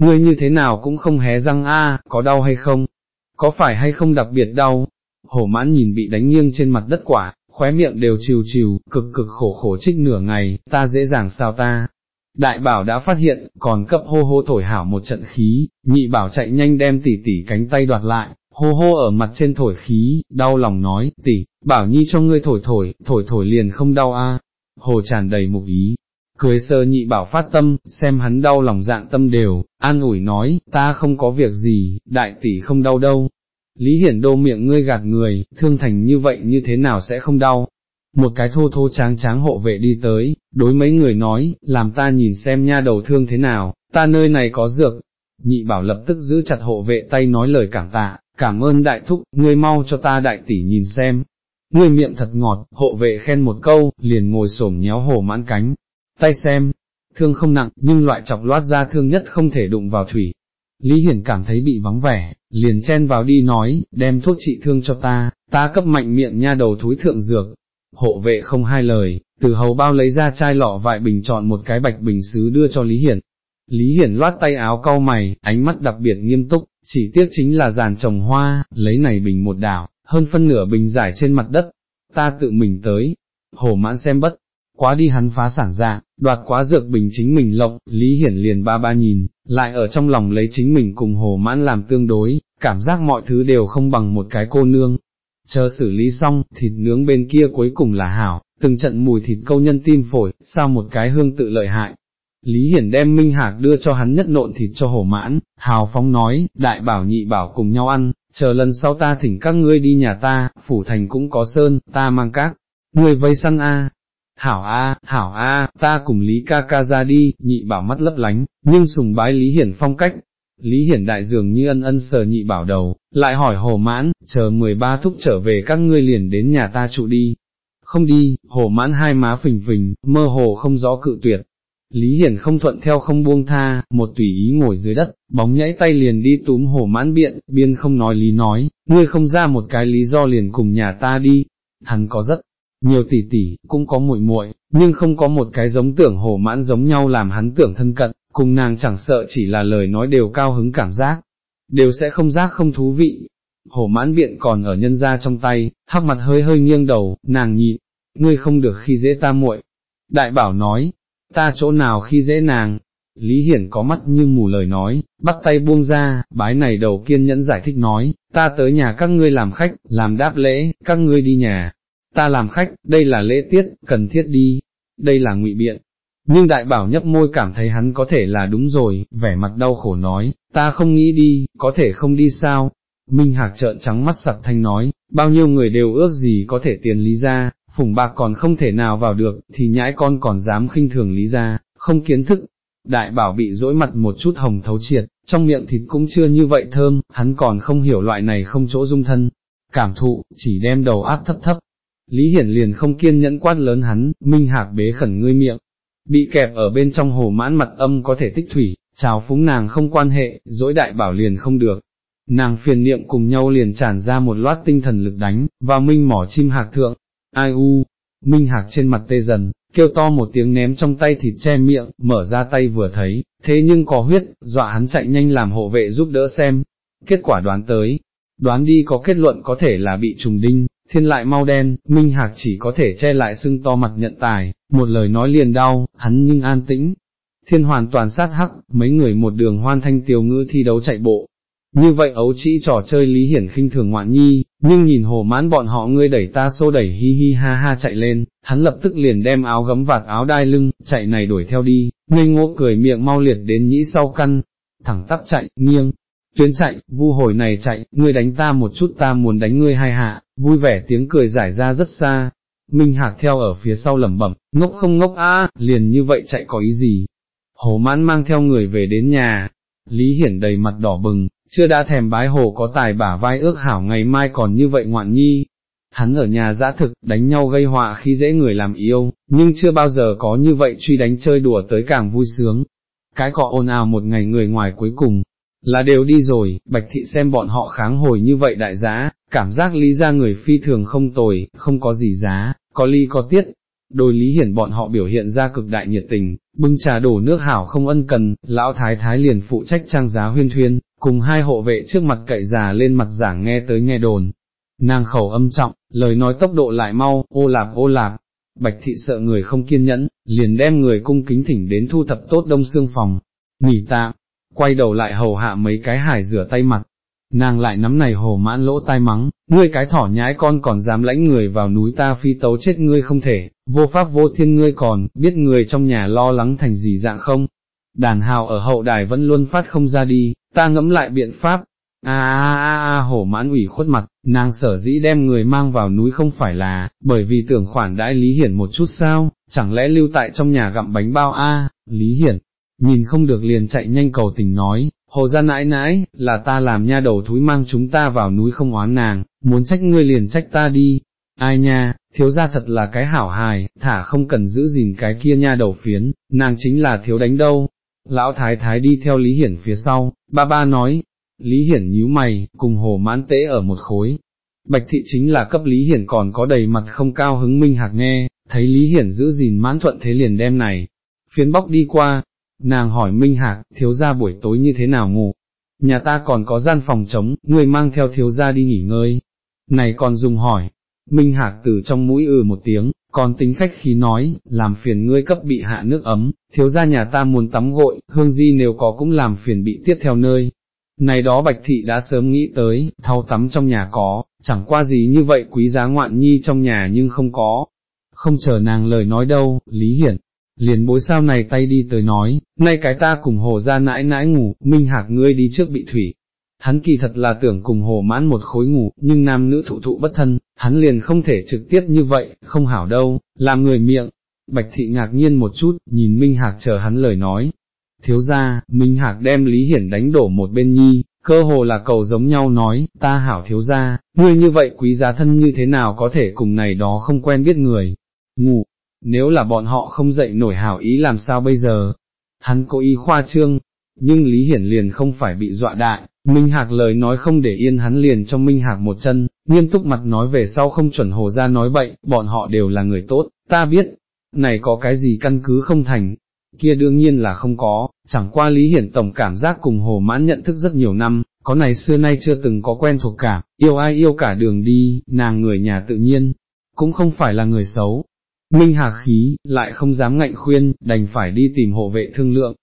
ngươi như thế nào cũng không hé răng a, có đau hay không, có phải hay không đặc biệt đau, hổ mãn nhìn bị đánh nghiêng trên mặt đất quả, khóe miệng đều chiều chiều, cực cực khổ khổ trích nửa ngày, ta dễ dàng sao ta. Đại bảo đã phát hiện, còn cấp hô hô thổi hảo một trận khí, nhị bảo chạy nhanh đem tỉ tỉ cánh tay đoạt lại, hô hô ở mặt trên thổi khí, đau lòng nói, tỉ, bảo nhi cho ngươi thổi thổi, thổi thổi liền không đau a. Hồ tràn đầy mục ý, cười sơ nhị bảo phát tâm, xem hắn đau lòng dạng tâm đều, an ủi nói, ta không có việc gì, đại tỷ không đau đâu. Lý Hiển đô miệng ngươi gạt người, thương thành như vậy như thế nào sẽ không đau. Một cái thô thô tráng tráng hộ vệ đi tới, đối mấy người nói, làm ta nhìn xem nha đầu thương thế nào, ta nơi này có dược. Nhị bảo lập tức giữ chặt hộ vệ tay nói lời cảm tạ, cảm ơn đại thúc, ngươi mau cho ta đại tỷ nhìn xem. Ngươi miệng thật ngọt, hộ vệ khen một câu, liền ngồi xổm nhéo hổ mãn cánh, tay xem, thương không nặng, nhưng loại chọc loát ra thương nhất không thể đụng vào thủy. Lý Hiển cảm thấy bị vắng vẻ, liền chen vào đi nói, đem thuốc trị thương cho ta, ta cấp mạnh miệng nha đầu thúi thượng dược. Hộ vệ không hai lời, từ hầu bao lấy ra chai lọ vại bình chọn một cái bạch bình xứ đưa cho Lý Hiển. Lý Hiển loát tay áo cau mày, ánh mắt đặc biệt nghiêm túc, chỉ tiếc chính là giàn trồng hoa, lấy này bình một đảo, hơn phân nửa bình giải trên mặt đất. Ta tự mình tới, Hồ mãn xem bất, quá đi hắn phá sản ra, đoạt quá dược bình chính mình lộng, Lý Hiển liền ba ba nhìn, lại ở trong lòng lấy chính mình cùng hồ mãn làm tương đối, cảm giác mọi thứ đều không bằng một cái cô nương. Chờ xử lý xong, thịt nướng bên kia cuối cùng là hảo, từng trận mùi thịt câu nhân tim phổi, sao một cái hương tự lợi hại. Lý Hiển đem Minh Hạc đưa cho hắn nhất nộn thịt cho hổ mãn, hào phóng nói, đại bảo nhị bảo cùng nhau ăn, chờ lần sau ta thỉnh các ngươi đi nhà ta, phủ thành cũng có sơn, ta mang các, ngươi vây săn a. Hảo a, hảo a, ta cùng Lý ca ca ra đi, nhị bảo mắt lấp lánh, nhưng sùng bái Lý Hiển phong cách. Lý Hiển đại dường như ân ân sờ nhị bảo đầu, lại hỏi hồ mãn, chờ 13 thúc trở về các ngươi liền đến nhà ta trụ đi, không đi, hồ mãn hai má phình phình, mơ hồ không rõ cự tuyệt. Lý Hiển không thuận theo không buông tha, một tùy ý ngồi dưới đất, bóng nhảy tay liền đi túm hồ mãn biện, biên không nói lý nói, ngươi không ra một cái lý do liền cùng nhà ta đi. Hắn có rất nhiều tỷ tỷ, cũng có muội muội, nhưng không có một cái giống tưởng hồ mãn giống nhau làm hắn tưởng thân cận, cùng nàng chẳng sợ chỉ là lời nói đều cao hứng cảm giác, đều sẽ không giác không thú vị, hồ mãn biện còn ở nhân ra trong tay, hắc mặt hơi hơi nghiêng đầu, nàng nhịn, ngươi không được khi dễ ta muội. Đại bảo nói, ta chỗ nào khi dễ nàng, Lý Hiển có mắt như mù lời nói, bắt tay buông ra, bái này đầu kiên nhẫn giải thích nói, ta tới nhà các ngươi làm khách, làm đáp lễ, các ngươi đi nhà, ta làm khách, đây là lễ tiết, cần thiết đi, đây là ngụy biện. Nhưng đại bảo nhấp môi cảm thấy hắn có thể là đúng rồi, vẻ mặt đau khổ nói, ta không nghĩ đi, có thể không đi sao, Minh Hạc trợn trắng mắt sặc thanh nói, bao nhiêu người đều ước gì có thể tiền lý ra, phùng bạc còn không thể nào vào được, thì nhãi con còn dám khinh thường lý ra, không kiến thức. Đại bảo bị dỗi mặt một chút hồng thấu triệt, trong miệng thịt cũng chưa như vậy thơm, hắn còn không hiểu loại này không chỗ dung thân, cảm thụ, chỉ đem đầu áp thấp thấp. Lý Hiển liền không kiên nhẫn quát lớn hắn, Minh Hạc bế khẩn ngươi miệng, bị kẹp ở bên trong hồ mãn mặt âm có thể tích thủy, chào phúng nàng không quan hệ, dỗi đại bảo liền không được, nàng phiền niệm cùng nhau liền tràn ra một loạt tinh thần lực đánh, vào minh mỏ chim hạc thượng, ai u, minh hạc trên mặt tê dần, kêu to một tiếng ném trong tay thịt che miệng, mở ra tay vừa thấy, thế nhưng có huyết, dọa hắn chạy nhanh làm hộ vệ giúp đỡ xem, kết quả đoán tới, đoán đi có kết luận có thể là bị trùng đinh, thiên lại mau đen, minh hạc chỉ có thể che lại sưng to mặt nhận tài, một lời nói liền đau, hắn nhưng an tĩnh. Thiên hoàn toàn sát hắc, mấy người một đường hoan thanh tiểu ngữ thi đấu chạy bộ, như vậy ấu trĩ trò chơi Lý Hiển khinh thường ngoạn nhi, nhưng nhìn hồ mãn bọn họ ngươi đẩy ta xô đẩy hi hi ha ha chạy lên, hắn lập tức liền đem áo gấm vạt áo đai lưng, chạy này đuổi theo đi, ngây ngô cười miệng mau liệt đến nhĩ sau căn, thẳng tắp chạy, nghiêng, tuyến chạy, vu hồi này chạy, ngươi đánh ta một chút ta muốn đánh ngươi hai hạ, vui vẻ tiếng cười giải ra rất xa. Minh Hạc theo ở phía sau lẩm bẩm, ngốc không ngốc a, liền như vậy chạy có ý gì? Hồ mãn mang theo người về đến nhà, Lý Hiển đầy mặt đỏ bừng, chưa đã thèm bái hồ có tài bả vai ước hảo ngày mai còn như vậy ngoạn nhi. Hắn ở nhà giã thực, đánh nhau gây họa khi dễ người làm yêu, nhưng chưa bao giờ có như vậy truy đánh chơi đùa tới càng vui sướng. Cái cọ ồn ào một ngày người ngoài cuối cùng, là đều đi rồi, bạch thị xem bọn họ kháng hồi như vậy đại giá, cảm giác lý ra người phi thường không tồi, không có gì giá, có ly có tiết. Đôi lý hiển bọn họ biểu hiện ra cực đại nhiệt tình, bưng trà đổ nước hảo không ân cần, lão thái thái liền phụ trách trang giá huyên thuyên, cùng hai hộ vệ trước mặt cậy già lên mặt giảng nghe tới nghe đồn. Nàng khẩu âm trọng, lời nói tốc độ lại mau, ô lạp ô lạp, bạch thị sợ người không kiên nhẫn, liền đem người cung kính thỉnh đến thu thập tốt đông xương phòng, nghỉ tạm, quay đầu lại hầu hạ mấy cái hải rửa tay mặt. Nàng lại nắm này hồ mãn lỗ tai mắng, ngươi cái thỏ nhái con còn dám lãnh người vào núi ta phi tấu chết ngươi không thể, vô pháp vô thiên ngươi còn, biết người trong nhà lo lắng thành gì dạng không, đàn hào ở hậu đài vẫn luôn phát không ra đi, ta ngẫm lại biện pháp, a a a a hổ mãn ủy khuất mặt, nàng sở dĩ đem người mang vào núi không phải là, bởi vì tưởng khoản đãi Lý Hiển một chút sao, chẳng lẽ lưu tại trong nhà gặm bánh bao a Lý Hiển, nhìn không được liền chạy nhanh cầu tình nói, hồ ra nãi nãi, là ta làm nha đầu thúi mang chúng ta vào núi không oán nàng, muốn trách ngươi liền trách ta đi, ai nha, thiếu ra thật là cái hảo hài, thả không cần giữ gìn cái kia nha đầu phiến, nàng chính là thiếu đánh đâu, Lão thái thái đi theo Lý Hiển phía sau, ba ba nói, Lý Hiển nhíu mày, cùng hồ mãn tế ở một khối. Bạch thị chính là cấp Lý Hiển còn có đầy mặt không cao hứng minh hạc nghe, thấy Lý Hiển giữ gìn mãn thuận thế liền đem này. Phiến bóc đi qua, nàng hỏi Minh Hạc, thiếu gia buổi tối như thế nào ngủ? Nhà ta còn có gian phòng trống, người mang theo thiếu gia đi nghỉ ngơi. Này còn dùng hỏi, Minh Hạc từ trong mũi ừ một tiếng, còn tính khách khí nói, làm phiền ngươi cấp bị hạ nước ấm, thiếu gia nhà ta muốn tắm gội, hương di nếu có cũng làm phiền bị tiếp theo nơi. Này đó Bạch Thị đã sớm nghĩ tới, thau tắm trong nhà có, chẳng qua gì như vậy quý giá ngoạn nhi trong nhà nhưng không có. Không chờ nàng lời nói đâu, Lý Hiển, liền bối sao này tay đi tới nói, nay cái ta cùng hồ ra nãi nãi ngủ, minh hạc ngươi đi trước bị thủy. Hắn kỳ thật là tưởng cùng hồ mãn một khối ngủ, nhưng nam nữ thụ thụ bất thân, hắn liền không thể trực tiếp như vậy, không hảo đâu, làm người miệng. Bạch thị ngạc nhiên một chút, nhìn Minh Hạc chờ hắn lời nói. Thiếu ra, Minh Hạc đem Lý Hiển đánh đổ một bên nhi, cơ hồ là cầu giống nhau nói, ta hảo thiếu ra, ngươi như vậy quý giá thân như thế nào có thể cùng này đó không quen biết người. Ngủ, nếu là bọn họ không dậy nổi hảo ý làm sao bây giờ, hắn cố ý khoa trương, nhưng Lý Hiển liền không phải bị dọa đại, Minh Hạc lời nói không để yên hắn liền cho Minh Hạc một chân, nghiêm túc mặt nói về sau không chuẩn hồ ra nói bậy, bọn họ đều là người tốt, ta biết, này có cái gì căn cứ không thành, kia đương nhiên là không có, chẳng qua Lý Hiển Tổng cảm giác cùng hồ mãn nhận thức rất nhiều năm, có này xưa nay chưa từng có quen thuộc cả, yêu ai yêu cả đường đi, nàng người nhà tự nhiên, cũng không phải là người xấu, Minh Hà khí, lại không dám ngạnh khuyên, đành phải đi tìm hộ vệ thương lượng.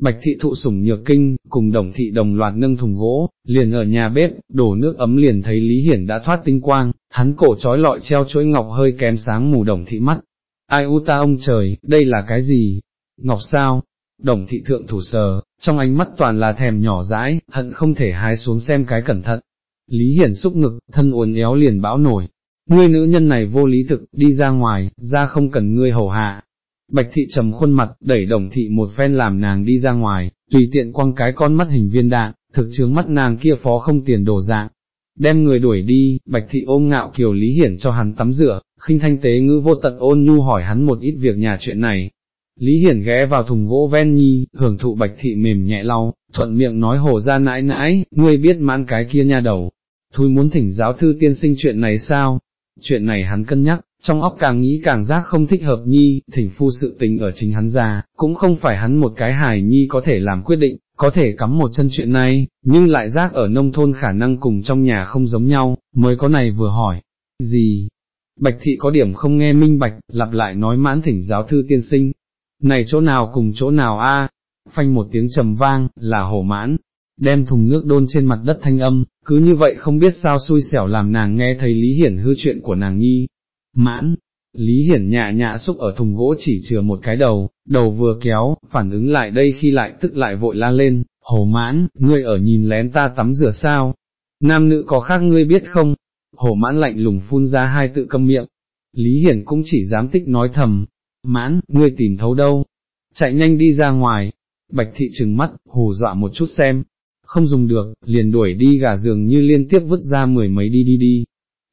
Bạch thị thụ sủng nhược kinh, cùng đồng thị đồng loạt nâng thùng gỗ, liền ở nhà bếp, đổ nước ấm liền thấy Lý Hiển đã thoát tinh quang, hắn cổ trói lọi treo chuỗi ngọc hơi kém sáng mù đồng thị mắt. Ai u ta ông trời, đây là cái gì? Ngọc sao? Đồng thị thượng thủ sờ, trong ánh mắt toàn là thèm nhỏ dãi, hận không thể hái xuống xem cái cẩn thận. Lý Hiển xúc ngực, thân uốn éo liền bão nổi, ngươi nữ nhân này vô lý thực, đi ra ngoài, ra không cần ngươi hầu hạ. Bạch thị trầm khuôn mặt, đẩy đồng thị một phen làm nàng đi ra ngoài, tùy tiện quăng cái con mắt hình viên đạn, thực chứng mắt nàng kia phó không tiền đổ dạng. Đem người đuổi đi, bạch thị ôm ngạo kiều lý hiển cho hắn tắm rửa, khinh thanh tế ngữ vô tận ôn nhu hỏi hắn một ít việc nhà chuyện này. Lý hiển ghé vào thùng gỗ ven nhi, hưởng thụ bạch thị mềm nhẹ lau, thuận miệng nói hồ ra nãi nãi, ngươi biết mãn cái kia nha đầu. Thôi muốn thỉnh giáo thư tiên sinh chuyện này sao, chuyện này hắn cân nhắc, trong óc càng nghĩ càng giác không thích hợp nhi, thỉnh phu sự tình ở chính hắn ra, cũng không phải hắn một cái hài nhi có thể làm quyết định, có thể cắm một chân chuyện này, nhưng lại giác ở nông thôn khả năng cùng trong nhà không giống nhau, mới có này vừa hỏi, gì? Bạch thị có điểm không nghe minh bạch, lặp lại nói mãn thỉnh giáo thư tiên sinh, này chỗ nào cùng chỗ nào a? phanh một tiếng trầm vang, là hổ mãn, đem thùng nước đôn trên mặt đất thanh âm, cứ như vậy không biết sao xui xẻo làm nàng nghe thấy Lý Hiển hư chuyện của nàng nhi. Mãn, Lý Hiển nhạ nhạ xúc ở thùng gỗ chỉ chừa một cái đầu, đầu vừa kéo, phản ứng lại đây khi lại tức lại vội la lên, hồ mãn, ngươi ở nhìn lén ta tắm rửa sao? Nam nữ có khác ngươi biết không? Hồ mãn lạnh lùng phun ra hai tự câm miệng. Lý Hiển cũng chỉ dám tích nói thầm, mãn, ngươi tìm thấu đâu? Chạy nhanh đi ra ngoài, bạch thị trừng mắt, hù dọa một chút xem, không dùng được, liền đuổi đi gà giường như liên tiếp vứt ra mười mấy đi đi đi.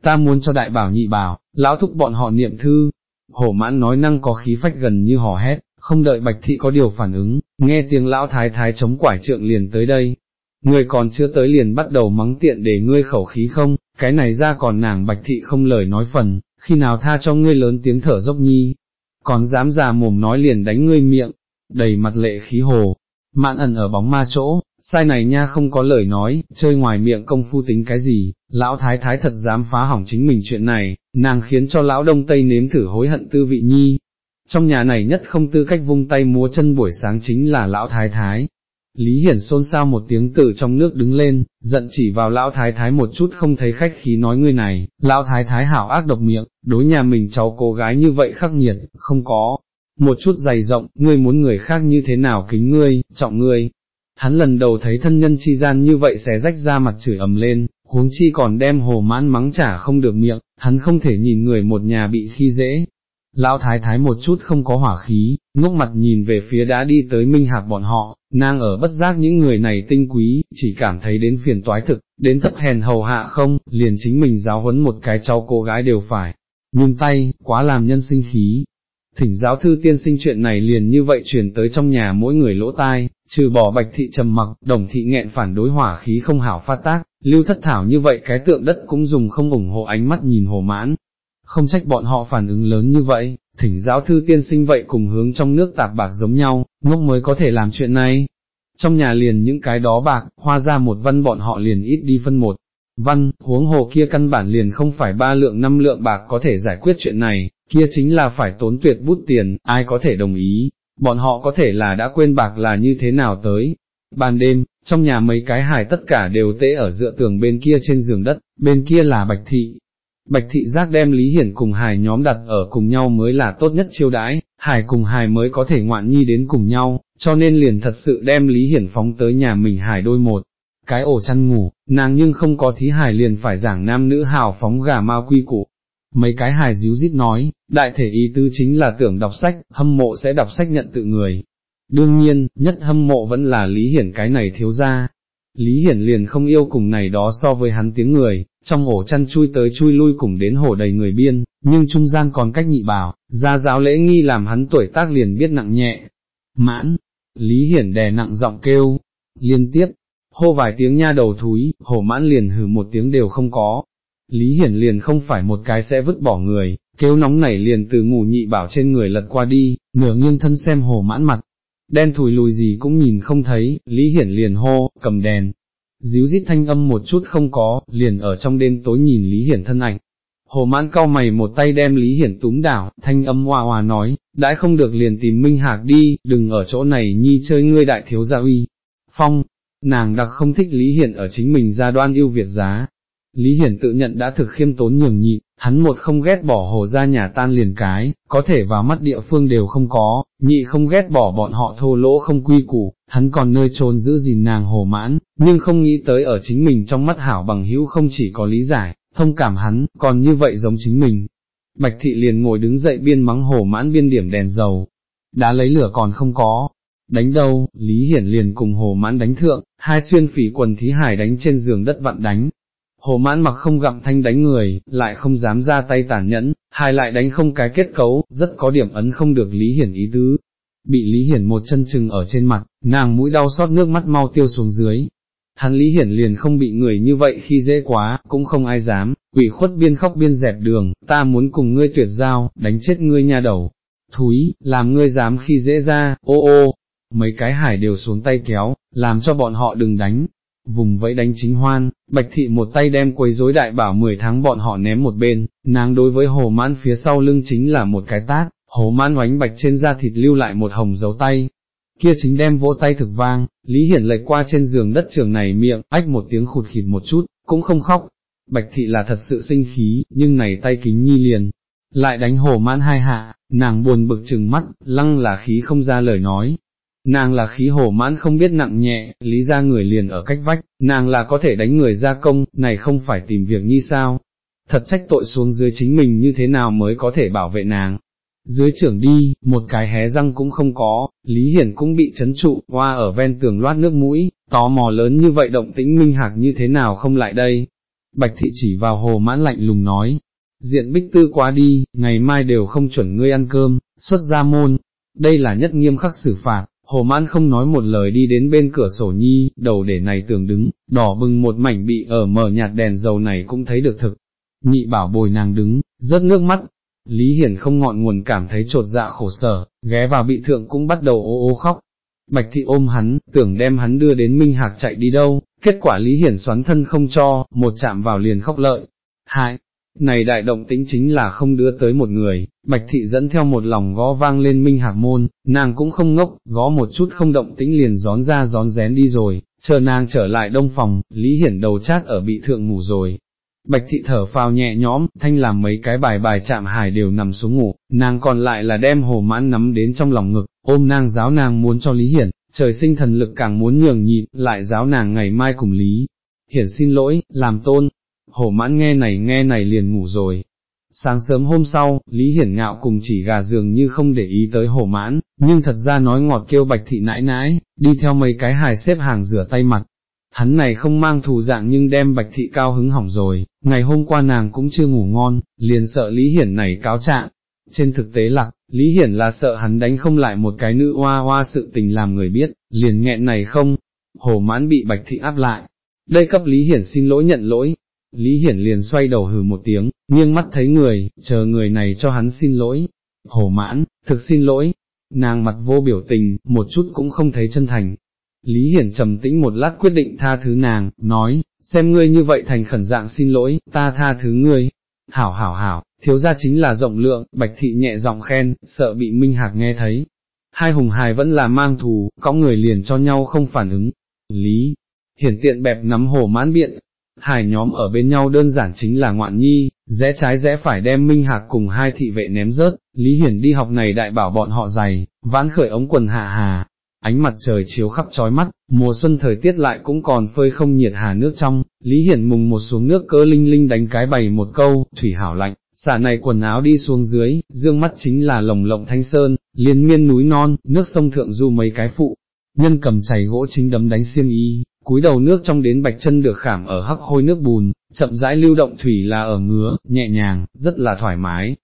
Ta muốn cho đại bảo nhị bảo, lão thúc bọn họ niệm thư. Hổ mãn nói năng có khí phách gần như hò hét, không đợi bạch thị có điều phản ứng, nghe tiếng lão thái thái chống quải trượng liền tới đây. Người còn chưa tới liền bắt đầu mắng tiện để ngươi khẩu khí không, cái này ra còn nàng bạch thị không lời nói phần, khi nào tha cho ngươi lớn tiếng thở dốc nhi, còn dám già mồm nói liền đánh ngươi miệng, đầy mặt lệ khí hồ, mạn ẩn ở bóng ma chỗ, sai này nha không có lời nói, chơi ngoài miệng công phu tính cái gì, lão thái thái thật dám phá hỏng chính mình chuyện này, nàng khiến cho lão đông tây nếm thử hối hận tư vị nhi. Trong nhà này nhất không tư cách vung tay múa chân buổi sáng chính là lão thái thái. Lý Hiển xôn xao một tiếng từ trong nước đứng lên, giận chỉ vào lão thái thái một chút không thấy khách khí nói ngươi này, lão thái thái hảo ác độc miệng, đối nhà mình cháu cô gái như vậy khắc nghiệt, không có, một chút dày rộng, ngươi muốn người khác như thế nào kính ngươi, trọng ngươi, hắn lần đầu thấy thân nhân chi gian như vậy sẽ rách ra mặt chửi ầm lên, huống chi còn đem hồ mãn mắng trả không được miệng, hắn không thể nhìn người một nhà bị khi dễ. Lão thái thái một chút không có hỏa khí, ngốc mặt nhìn về phía đã đi tới minh hạc bọn họ, nàng ở bất giác những người này tinh quý, chỉ cảm thấy đến phiền toái thực, đến thấp hèn hầu hạ không, liền chính mình giáo huấn một cái cháu cô gái đều phải, nhung tay, quá làm nhân sinh khí. Thỉnh giáo thư tiên sinh chuyện này liền như vậy truyền tới trong nhà mỗi người lỗ tai, trừ bỏ bạch thị trầm mặc, đồng thị nghẹn phản đối hỏa khí không hảo phát tác, lưu thất thảo như vậy cái tượng đất cũng dùng không ủng hộ ánh mắt nhìn hồ mãn. Không trách bọn họ phản ứng lớn như vậy, thỉnh giáo thư tiên sinh vậy cùng hướng trong nước tạp bạc giống nhau, ngốc mới có thể làm chuyện này. Trong nhà liền những cái đó bạc, hoa ra một văn bọn họ liền ít đi phân một, văn, huống hồ kia căn bản liền không phải ba lượng năm lượng bạc có thể giải quyết chuyện này, kia chính là phải tốn tuyệt bút tiền, ai có thể đồng ý, bọn họ có thể là đã quên bạc là như thế nào tới. Ban đêm, trong nhà mấy cái hài tất cả đều tễ ở dựa tường bên kia trên giường đất, bên kia là Bạch Thị. Bạch Thị giác đem Lý Hiển cùng hài nhóm đặt ở cùng nhau mới là tốt nhất chiêu đãi, hài cùng hài mới có thể ngoạn nhi đến cùng nhau, cho nên liền thật sự đem Lý Hiển phóng tới nhà mình hài đôi một. Cái ổ chăn ngủ, nàng nhưng không có thí hài liền phải giảng nam nữ hào phóng gà ma quy củ, Mấy cái hài díu dít nói, đại thể ý tư chính là tưởng đọc sách, hâm mộ sẽ đọc sách nhận tự người. Đương nhiên, nhất hâm mộ vẫn là Lý Hiển cái này thiếu ra. Lý Hiển liền không yêu cùng này đó so với hắn tiếng người, trong ổ chăn chui tới chui lui cùng đến hổ đầy người biên, nhưng trung gian còn cách nhị bảo, ra giáo lễ nghi làm hắn tuổi tác liền biết nặng nhẹ. Mãn, Lý Hiển đè nặng giọng kêu, liên tiếp, hô vài tiếng nha đầu thúi, hổ mãn liền hừ một tiếng đều không có, Lý Hiển liền không phải một cái sẽ vứt bỏ người, kêu nóng nảy liền từ ngủ nhị bảo trên người lật qua đi, nửa nghiêng thân xem hồ mãn mặt, đen thùi lùi gì cũng nhìn không thấy, Lý Hiển liền hô, cầm đèn, díu dít thanh âm một chút không có, liền ở trong đêm tối nhìn Lý Hiển thân ảnh. Hồ mãn cau mày một tay đem Lý Hiển túm đảo, thanh âm hoa hoa nói, đãi không được liền tìm Minh Hạc đi, đừng ở chỗ này nhi chơi ngươi đại thiếu gia uy. Phong, nàng đặc không thích Lý Hiển ở chính mình gia đoan yêu Việt giá, Lý Hiển tự nhận đã thực khiêm tốn nhường nhịn, hắn một không ghét bỏ hồ ra nhà tan liền cái, có thể vào mắt địa phương đều không có, nhị không ghét bỏ bọn họ thô lỗ không quy củ, hắn còn nơi trốn giữ gìn nàng hồ mãn, nhưng không nghĩ tới ở chính mình trong mắt hảo bằng hữu không chỉ có lý giải, thông cảm hắn, còn như vậy giống chính mình. Bạch thị liền ngồi đứng dậy biên mắng hồ mãn biên điểm đèn dầu, đã lấy lửa còn không có, đánh đâu, Lý Hiển liền cùng hồ mãn đánh thượng, hai xuyên phỉ quần thí hải đánh trên giường đất vặn đánh, Hồ mãn mặc không gặm thanh đánh người, lại không dám ra tay tàn nhẫn, hai lại đánh không cái kết cấu, rất có điểm ấn không được Lý Hiển ý tứ. Bị Lý Hiển một chân chừng ở trên mặt, nàng mũi đau xót nước mắt mau tiêu xuống dưới. Hắn Lý Hiển liền không bị người như vậy khi dễ quá, cũng không ai dám, quỷ khuất biên khóc biên dẹp đường, ta muốn cùng ngươi tuyệt giao, đánh chết ngươi nha đầu. Thúi, làm ngươi dám khi dễ ra, ô ô, mấy cái hải đều xuống tay kéo, làm cho bọn họ đừng đánh, vùng vẫy đánh chính hoan, bạch thị một tay đem quấy rối đại bảo 10 tháng bọn họ ném một bên, nàng đối với hồ mãn phía sau lưng chính là một cái tát, hồ mãn oánh bạch trên da thịt lưu lại một hồng dấu tay, kia chính đem vỗ tay thực vang, Lý Hiển lệch qua trên giường đất trường này miệng, ách một tiếng khụt khịt một chút, cũng không khóc, bạch thị là thật sự sinh khí, nhưng này tay kính nhi liền, lại đánh hồ mãn hai hạ, nàng buồn bực chừng mắt, lăng là khí không ra lời nói, Nàng là khí hổ mãn không biết nặng nhẹ, lý ra người liền ở cách vách, nàng là có thể đánh người ra công, này không phải tìm việc như sao. Thật trách tội xuống dưới chính mình như thế nào mới có thể bảo vệ nàng. Dưới trưởng đi, một cái hé răng cũng không có, Lý Hiển cũng bị chấn trụ, hoa ở ven tường loát nước mũi, tò mò lớn như vậy động tĩnh minh hạc như thế nào không lại đây. Bạch thị chỉ vào hồ mãn lạnh lùng nói, diện bích tư quá đi, ngày mai đều không chuẩn ngươi ăn cơm, xuất ra môn, đây là nhất nghiêm khắc xử phạt, Hồ mãn không nói một lời đi đến bên cửa sổ nhi, đầu để này tường đứng, đỏ bừng một mảnh bị ở mờ nhạt đèn dầu này cũng thấy được thực. Nhị bảo bồi nàng đứng, rớt nước mắt. Lý Hiển không ngọn nguồn cảm thấy trột dạ khổ sở, ghé vào bị thượng cũng bắt đầu ô ô khóc. Bạch thị ôm hắn, tưởng đem hắn đưa đến Minh Hạc chạy đi đâu, kết quả Lý Hiển xoắn thân không cho, một chạm vào liền khóc lợi. hại này đại động tĩnh chính là không đưa tới một người, bạch thị dẫn theo một lòng gõ vang lên minh hạc môn, nàng cũng không ngốc, gõ một chút không động tĩnh liền gión ra gión rén đi rồi, chờ nàng trở lại đông phòng, Lý Hiển đầu chát ở bị thượng ngủ rồi. Bạch thị thở phào nhẹ nhõm, thanh làm mấy cái bài bài chạm hài đều nằm xuống ngủ, nàng còn lại là đem hồ mãn nắm đến trong lòng ngực, ôm nàng giáo nàng muốn cho Lý Hiển, trời sinh thần lực càng muốn nhường nhịn, lại giáo nàng ngày mai cùng Lý. Hiển xin lỗi, làm tôn, hổ mãn nghe này nghe này liền ngủ rồi. Sáng sớm hôm sau, Lý Hiển Ngạo cùng chỉ gà dường như không để ý tới hổ mãn, nhưng thật ra nói ngọt kêu bạch thị nãi nãi, đi theo mấy cái hài xếp hàng rửa tay mặt. Hắn này không mang thù dạng nhưng đem bạch thị cao hứng hỏng rồi, ngày hôm qua nàng cũng chưa ngủ ngon, liền sợ Lý Hiển này cáo trạng. Trên thực tế lạc, Lý Hiển là sợ hắn đánh không lại một cái nữ hoa hoa sự tình làm người biết, liền nghẹn này không, hổ mãn bị bạch thị áp lại. Đây cấp Lý Hiển xin lỗi nhận lỗi, Lý Hiển liền xoay đầu hừ một tiếng, nghiêng mắt thấy người, chờ người này cho hắn xin lỗi. Hổ mãn, thực xin lỗi, nàng mặt vô biểu tình, một chút cũng không thấy chân thành. Lý Hiển trầm tĩnh một lát quyết định tha thứ nàng, nói, xem ngươi như vậy thành khẩn dạng xin lỗi, ta tha thứ ngươi. Hảo hảo hảo, thiếu gia chính là rộng lượng, bạch thị nhẹ giọng khen, sợ bị Minh Hạc nghe thấy. Hai hùng hài vẫn là mang thù, có người liền cho nhau không phản ứng. Lý, hiển tiện bẹp nắm hồ mãn biện, hai nhóm ở bên nhau đơn giản chính là ngoạn nhi, rẽ trái rẽ phải đem Minh Hạc cùng hai thị vệ ném rớt, Lý Hiển đi học này đại bảo bọn họ dày, vãn khởi ống quần hạ hà, ánh mặt trời chiếu khắp trói mắt, mùa xuân thời tiết lại cũng còn phơi không nhiệt hà nước trong, Lý Hiển mùng một xuống nước cơ linh linh đánh cái bày một câu, thủy hảo lạnh, xả này quần áo đi xuống dưới, dương mắt chính là lồng lộng thanh sơn, liên miên núi non, nước sông thượng du mấy cái phụ, nhân cầm chày gỗ chính đấm đánh xiêm y, cúi đầu nước trong đến bạch chân được khảm ở hắc hôi nước bùn, chậm rãi lưu động thủy là ở ngứa, nhẹ nhàng, rất là thoải mái.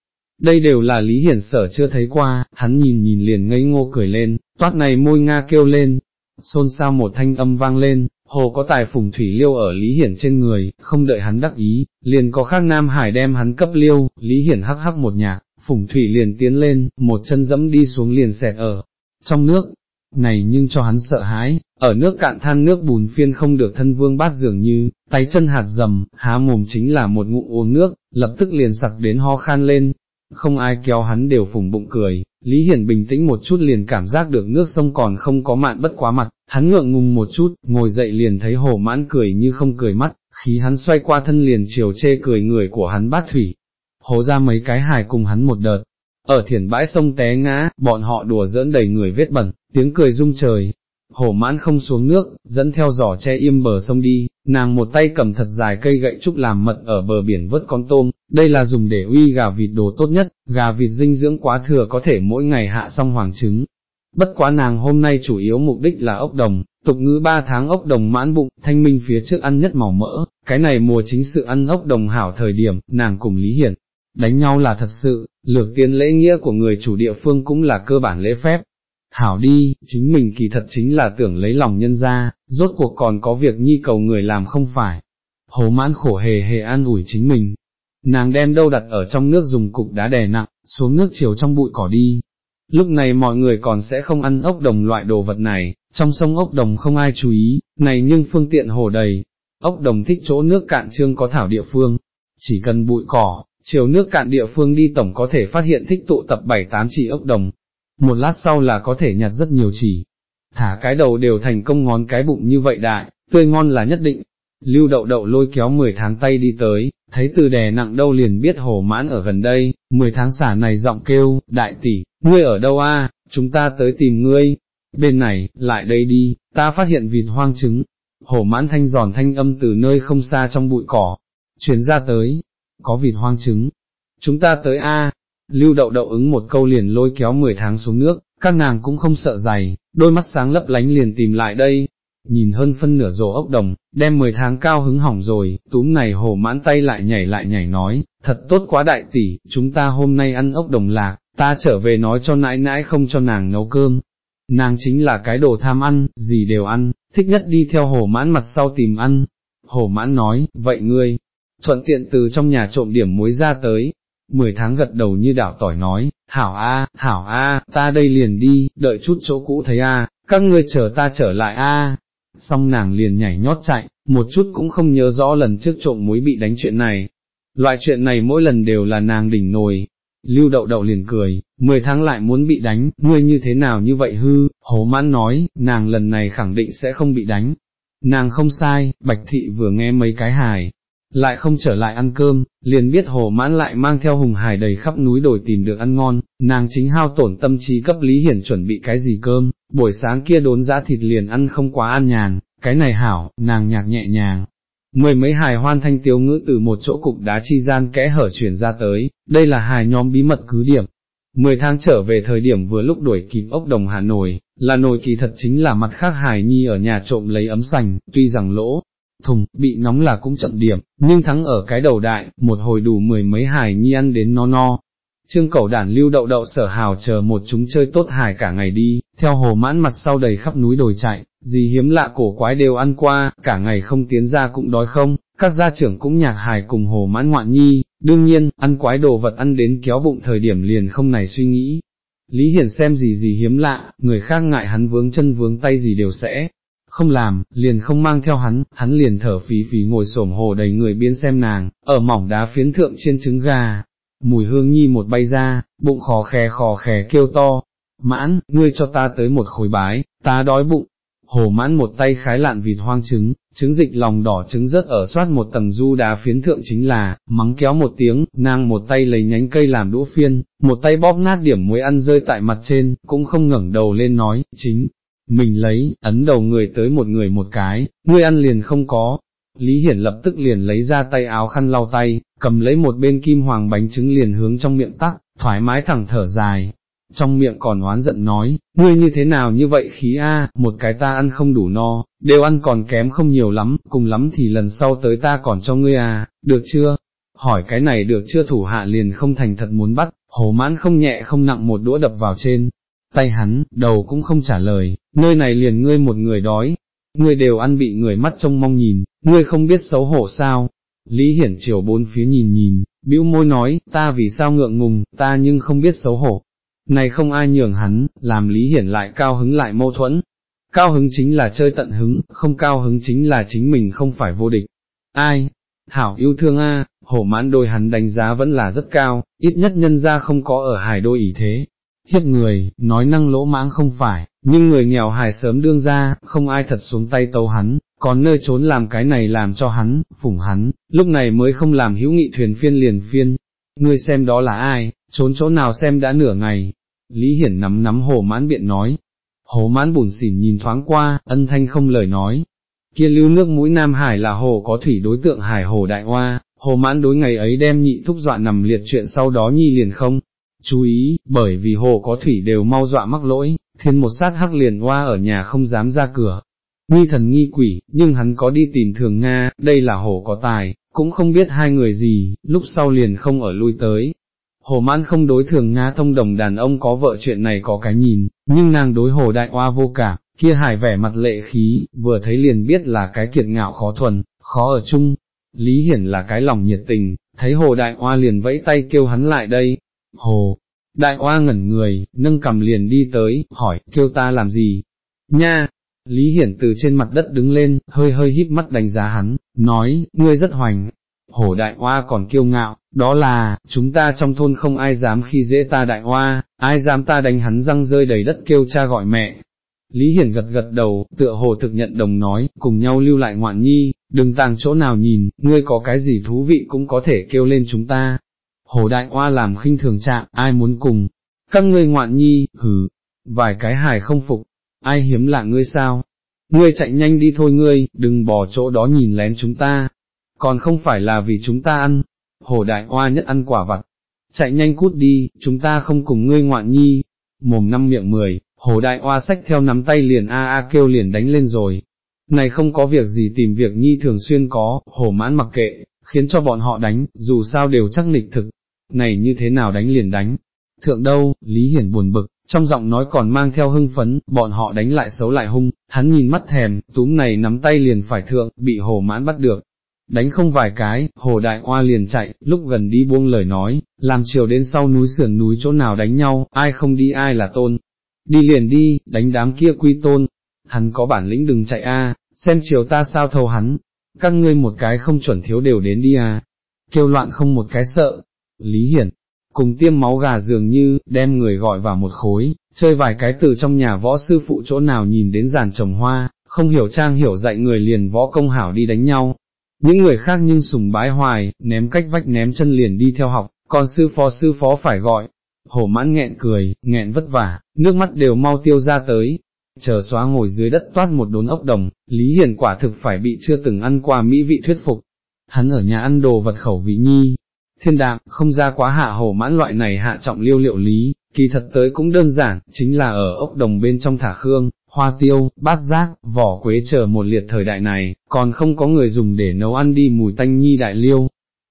Đây đều là Lý Hiển sở chưa thấy qua, hắn nhìn nhìn liền ngây ngô cười lên, toát này môi Nga kêu lên, xôn xao một thanh âm vang lên, hồ có tài phùng thủy liêu ở Lý Hiển trên người, không đợi hắn đắc ý, liền có khác Nam Hải đem hắn cấp liêu, Lý Hiển hắc hắc một nhạc, phùng thủy liền tiến lên, một chân dẫm đi xuống liền xẹt ở trong nước, này nhưng cho hắn sợ hãi, ở nước cạn than nước bùn phiên không được thân vương bát dường như, tay chân hạt dầm, há mồm chính là một ngụm uống nước, lập tức liền sặc đến ho khan lên, không ai kéo hắn đều phùng bụng cười, Lý Hiển bình tĩnh một chút liền cảm giác được nước sông còn không có mạn bất quá mặt, hắn ngượng ngùng một chút, ngồi dậy liền thấy hồ mãn cười như không cười mắt, khí hắn xoay qua thân liền chiều chê cười người của hắn bát thủy, hồ ra mấy cái hài cùng hắn một đợt, ở thiền bãi sông té ngã, bọn họ đùa giỡn đầy người vết bẩn, tiếng cười rung trời. Hổ mãn không xuống nước, dẫn theo giỏ che im bờ sông đi, nàng một tay cầm thật dài cây gậy trúc làm mật ở bờ biển vớt con tôm, đây là dùng để uy gà vịt đồ tốt nhất, gà vịt dinh dưỡng quá thừa có thể mỗi ngày hạ xong hoàng trứng. Bất quá nàng hôm nay chủ yếu mục đích là ốc đồng, tục ngữ ba tháng ốc đồng mãn bụng, thanh minh phía trước ăn nhất màu mỡ, cái này mùa chính sự ăn ốc đồng hảo thời điểm, nàng cùng Lý Hiển, đánh nhau là thật sự, lược tiên lễ nghĩa của người chủ địa phương cũng là cơ bản lễ phép. Hảo đi, chính mình kỳ thật chính là tưởng lấy lòng nhân ra, rốt cuộc còn có việc nhi cầu người làm không phải. Hồ mãn khổ hề hề an ủi chính mình. Nàng đem đâu đặt ở trong nước dùng cục đá đè nặng, xuống nước chiều trong bụi cỏ đi. Lúc này mọi người còn sẽ không ăn ốc đồng loại đồ vật này, trong sông ốc đồng không ai chú ý, này nhưng phương tiện hồ đầy. Ốc đồng thích chỗ nước cạn trương có thảo địa phương, chỉ cần bụi cỏ, chiều nước cạn địa phương đi tổng có thể phát hiện thích tụ tập 7-8 chỉ ốc đồng, một lát sau là có thể nhặt rất nhiều chỉ, thả cái đầu đều thành công ngón cái bụng như vậy đại, tươi ngon là nhất định. Lưu đậu đậu lôi kéo 10 tháng tay đi tới, thấy từ đè nặng đâu liền biết hồ mãn ở gần đây, 10 tháng xả này giọng kêu, đại tỷ, ngươi ở đâu a? chúng ta tới tìm ngươi, bên này, lại đây đi, ta phát hiện vịt hoang trứng, hổ mãn thanh giòn thanh âm từ nơi không xa trong bụi cỏ, chuyển ra tới, có vịt hoang trứng, chúng ta tới A, lưu đậu đậu ứng một câu liền lôi kéo 10 tháng xuống nước, các nàng cũng không sợ dày, đôi mắt sáng lấp lánh liền tìm lại đây, nhìn hơn phân nửa rổ ốc đồng, đem 10 tháng cao hứng hỏng rồi, túm này hồ mãn tay lại nhảy lại nhảy nói, thật tốt quá đại tỷ, chúng ta hôm nay ăn ốc đồng lạc, ta trở về nói cho nãi nãi không cho nàng nấu cơm. Nàng chính là cái đồ tham ăn, gì đều ăn, thích nhất đi theo hồ mãn mặt sau tìm ăn. Hồ mãn nói, vậy ngươi, thuận tiện từ trong nhà trộm điểm muối ra tới. Mười tháng gật đầu như đảo tỏi nói, hảo a, hảo a, ta đây liền đi, đợi chút chỗ cũ thấy a, các ngươi chờ ta trở lại a. Xong nàng liền nhảy nhót chạy, một chút cũng không nhớ rõ lần trước trộm muối bị đánh chuyện này. Loại chuyện này mỗi lần đều là nàng đỉnh nồi. Lưu đậu đậu liền cười, mười tháng lại muốn bị đánh, ngươi như thế nào như vậy hư, hố mãn nói, nàng lần này khẳng định sẽ không bị đánh. Nàng không sai, bạch thị vừa nghe mấy cái hài, lại không trở lại ăn cơm, liền biết hồ mãn lại mang theo hùng hải đầy khắp núi đồi tìm được ăn ngon, nàng chính hao tổn tâm trí cấp Lý Hiển chuẩn bị cái gì cơm, buổi sáng kia đốn giã thịt liền ăn không quá an nhàn, cái này hảo, nàng nhạc nhẹ nhàng. Mười mấy hài hoan thanh tiếu ngữ từ một chỗ cục đá chi gian kẽ hở chuyển ra tới, đây là hài nhóm bí mật cứ điểm. Mười tháng trở về thời điểm vừa lúc đuổi kịp ốc đồng Hà Nội, là nồi kỳ thật chính là mặt khác hài nhi ở nhà trộm lấy ấm sành, tuy rằng lỗ, thùng, bị nóng là cũng chậm điểm, nhưng thắng ở cái đầu đại, một hồi đủ mười mấy hài nhi ăn đến no no. Trương cẩu đản lưu đậu đậu sở hào chờ một chúng chơi tốt hài cả ngày đi, theo hồ mãn mặt sau đầy khắp núi đồi chạy, gì hiếm lạ cổ quái đều ăn qua, cả ngày không tiến ra cũng đói không, các gia trưởng cũng nhạc hài cùng hồ mãn ngoạn nhi, đương nhiên, ăn quái đồ vật ăn đến kéo bụng thời điểm liền không này suy nghĩ. Lý Hiển xem gì gì hiếm lạ, người khác ngại hắn vướng chân vướng tay gì đều sẽ, không làm, liền không mang theo hắn, hắn liền thở phí phí ngồi xổm hồ đầy người biến xem nàng, ở mỏng đá phiến thượng trên trứng gà, mùi hương nhi một bay ra, bụng khó khè khò khè kêu to, mãn, ngươi cho ta tới một khối bái, ta đói bụng, hồ mãn một tay khái lạn vịt hoang trứng, trứng dịch lòng đỏ trứng rớt ở soát một tầng du đá phiến thượng chính là, mắng kéo một tiếng, nàng một tay lấy nhánh cây làm đũa phiên, một tay bóp nát điểm muối ăn rơi tại mặt trên, cũng không ngẩng đầu lên nói, chính, mình lấy, ấn đầu người tới một người một cái, ngươi ăn liền không có. Lý Hiển lập tức liền lấy ra tay áo khăn lau tay, cầm lấy một bên kim hoàng bánh trứng liền hướng trong miệng tắc, thoải mái thẳng thở dài, trong miệng còn oán giận nói, ngươi như thế nào như vậy khí a, một cái ta ăn không đủ no, đều ăn còn kém không nhiều lắm, cùng lắm thì lần sau tới ta còn cho ngươi à, được chưa? Hỏi cái này được chưa thủ hạ liền không thành thật muốn bắt, hồ mãn không nhẹ không nặng một đũa đập vào trên, tay hắn, đầu cũng không trả lời, nơi này liền ngươi một người đói, ngươi đều ăn bị người mắt trông mong nhìn, ngươi không biết xấu hổ sao? Lý Hiển chiều bốn phía nhìn nhìn, bĩu môi nói, ta vì sao ngượng ngùng, ta nhưng không biết xấu hổ, này không ai nhường hắn, làm Lý Hiển lại cao hứng lại mâu thuẫn. Cao hứng chính là chơi tận hứng, không cao hứng chính là chính mình không phải vô địch. Ai? Hảo yêu thương a, hổ mãn đôi hắn đánh giá vẫn là rất cao, ít nhất nhân ra không có ở hải đôi ý thế. Hiếp người, nói năng lỗ mãng không phải, nhưng người nghèo hài sớm đương ra, không ai thật xuống tay tấu hắn, còn nơi trốn làm cái này làm cho hắn, phủng hắn, lúc này mới không làm hữu nghị thuyền phiên liền phiên. Ngươi xem đó là ai, trốn chỗ nào xem đã nửa ngày, Lý Hiển nắm nắm hồ mãn biện nói, hồ mãn bùn xỉn nhìn thoáng qua, ân thanh không lời nói, kia lưu nước mũi Nam Hải là hồ có thủy đối tượng Hải hồ đại hoa, hồ mãn đối ngày ấy đem nhị thúc dọa nằm liệt chuyện sau đó nhi liền không, chú ý, bởi vì hồ có thủy đều mau dọa mắc lỗi, thiên một sát hắc liền hoa ở nhà không dám ra cửa. Nghi thần nghi quỷ, nhưng hắn có đi tìm thường Nga, đây là hồ có tài, cũng không biết hai người gì, lúc sau liền không ở lui tới, Hồ mãn không đối thường Nga thông đồng đàn ông có vợ chuyện này có cái nhìn, nhưng nàng đối hồ đại oa vô cả, kia hải vẻ mặt lệ khí, vừa thấy liền biết là cái kiệt ngạo khó thuần, khó ở chung. Lý Hiển là cái lòng nhiệt tình, thấy hồ đại oa liền vẫy tay kêu hắn lại đây. Hồ, đại oa ngẩn người, nâng cầm liền đi tới, hỏi, kêu ta làm gì? Nha! Lý Hiển từ trên mặt đất đứng lên, hơi hơi híp mắt đánh giá hắn, nói, ngươi rất hoành, hổ đại hoa còn kiêu ngạo, đó là, chúng ta trong thôn không ai dám khi dễ ta đại hoa, ai dám ta đánh hắn răng rơi đầy đất kêu cha gọi mẹ. Lý Hiển gật gật đầu, tựa hồ thực nhận đồng nói, cùng nhau lưu lại ngoạn nhi, đừng tàng chỗ nào nhìn, ngươi có cái gì thú vị cũng có thể kêu lên chúng ta. Hồ đại Oa làm khinh thường trạng, ai muốn cùng, các ngươi ngoạn nhi, hừ, vài cái hài không phục, ai hiếm lạ ngươi sao? Ngươi chạy nhanh đi thôi ngươi, đừng bỏ chỗ đó nhìn lén chúng ta, còn không phải là vì chúng ta ăn, hồ đại Oa nhất ăn quả vặt, chạy nhanh cút đi, chúng ta không cùng ngươi ngoạn nhi, mồm năm miệng mười, hồ đại Oa sách theo nắm tay liền a a kêu liền đánh lên rồi, này không có việc gì tìm việc nhi thường xuyên có, hồ mãn mặc kệ, khiến cho bọn họ đánh, dù sao đều chắc nịch thực, này như thế nào đánh liền đánh, thượng đâu, Lý Hiển buồn bực, trong giọng nói còn mang theo hưng phấn, bọn họ đánh lại xấu lại hung, hắn nhìn mắt thèm, túm này nắm tay liền phải thượng, bị hồ mãn bắt được, đánh không vài cái, hồ đại oa liền chạy, lúc gần đi buông lời nói, làm chiều đến sau núi sườn núi chỗ nào đánh nhau, ai không đi ai là tôn, đi liền đi, đánh đám kia quy tôn, hắn có bản lĩnh đừng chạy a, xem chiều ta sao thầu hắn, các ngươi một cái không chuẩn thiếu đều đến đi à, kêu loạn không một cái sợ, Lý Hiển, cùng tiêm máu gà dường như, đem người gọi vào một khối, chơi vài cái từ trong nhà võ sư phụ chỗ nào nhìn đến giàn trồng hoa, không hiểu trang hiểu dạy người liền võ công hảo đi đánh nhau, những người khác nhưng sùng bái hoài, ném cách vách ném chân liền đi theo học, còn sư phó sư phó phải gọi. Hổ mãn nghẹn cười, nghẹn vất vả, nước mắt đều mau tiêu ra tới. Chờ xóa ngồi dưới đất toát một đốn ốc đồng, Lý Hiền quả thực phải bị chưa từng ăn qua mỹ vị thuyết phục. Hắn ở nhà ăn đồ vật khẩu vị nhi, thiên đạm, không ra quá hạ hổ mãn loại này hạ trọng liêu liệu lý, kỳ thật tới cũng đơn giản, chính là ở ốc đồng bên trong thả khương, hoa tiêu, bát giác, vỏ quế chờ một liệt thời đại này, còn không có người dùng để nấu ăn đi mùi tanh nhi đại liêu.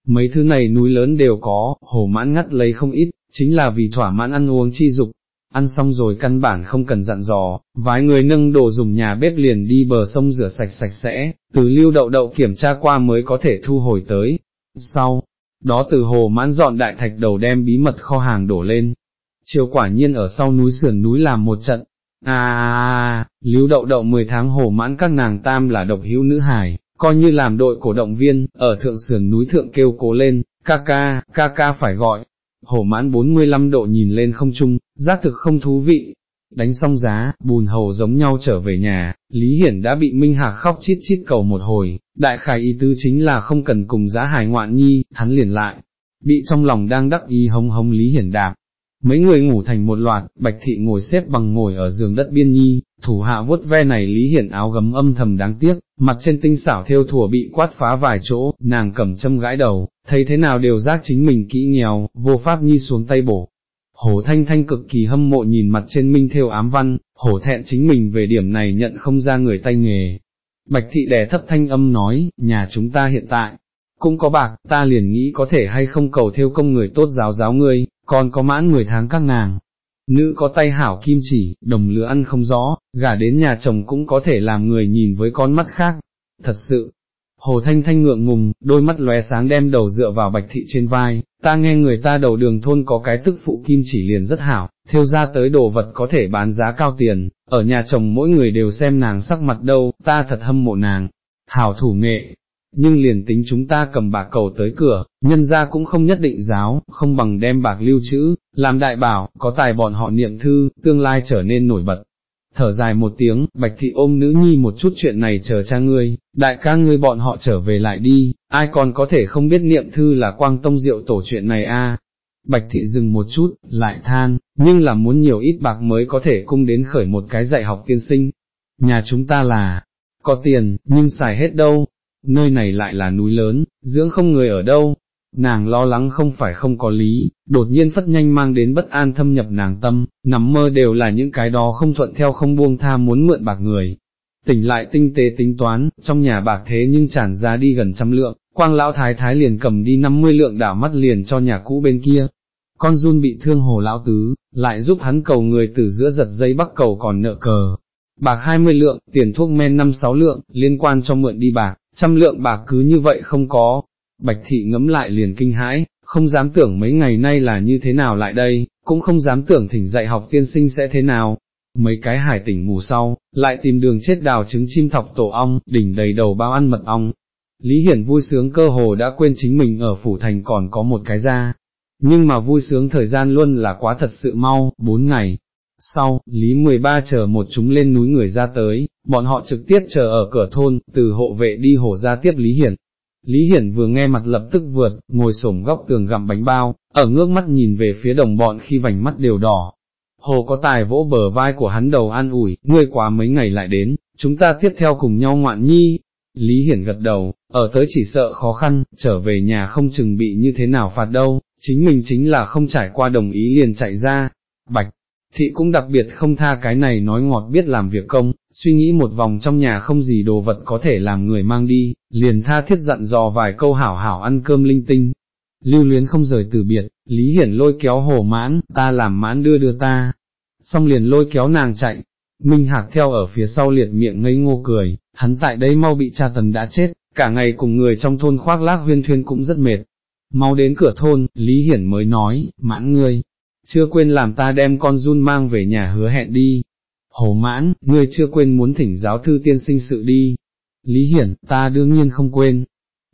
Mấy thứ này núi lớn đều có, hồ mãn ngắt lấy không ít, chính là vì thỏa mãn ăn uống chi dục. Ăn xong rồi căn bản không cần dặn dò, vài người nâng đồ dùng nhà bếp liền đi bờ sông rửa sạch sạch sẽ, từ lưu đậu đậu kiểm tra qua mới có thể thu hồi tới. Sau, đó từ hồ mãn dọn đại thạch đầu đem bí mật kho hàng đổ lên. Chiều quả nhiên ở sau núi sườn núi làm một trận, À, à, à, à lưu đậu đậu 10 tháng hồ mãn các nàng tam là độc hữu nữ hài, coi như làm đội cổ động viên, ở thượng sườn núi thượng kêu cố lên, ca ca, ca ca phải gọi. hồ mãn 45 độ nhìn lên không trung, giác thực không thú vị. Đánh xong giá, bùn hầu giống nhau trở về nhà, Lý Hiển đã bị Minh Hạc khóc chít chít cầu một hồi, đại khải ý tứ chính là không cần cùng giá hài ngoạn nhi, hắn liền lại, bị trong lòng đang đắc ý hống hống Lý Hiển đạp, Mấy người ngủ thành một loạt, bạch thị ngồi xếp bằng ngồi ở giường đất biên nhi, thủ hạ vuốt ve này lý hiển áo gấm âm thầm đáng tiếc, mặt trên tinh xảo theo thùa bị quát phá vài chỗ, nàng cầm châm gãi đầu, thấy thế nào đều giác chính mình kỹ nghèo, vô pháp nhi xuống tay bổ. Hổ thanh thanh cực kỳ hâm mộ nhìn mặt trên minh theo ám văn, hổ thẹn chính mình về điểm này nhận không ra người tay nghề. Bạch thị đè thấp thanh âm nói, nhà chúng ta hiện tại, cũng có bạc, ta liền nghĩ có thể hay không cầu theo công người tốt giáo giáo ngươi, còn có mãn 10 tháng các nàng. Nữ có tay hảo kim chỉ, đồng lứa ăn không rõ, gả đến nhà chồng cũng có thể làm người nhìn với con mắt khác. Thật sự, Hồ Thanh Thanh ngượng ngùng, đôi mắt lóe sáng đem đầu dựa vào bạch thị trên vai, ta nghe người ta đầu đường thôn có cái tức phụ kim chỉ liền rất hảo, theo ra tới đồ vật có thể bán giá cao tiền, ở nhà chồng mỗi người đều xem nàng sắc mặt đâu, ta thật hâm mộ nàng. Hảo thủ nghệ, nhưng liền tính chúng ta cầm bạc cầu tới cửa, nhân ra cũng không nhất định giáo, không bằng đem bạc lưu trữ, làm đại bảo, có tài bọn họ niệm thư, tương lai trở nên nổi bật. Thở dài một tiếng, bạch thị ôm nữ nhi một chút chuyện này chờ cha ngươi, đại ca ngươi bọn họ trở về lại đi, ai còn có thể không biết niệm thư là quang tông diệu tổ chuyện này a? Bạch thị dừng một chút, lại than, nhưng là muốn nhiều ít bạc mới có thể cung đến khởi một cái dạy học tiên sinh. Nhà chúng ta là, có tiền, nhưng xài hết đâu, nơi này lại là núi lớn, dưỡng không người ở đâu, nàng lo lắng không phải không có lý, đột nhiên phất nhanh mang đến bất an thâm nhập nàng tâm, nằm mơ đều là những cái đó không thuận theo không buông tha muốn mượn bạc người. Tỉnh lại tinh tế tính toán, trong nhà bạc thế nhưng tràn ra đi gần trăm lượng, quang lão thái thái liền cầm đi 50 lượng đảo mắt liền cho nhà cũ bên kia. Con run bị thương hồ lão tứ, lại giúp hắn cầu người từ giữa giật dây bắc cầu còn nợ cờ. Bạc 20 lượng, tiền thuốc men 5-6 lượng, liên quan cho mượn đi bạc, trăm lượng bạc cứ như vậy không có, bạch thị ngấm lại liền kinh hãi, không dám tưởng mấy ngày nay là như thế nào lại đây, cũng không dám tưởng thỉnh dạy học tiên sinh sẽ thế nào. Mấy cái hải tỉnh mù sau, lại tìm đường chết đào trứng chim thọc tổ ong, đỉnh đầy đầu bao ăn mật ong. Lý Hiển vui sướng cơ hồ đã quên chính mình ở phủ thành còn có một cái ra, nhưng mà vui sướng thời gian luôn là quá thật sự mau, bốn ngày, sau, Lý 13 chờ một chúng lên núi người ra tới, bọn họ trực tiếp chờ ở cửa thôn, từ hộ vệ đi hổ ra tiếp Lý Hiển. Lý Hiển vừa nghe mặt lập tức vượt, ngồi xổm góc tường gặm bánh bao, ở ngước mắt nhìn về phía đồng bọn khi vành mắt đều đỏ. Hồ có tài vỗ bờ vai của hắn đầu an ủi, ngươi quá mấy ngày lại đến, chúng ta tiếp theo cùng nhau ngoạn nhi. Lý Hiển gật đầu, ở tới chỉ sợ khó khăn, trở về nhà không chừng bị như thế nào phạt đâu, chính mình chính là không trải qua đồng ý liền chạy ra. Bạch, thị cũng đặc biệt không tha cái này nói ngọt biết làm việc công, suy nghĩ một vòng trong nhà không gì đồ vật có thể làm người mang đi, liền tha thiết dặn dò vài câu hảo hảo ăn cơm linh tinh. Lưu luyến không rời từ biệt, Lý Hiển lôi kéo hồ mãn, ta làm mãn đưa đưa ta, xong liền lôi kéo nàng chạy, Minh Hạc theo ở phía sau liệt miệng ngây ngô cười, hắn tại đây mau bị cha tần đã chết, cả ngày cùng người trong thôn khoác lác huyên thuyên cũng rất mệt. Mau đến cửa thôn, Lý Hiển mới nói, mãn ngươi, chưa quên làm ta đem con run mang về nhà hứa hẹn đi. Hồ mãn, ngươi chưa quên muốn thỉnh giáo thư tiên sinh sự đi. Lý Hiển, ta đương nhiên không quên.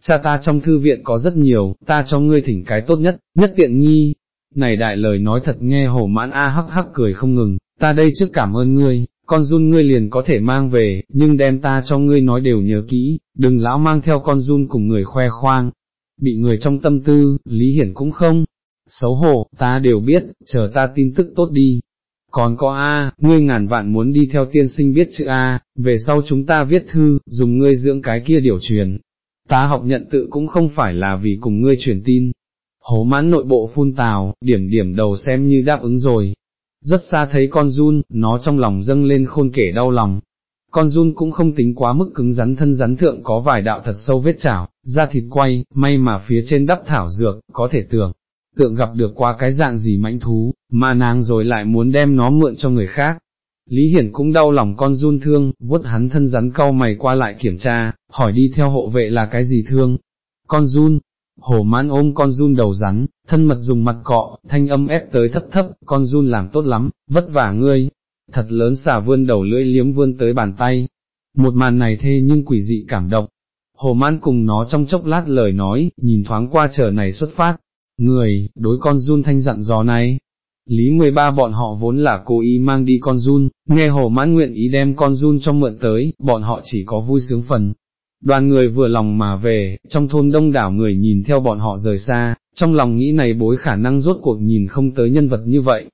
Cha ta trong thư viện có rất nhiều, ta cho ngươi thỉnh cái tốt nhất, nhất tiện nghi. Này đại lời nói thật nghe hồ mãn a hắc hắc cười không ngừng, ta đây trước cảm ơn ngươi, con run ngươi liền có thể mang về, nhưng đem ta cho ngươi nói đều nhớ kỹ, đừng lão mang theo con run cùng người khoe khoang. Bị người trong tâm tư, Lý Hiển cũng không, xấu hổ, ta đều biết, chờ ta tin tức tốt đi. Còn có A, ngươi ngàn vạn muốn đi theo tiên sinh biết chữ A, về sau chúng ta viết thư, dùng ngươi dưỡng cái kia điều truyền. Ta học nhận tự cũng không phải là vì cùng ngươi truyền tin. Hố mãn nội bộ phun tào, điểm điểm đầu xem như đáp ứng rồi. Rất xa thấy con run, nó trong lòng dâng lên khôn kể đau lòng. Con run cũng không tính quá mức cứng rắn thân rắn thượng có vài đạo thật sâu vết chảo, da thịt quay, may mà phía trên đắp thảo dược, có thể tưởng, tượng gặp được qua cái dạng gì mãnh thú, mà nàng rồi lại muốn đem nó mượn cho người khác. Lý Hiển cũng đau lòng con run thương, vuốt hắn thân rắn cau mày qua lại kiểm tra, hỏi đi theo hộ vệ là cái gì thương. Con run, hổ mãn ôm con run đầu rắn, thân mật dùng mặt cọ, thanh âm ép tới thấp thấp, con run làm tốt lắm, vất vả ngươi. thật lớn xà vươn đầu lưỡi liếm vươn tới bàn tay. Một màn này thê nhưng quỷ dị cảm động. Hồ mãn cùng nó trong chốc lát lời nói, nhìn thoáng qua chờ này xuất phát. Người, đối con run thanh dặn gió này, Lý 13 bọn họ vốn là cố ý mang đi con run, nghe hồ mãn nguyện ý đem con run cho mượn tới, bọn họ chỉ có vui sướng phần. Đoàn người vừa lòng mà về, trong thôn đông đảo người nhìn theo bọn họ rời xa, trong lòng nghĩ này bối khả năng rốt cuộc nhìn không tới nhân vật như vậy.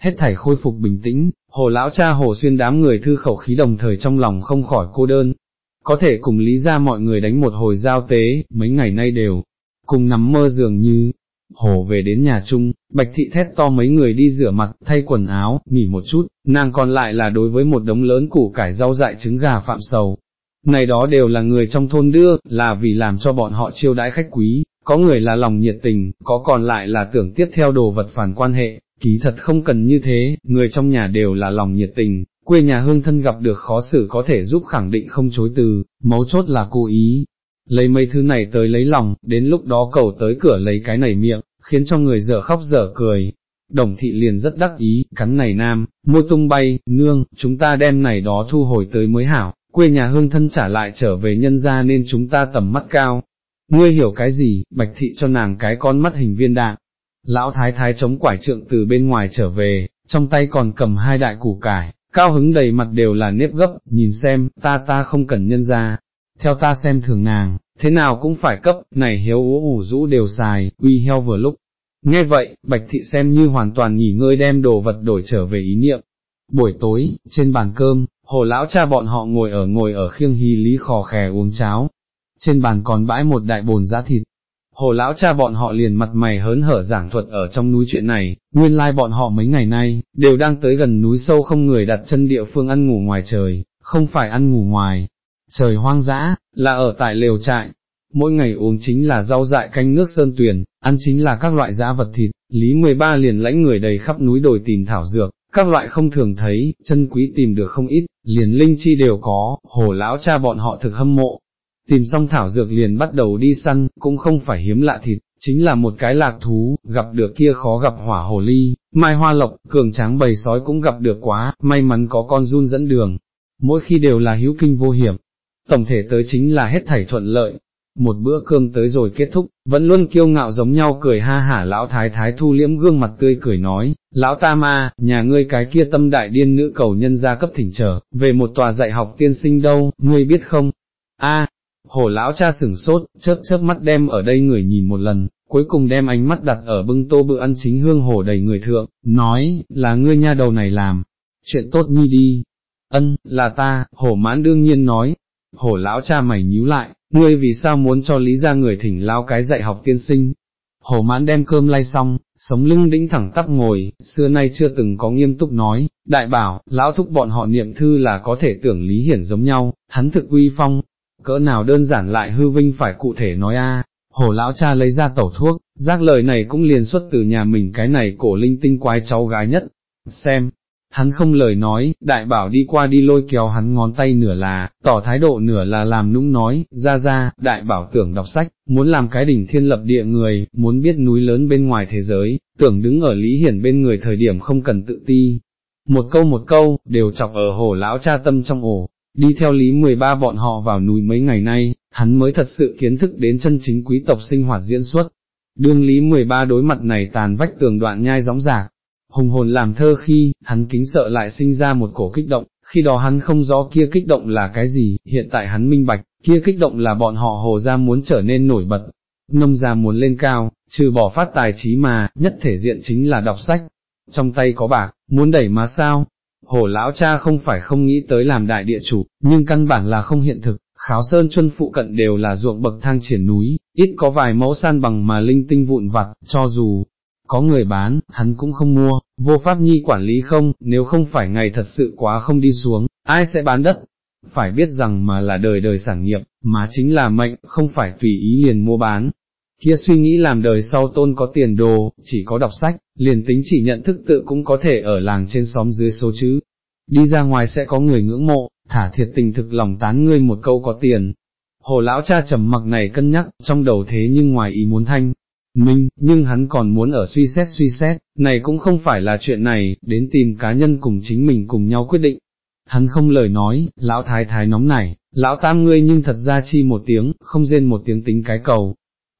Hết thảy khôi phục bình tĩnh, hồ lão cha hồ xuyên đám người thư khẩu khí đồng thời trong lòng không khỏi cô đơn. Có thể cùng lý ra mọi người đánh một hồi giao tế, mấy ngày nay đều, cùng nắm mơ dường như, hồ về đến nhà chung, bạch thị thét to mấy người đi rửa mặt, thay quần áo, nghỉ một chút, nàng còn lại là đối với một đống lớn củ cải rau dại trứng gà phạm sầu. Này đó đều là người trong thôn đưa, là vì làm cho bọn họ chiêu đãi khách quý, có người là lòng nhiệt tình, có còn lại là tưởng tiếp theo đồ vật phản quan hệ, ký thật không cần như thế, người trong nhà đều là lòng nhiệt tình, quê nhà hương thân gặp được khó xử có thể giúp khẳng định không chối từ, mấu chốt là cố ý, lấy mấy thứ này tới lấy lòng, đến lúc đó cầu tới cửa lấy cái này miệng, khiến cho người dở khóc dở cười. Đồng thị liền rất đắc ý, cắn này nam, mua tung bay, nương, chúng ta đem này đó thu hồi tới mới hảo, quê nhà hương thân trả lại trở về nhân ra nên chúng ta tầm mắt cao. Ngươi hiểu cái gì, bạch thị cho nàng cái con mắt hình viên đạn. Lão thái thái chống quải trượng từ bên ngoài trở về, trong tay còn cầm hai đại củ cải, cao hứng đầy mặt đều là nếp gấp, nhìn xem, ta ta không cần nhân ra, theo ta xem thường nàng, thế nào cũng phải cấp, này hiếu ú ủ rũ đều xài, uy heo vừa lúc. Nghe vậy, Bạch Thị xem như hoàn toàn nghỉ ngơi đem đồ vật đổi trở về ý niệm. Buổi tối, trên bàn cơm, hồ lão cha bọn họ ngồi ở ngồi ở khiêng hy lý khò khè uống cháo. Trên bàn còn bãi một đại bồn giá thịt. Hồ lão cha bọn họ liền mặt mày hớn hở giảng thuật ở trong núi chuyện này, nguyên lai like bọn họ mấy ngày nay, đều đang tới gần núi sâu không người đặt chân địa phương ăn ngủ ngoài trời, không phải ăn ngủ ngoài, trời hoang dã, là ở tại lều trại, mỗi ngày uống chính là rau dại canh nước sơn tuyền, ăn chính là các loại dã vật thịt, Lý 13 liền lãnh người đầy khắp núi đồi tìm thảo dược, các loại không thường thấy, chân quý tìm được không ít, liền linh chi đều có, hồ lão cha bọn họ thực hâm mộ. Tìm xong thảo dược liền bắt đầu đi săn, cũng không phải hiếm lạ thịt, chính là một cái lạc thú, gặp được kia khó gặp hỏa hồ ly, mai hoa lộc, cường tráng bầy sói cũng gặp được quá, may mắn có con run dẫn đường, mỗi khi đều là hữu kinh vô hiểm, tổng thể tới chính là hết thảy thuận lợi. Một bữa cơm tới rồi kết thúc, vẫn luôn kiêu ngạo giống nhau cười ha hả lão thái thái thu liễm gương mặt tươi cười nói, lão ta ma, nhà ngươi cái kia tâm đại điên nữ cầu nhân gia cấp thỉnh trở, về một tòa dạy học tiên sinh đâu, ngươi biết không? A, hổ lão cha sửng sốt, chớp chớp mắt đem ở đây người nhìn một lần, cuối cùng đem ánh mắt đặt ở bưng tô bữa ăn chính hương hổ đầy người thượng, nói, là ngươi nha đầu này làm, chuyện tốt nhi đi. Ân, là ta, hổ mãn đương nhiên nói, hổ lão cha mày nhíu lại, ngươi vì sao muốn cho lý ra người thỉnh lao cái dạy học tiên sinh. Hổ mãn đem cơm lay xong, sống lưng đĩnh thẳng tắp ngồi, xưa nay chưa từng có nghiêm túc nói, đại bảo, lão thúc bọn họ niệm thư là có thể tưởng lý hiển giống nhau, hắn thực uy phong, cỡ nào đơn giản lại hư vinh phải cụ thể nói a. Hổ lão cha lấy ra tẩu thuốc, giác lời này cũng liền xuất từ nhà mình cái này cổ linh tinh quái cháu gái nhất. Xem, hắn không lời nói, đại bảo đi qua đi lôi kéo hắn ngón tay nửa là, tỏ thái độ nửa là làm nũng nói, ra ra, đại bảo tưởng đọc sách, muốn làm cái đỉnh thiên lập địa người, muốn biết núi lớn bên ngoài thế giới, tưởng đứng ở Lý Hiển bên người thời điểm không cần tự ti. Một câu một câu, đều chọc ở hồ lão cha tâm trong ổ, đi theo Lý 13 bọn họ vào núi mấy ngày nay, hắn mới thật sự kiến thức đến chân chính quý tộc sinh hoạt diễn xuất. Đương Lý 13 đối mặt này tàn vách tường đoạn nhai gióng giạc, hùng hồn làm thơ khi, hắn kính sợ lại sinh ra một cổ kích động, khi đó hắn không rõ kia kích động là cái gì, hiện tại hắn minh bạch, kia kích động là bọn họ hồ ra muốn trở nên nổi bật, nông gia muốn lên cao, trừ bỏ phát tài trí mà, nhất thể diện chính là đọc sách, trong tay có bạc, muốn đẩy mà sao? Hồ lão cha không phải không nghĩ tới làm đại địa chủ, nhưng căn bản là không hiện thực, kháo sơn chuân phụ cận đều là ruộng bậc thang triển núi, ít có vài mẫu san bằng mà linh tinh vụn vặt, cho dù có người bán, hắn cũng không mua, vô pháp nhi quản lý không, nếu không phải ngày thật sự quá không đi xuống, ai sẽ bán đất? Phải biết rằng mà là đời đời sản nghiệp, mà chính là mệnh, không phải tùy ý liền mua bán. Kia suy nghĩ làm đời sau tôn có tiền đồ, chỉ có đọc sách, liền tính chỉ nhận thức tự cũng có thể ở làng trên xóm dưới số chứ. Đi ra ngoài sẽ có người ngưỡng mộ, thả thiệt tình thực lòng tán ngươi một câu có tiền. Hồ lão cha trầm mặc này cân nhắc, trong đầu thế nhưng ngoài ý muốn thanh, minh, nhưng hắn còn muốn ở suy xét suy xét, này cũng không phải là chuyện này, đến tìm cá nhân cùng chính mình cùng nhau quyết định. Hắn không lời nói, lão thái thái nóng này lão tam ngươi nhưng thật ra chi một tiếng, không rên một tiếng tính cái cầu.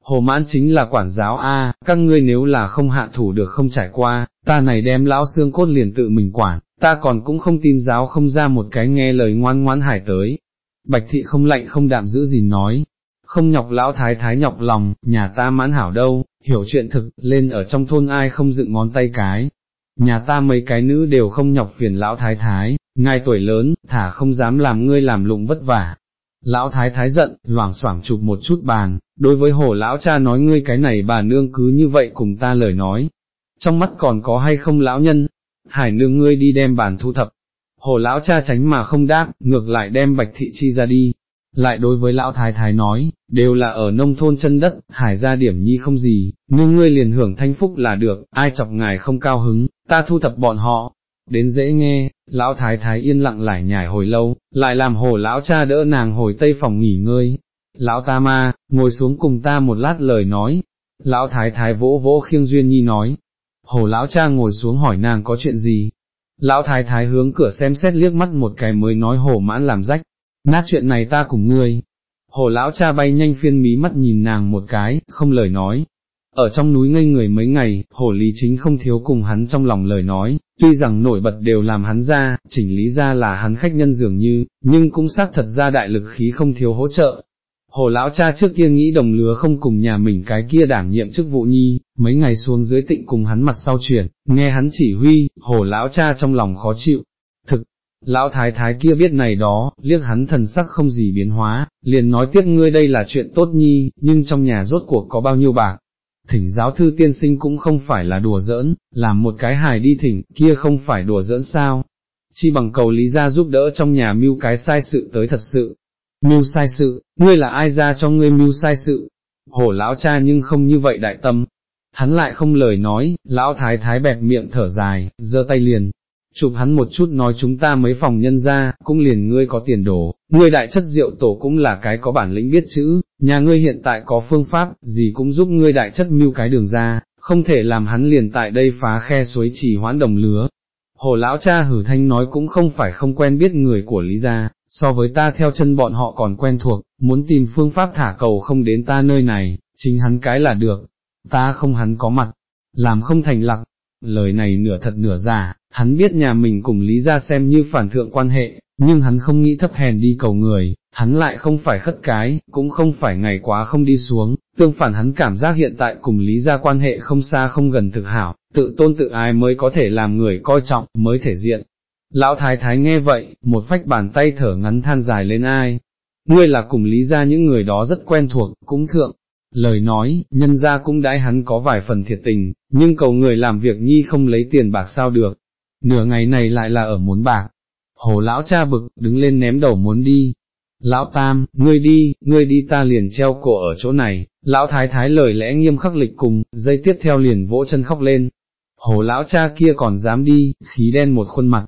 Hồ mãn chính là quản giáo A, các ngươi nếu là không hạ thủ được không trải qua, ta này đem lão xương cốt liền tự mình quản, ta còn cũng không tin giáo không ra một cái nghe lời ngoan ngoãn hải tới. Bạch thị không lạnh không đạm giữ gì nói, không nhọc lão thái thái nhọc lòng, nhà ta mãn hảo đâu, hiểu chuyện thực, lên ở trong thôn ai không dựng ngón tay cái. Nhà ta mấy cái nữ đều không nhọc phiền lão thái thái, ngài tuổi lớn, thả không dám làm ngươi làm lụng vất vả. Lão thái thái giận, loảng xoảng chụp một chút bàn, đối với hồ lão cha nói ngươi cái này bà nương cứ như vậy cùng ta lời nói. Trong mắt còn có hay không lão nhân, hải nương ngươi đi đem bàn thu thập. Hồ lão cha tránh mà không đáp, ngược lại đem bạch thị chi ra đi, lại đối với lão thái thái nói, đều là ở nông thôn chân đất, hải ra điểm nhi không gì, nhưng ngươi liền hưởng thanh phúc là được, ai chọc ngài không cao hứng, ta thu thập bọn họ. Đến dễ nghe, lão thái thái yên lặng lại nhải hồi lâu, lại làm hồ lão cha đỡ nàng hồi tây phòng nghỉ ngơi. Lão ta ma, ngồi xuống cùng ta một lát lời nói. Lão thái thái vỗ vỗ khiêng duyên nhi nói. Hồ lão cha ngồi xuống hỏi nàng có chuyện gì. Lão thái thái hướng cửa xem xét liếc mắt một cái mới nói hồ mãn làm rách, nát chuyện này ta cùng ngươi. Hồ lão cha bay nhanh phiên mí mắt nhìn nàng một cái, không lời nói. Ở trong núi ngây người mấy ngày, hồ lý chính không thiếu cùng hắn trong lòng lời nói, tuy rằng nổi bật đều làm hắn ra, chỉnh lý ra là hắn khách nhân dường như, nhưng cũng xác thật ra đại lực khí không thiếu hỗ trợ. Hồ lão cha trước kia nghĩ đồng lứa không cùng nhà mình cái kia đảm nhiệm chức vụ nhi, mấy ngày xuống dưới tịnh cùng hắn mặt sau chuyển, nghe hắn chỉ huy, hồ lão cha trong lòng khó chịu. Lão thái thái kia biết này đó, liếc hắn thần sắc không gì biến hóa, liền nói tiếp ngươi đây là chuyện tốt nhi, nhưng trong nhà rốt cuộc có bao nhiêu bạc. Thỉnh giáo thư tiên sinh cũng không phải là đùa giỡn, làm một cái hài đi thỉnh, kia không phải đùa giỡn sao. Chi bằng cầu lý ra giúp đỡ trong nhà mưu cái sai sự tới thật sự. Mưu sai sự, ngươi là ai ra cho ngươi mưu sai sự? Hổ lão cha nhưng không như vậy đại tâm. Hắn lại không lời nói, lão thái thái bẹp miệng thở dài, giơ tay liền, chụp hắn một chút nói chúng ta mấy phòng nhân ra, cũng liền ngươi có tiền đổ, ngươi đại chất rượu tổ cũng là cái có bản lĩnh biết chữ, nhà ngươi hiện tại có phương pháp, gì cũng giúp ngươi đại chất mưu cái đường ra, không thể làm hắn liền tại đây phá khe suối chỉ hoãn đồng lứa. Hồ lão cha hử thanh nói cũng không phải không quen biết người của Lý gia, so với ta theo chân bọn họ còn quen thuộc, muốn tìm phương pháp thả cầu không đến ta nơi này, chính hắn cái là được, ta không hắn có mặt, làm không thành lặc, lời này nửa thật nửa giả, hắn biết nhà mình cùng Lý ra xem như phản thượng quan hệ, nhưng hắn không nghĩ thấp hèn đi cầu người, hắn lại không phải khất cái, cũng không phải ngày quá không đi xuống, tương phản hắn cảm giác hiện tại cùng Lý ra quan hệ không xa không gần thực hảo, tự tôn tự ai mới có thể làm người coi trọng, mới thể diện. Lão thái thái nghe vậy, một phách bàn tay thở ngắn than dài lên ai. Ngươi là cùng lý ra những người đó rất quen thuộc, cũng thượng, lời nói, nhân ra cũng đãi hắn có vài phần thiệt tình, nhưng cầu người làm việc nhi không lấy tiền bạc sao được, nửa ngày này lại là ở muốn bạc. Hồ lão cha bực, đứng lên ném đầu muốn đi. Lão tam, ngươi đi, ngươi đi ta liền treo cổ ở chỗ này, lão thái thái lời lẽ nghiêm khắc lịch cùng, dây tiếp theo liền vỗ chân khóc lên. Hồ lão cha kia còn dám đi, khí đen một khuôn mặt.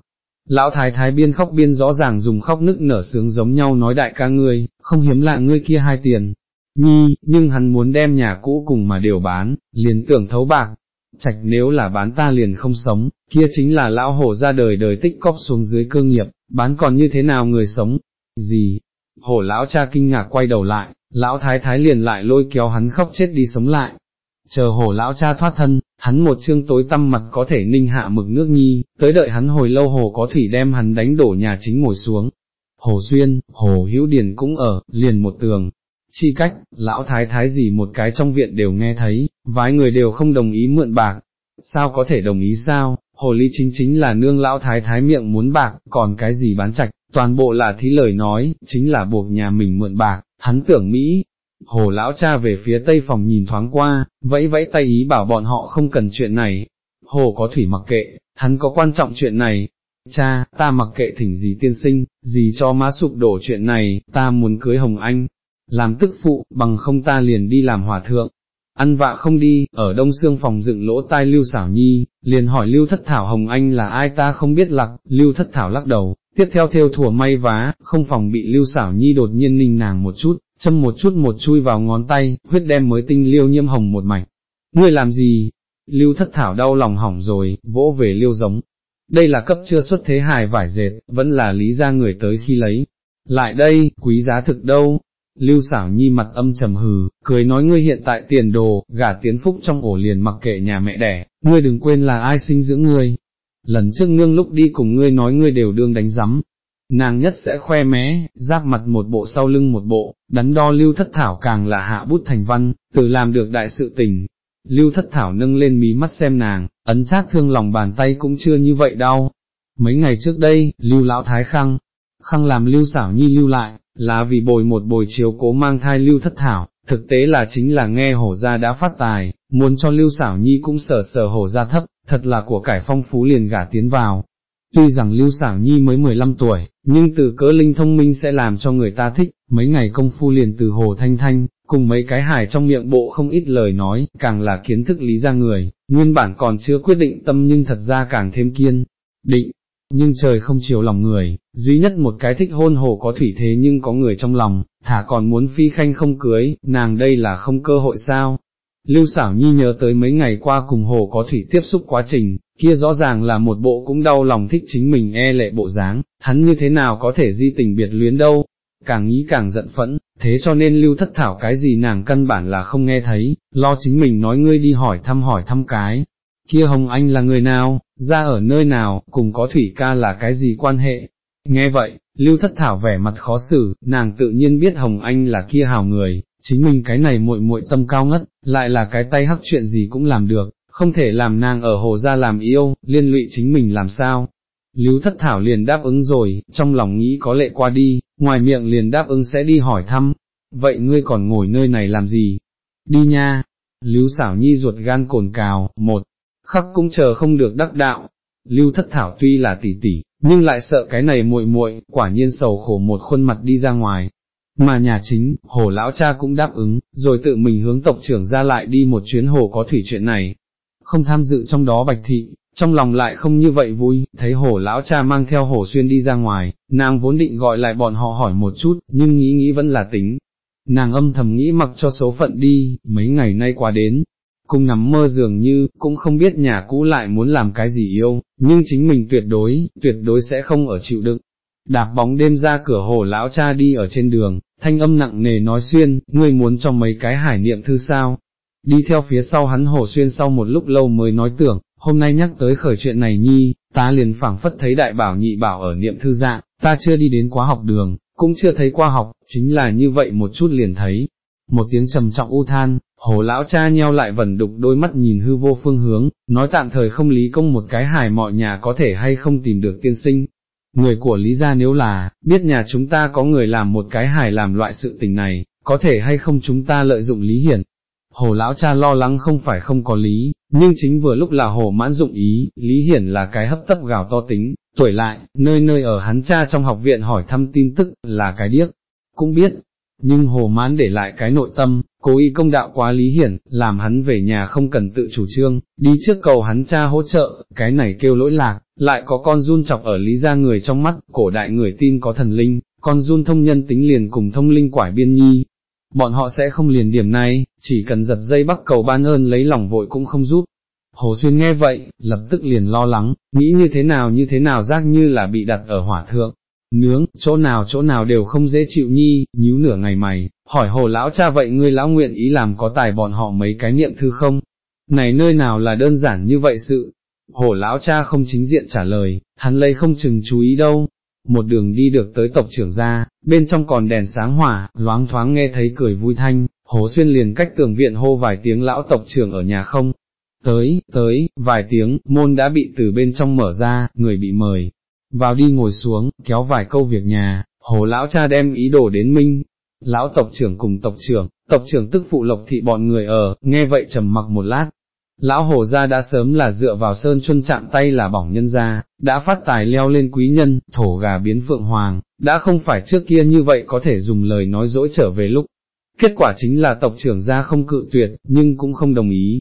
Lão thái thái biên khóc biên rõ ràng dùng khóc nức nở sướng giống nhau nói đại ca ngươi, không hiếm lạ ngươi kia hai tiền. Nhi, nhưng hắn muốn đem nhà cũ cùng mà đều bán, liền tưởng thấu bạc, Trạch nếu là bán ta liền không sống, kia chính là lão hổ ra đời đời tích cóp xuống dưới cơ nghiệp, bán còn như thế nào người sống, gì, hổ lão cha kinh ngạc quay đầu lại, lão thái thái liền lại lôi kéo hắn khóc chết đi sống lại, chờ hổ lão cha thoát thân, hắn một chương tối tăm mặt có thể ninh hạ mực nước nhi, tới đợi hắn hồi lâu hồ có thủy đem hắn đánh đổ nhà chính ngồi xuống. Hồ Xuyên, Hồ Hữu Điền cũng ở, liền một tường, chi cách, lão thái thái gì một cái trong viện đều nghe thấy, vài người đều không đồng ý mượn bạc, sao có thể đồng ý sao, hồ ly chính chính là nương lão thái thái miệng muốn bạc, còn cái gì bán chạch, toàn bộ là thí lời nói, chính là buộc nhà mình mượn bạc, hắn tưởng Mỹ. Hồ lão cha về phía tây phòng nhìn thoáng qua, vẫy vẫy tay ý bảo bọn họ không cần chuyện này. Hồ có thủy mặc kệ, hắn có quan trọng chuyện này. Cha, ta mặc kệ thỉnh gì tiên sinh, gì cho má sụp đổ chuyện này, ta muốn cưới Hồng Anh, làm tức phụ, bằng không ta liền đi làm hòa thượng. Ăn vạ không đi, ở đông xương phòng dựng lỗ tai Lưu Xảo Nhi, liền hỏi Lưu Thất Thảo Hồng Anh là ai ta không biết lặc, Lưu Thất Thảo lắc đầu, tiếp theo theo thủa may vá, không phòng bị Lưu Xảo Nhi đột nhiên ninh nàng một chút, châm một chút một chui vào ngón tay, huyết đem mới tinh liêu nhiễm hồng một mảnh. ngươi làm gì? Lưu thất thảo đau lòng hỏng rồi, vỗ về liêu giống. Đây là cấp chưa xuất thế hài vải dệt, vẫn là lý ra người tới khi lấy. Lại đây, quý giá thực đâu? Lưu xảo nhi mặt âm trầm hừ, cười nói ngươi hiện tại tiền đồ, gả tiến phúc trong ổ liền mặc kệ nhà mẹ đẻ, ngươi đừng quên là ai sinh dưỡng ngươi. Lần trước nương lúc đi cùng ngươi nói ngươi đều đương đánh rắm, nàng nhất sẽ khoe mé, giáp mặt một bộ sau lưng một bộ, đắn đo lưu thất thảo càng là hạ bút thành văn, từ làm được đại sự tình. Lưu thất thảo nâng lên mí mắt xem nàng, ấn chát thương lòng bàn tay cũng chưa như vậy đau. Mấy ngày trước đây, lưu lão thái khăng, khăng làm lưu xảo nhi lưu lại, là vì bồi một bồi chiếu cố mang thai lưu thất thảo, thực tế là chính là nghe hổ gia đã phát tài, muốn cho lưu xảo nhi cũng sở sở hổ gia thấp, thật là của cải phong phú liền gả tiến vào. Tuy rằng lưu xảo nhi mới 15 tuổi, nhưng từ cỡ linh thông minh sẽ làm cho người ta thích, mấy ngày công phu liền từ hồ thanh thanh, cùng mấy cái hài trong miệng bộ không ít lời nói, càng là kiến thức lý ra người, nguyên bản còn chưa quyết định tâm nhưng thật ra càng thêm kiên, định, nhưng trời không chiều lòng người, duy nhất một cái thích hôn hồ có thủy thế nhưng có người trong lòng, thả còn muốn phi khanh không cưới, nàng đây là không cơ hội sao. Lưu xảo nhi nhớ tới mấy ngày qua cùng hồ có thủy tiếp xúc quá trình, kia rõ ràng là một bộ cũng đau lòng thích chính mình e lệ bộ dáng, hắn như thế nào có thể di tình biệt luyến đâu, càng nghĩ càng giận phẫn, thế cho nên lưu thất thảo cái gì nàng căn bản là không nghe thấy, lo chính mình nói ngươi đi hỏi thăm hỏi thăm cái, kia Hồng Anh là người nào, ra ở nơi nào, cùng có Thủy ca là cái gì quan hệ. Nghe vậy, Lưu Thất Thảo vẻ mặt khó xử, nàng tự nhiên biết Hồng Anh là kia hảo người, chính mình cái này muội muội tâm cao ngất, lại là cái tay hắc chuyện gì cũng làm được, không thể làm nàng ở hồ ra làm yêu, liên lụy chính mình làm sao. Lưu Thất Thảo liền đáp ứng rồi, trong lòng nghĩ có lệ qua đi, ngoài miệng liền đáp ứng sẽ đi hỏi thăm, vậy ngươi còn ngồi nơi này làm gì? Đi nha! Lưu xảo nhi ruột gan cồn cào, một, khắc cũng chờ không được đắc đạo. Lưu thất thảo tuy là tỷ tỷ, nhưng lại sợ cái này muội muội, quả nhiên sầu khổ một khuôn mặt đi ra ngoài. Mà nhà chính, hồ lão cha cũng đáp ứng, rồi tự mình hướng tộc trưởng ra lại đi một chuyến hồ có thủy chuyện này. Không tham dự trong đó bạch thị, trong lòng lại không như vậy vui, thấy hồ lão cha mang theo hồ xuyên đi ra ngoài, nàng vốn định gọi lại bọn họ hỏi một chút, nhưng nghĩ nghĩ vẫn là tính. Nàng âm thầm nghĩ mặc cho số phận đi, mấy ngày nay qua đến, cung nằm mơ dường như, cũng không biết nhà cũ lại muốn làm cái gì yêu, nhưng chính mình tuyệt đối, tuyệt đối sẽ không ở chịu đựng. Đạp bóng đêm ra cửa hồ lão cha đi ở trên đường, thanh âm nặng nề nói xuyên, ngươi muốn cho mấy cái hải niệm thư sao. Đi theo phía sau hắn hồ xuyên sau một lúc lâu mới nói tưởng, hôm nay nhắc tới khởi chuyện này nhi, ta liền phảng phất thấy đại bảo nhị bảo ở niệm thư dạng, ta chưa đi đến quá học đường, cũng chưa thấy qua học, chính là như vậy một chút liền thấy. Một tiếng trầm trọng u than, hồ lão cha nheo lại vẩn đục đôi mắt nhìn hư vô phương hướng, nói tạm thời không lý công một cái hài mọi nhà có thể hay không tìm được tiên sinh. Người của lý gia nếu là, biết nhà chúng ta có người làm một cái hài làm loại sự tình này, có thể hay không chúng ta lợi dụng lý hiển. Hồ lão cha lo lắng không phải không có lý, nhưng chính vừa lúc là hồ mãn dụng ý, lý hiển là cái hấp tấp gào to tính, tuổi lại, nơi nơi ở hắn cha trong học viện hỏi thăm tin tức, là cái điếc. Cũng biết, nhưng hồ mãn để lại cái nội tâm, cố ý công đạo quá lý hiển, làm hắn về nhà không cần tự chủ trương, đi trước cầu hắn cha hỗ trợ, cái này kêu lỗi lạc, lại có con run chọc ở lý gia người trong mắt, cổ đại người tin có thần linh, con run thông nhân tính liền cùng thông linh quải biên nhi. Bọn họ sẽ không liền điểm này, chỉ cần giật dây bắt cầu ban ơn lấy lòng vội cũng không giúp. Hồ Xuyên nghe vậy, lập tức liền lo lắng, nghĩ như thế nào như thế nào giác như là bị đặt ở hỏa thượng, nướng, chỗ nào chỗ nào đều không dễ chịu nhi, nhíu nửa ngày mày, hỏi hồ lão cha vậy ngươi lão nguyện ý làm có tài bọn họ mấy cái niệm thư không? Này nơi nào là đơn giản như vậy sự? Hồ lão cha không chính diện trả lời, hắn lấy không chừng chú ý đâu. Một đường đi được tới tộc trưởng ra, bên trong còn đèn sáng hỏa, loáng thoáng nghe thấy cười vui thanh, hồ xuyên liền cách tường viện hô vài tiếng lão tộc trưởng ở nhà không. Tới, tới, vài tiếng, môn đã bị từ bên trong mở ra, người bị mời, vào đi ngồi xuống, kéo vài câu việc nhà, hồ lão cha đem ý đồ đến minh, lão tộc trưởng cùng tộc trưởng, tộc trưởng tức phụ lộc thị bọn người ở, nghe vậy trầm mặc một lát. Lão hồ gia đã sớm là dựa vào sơn chuân chạm tay là bỏng nhân gia, đã phát tài leo lên quý nhân, thổ gà biến phượng hoàng, đã không phải trước kia như vậy có thể dùng lời nói dỗi trở về lúc. Kết quả chính là tộc trưởng gia không cự tuyệt, nhưng cũng không đồng ý,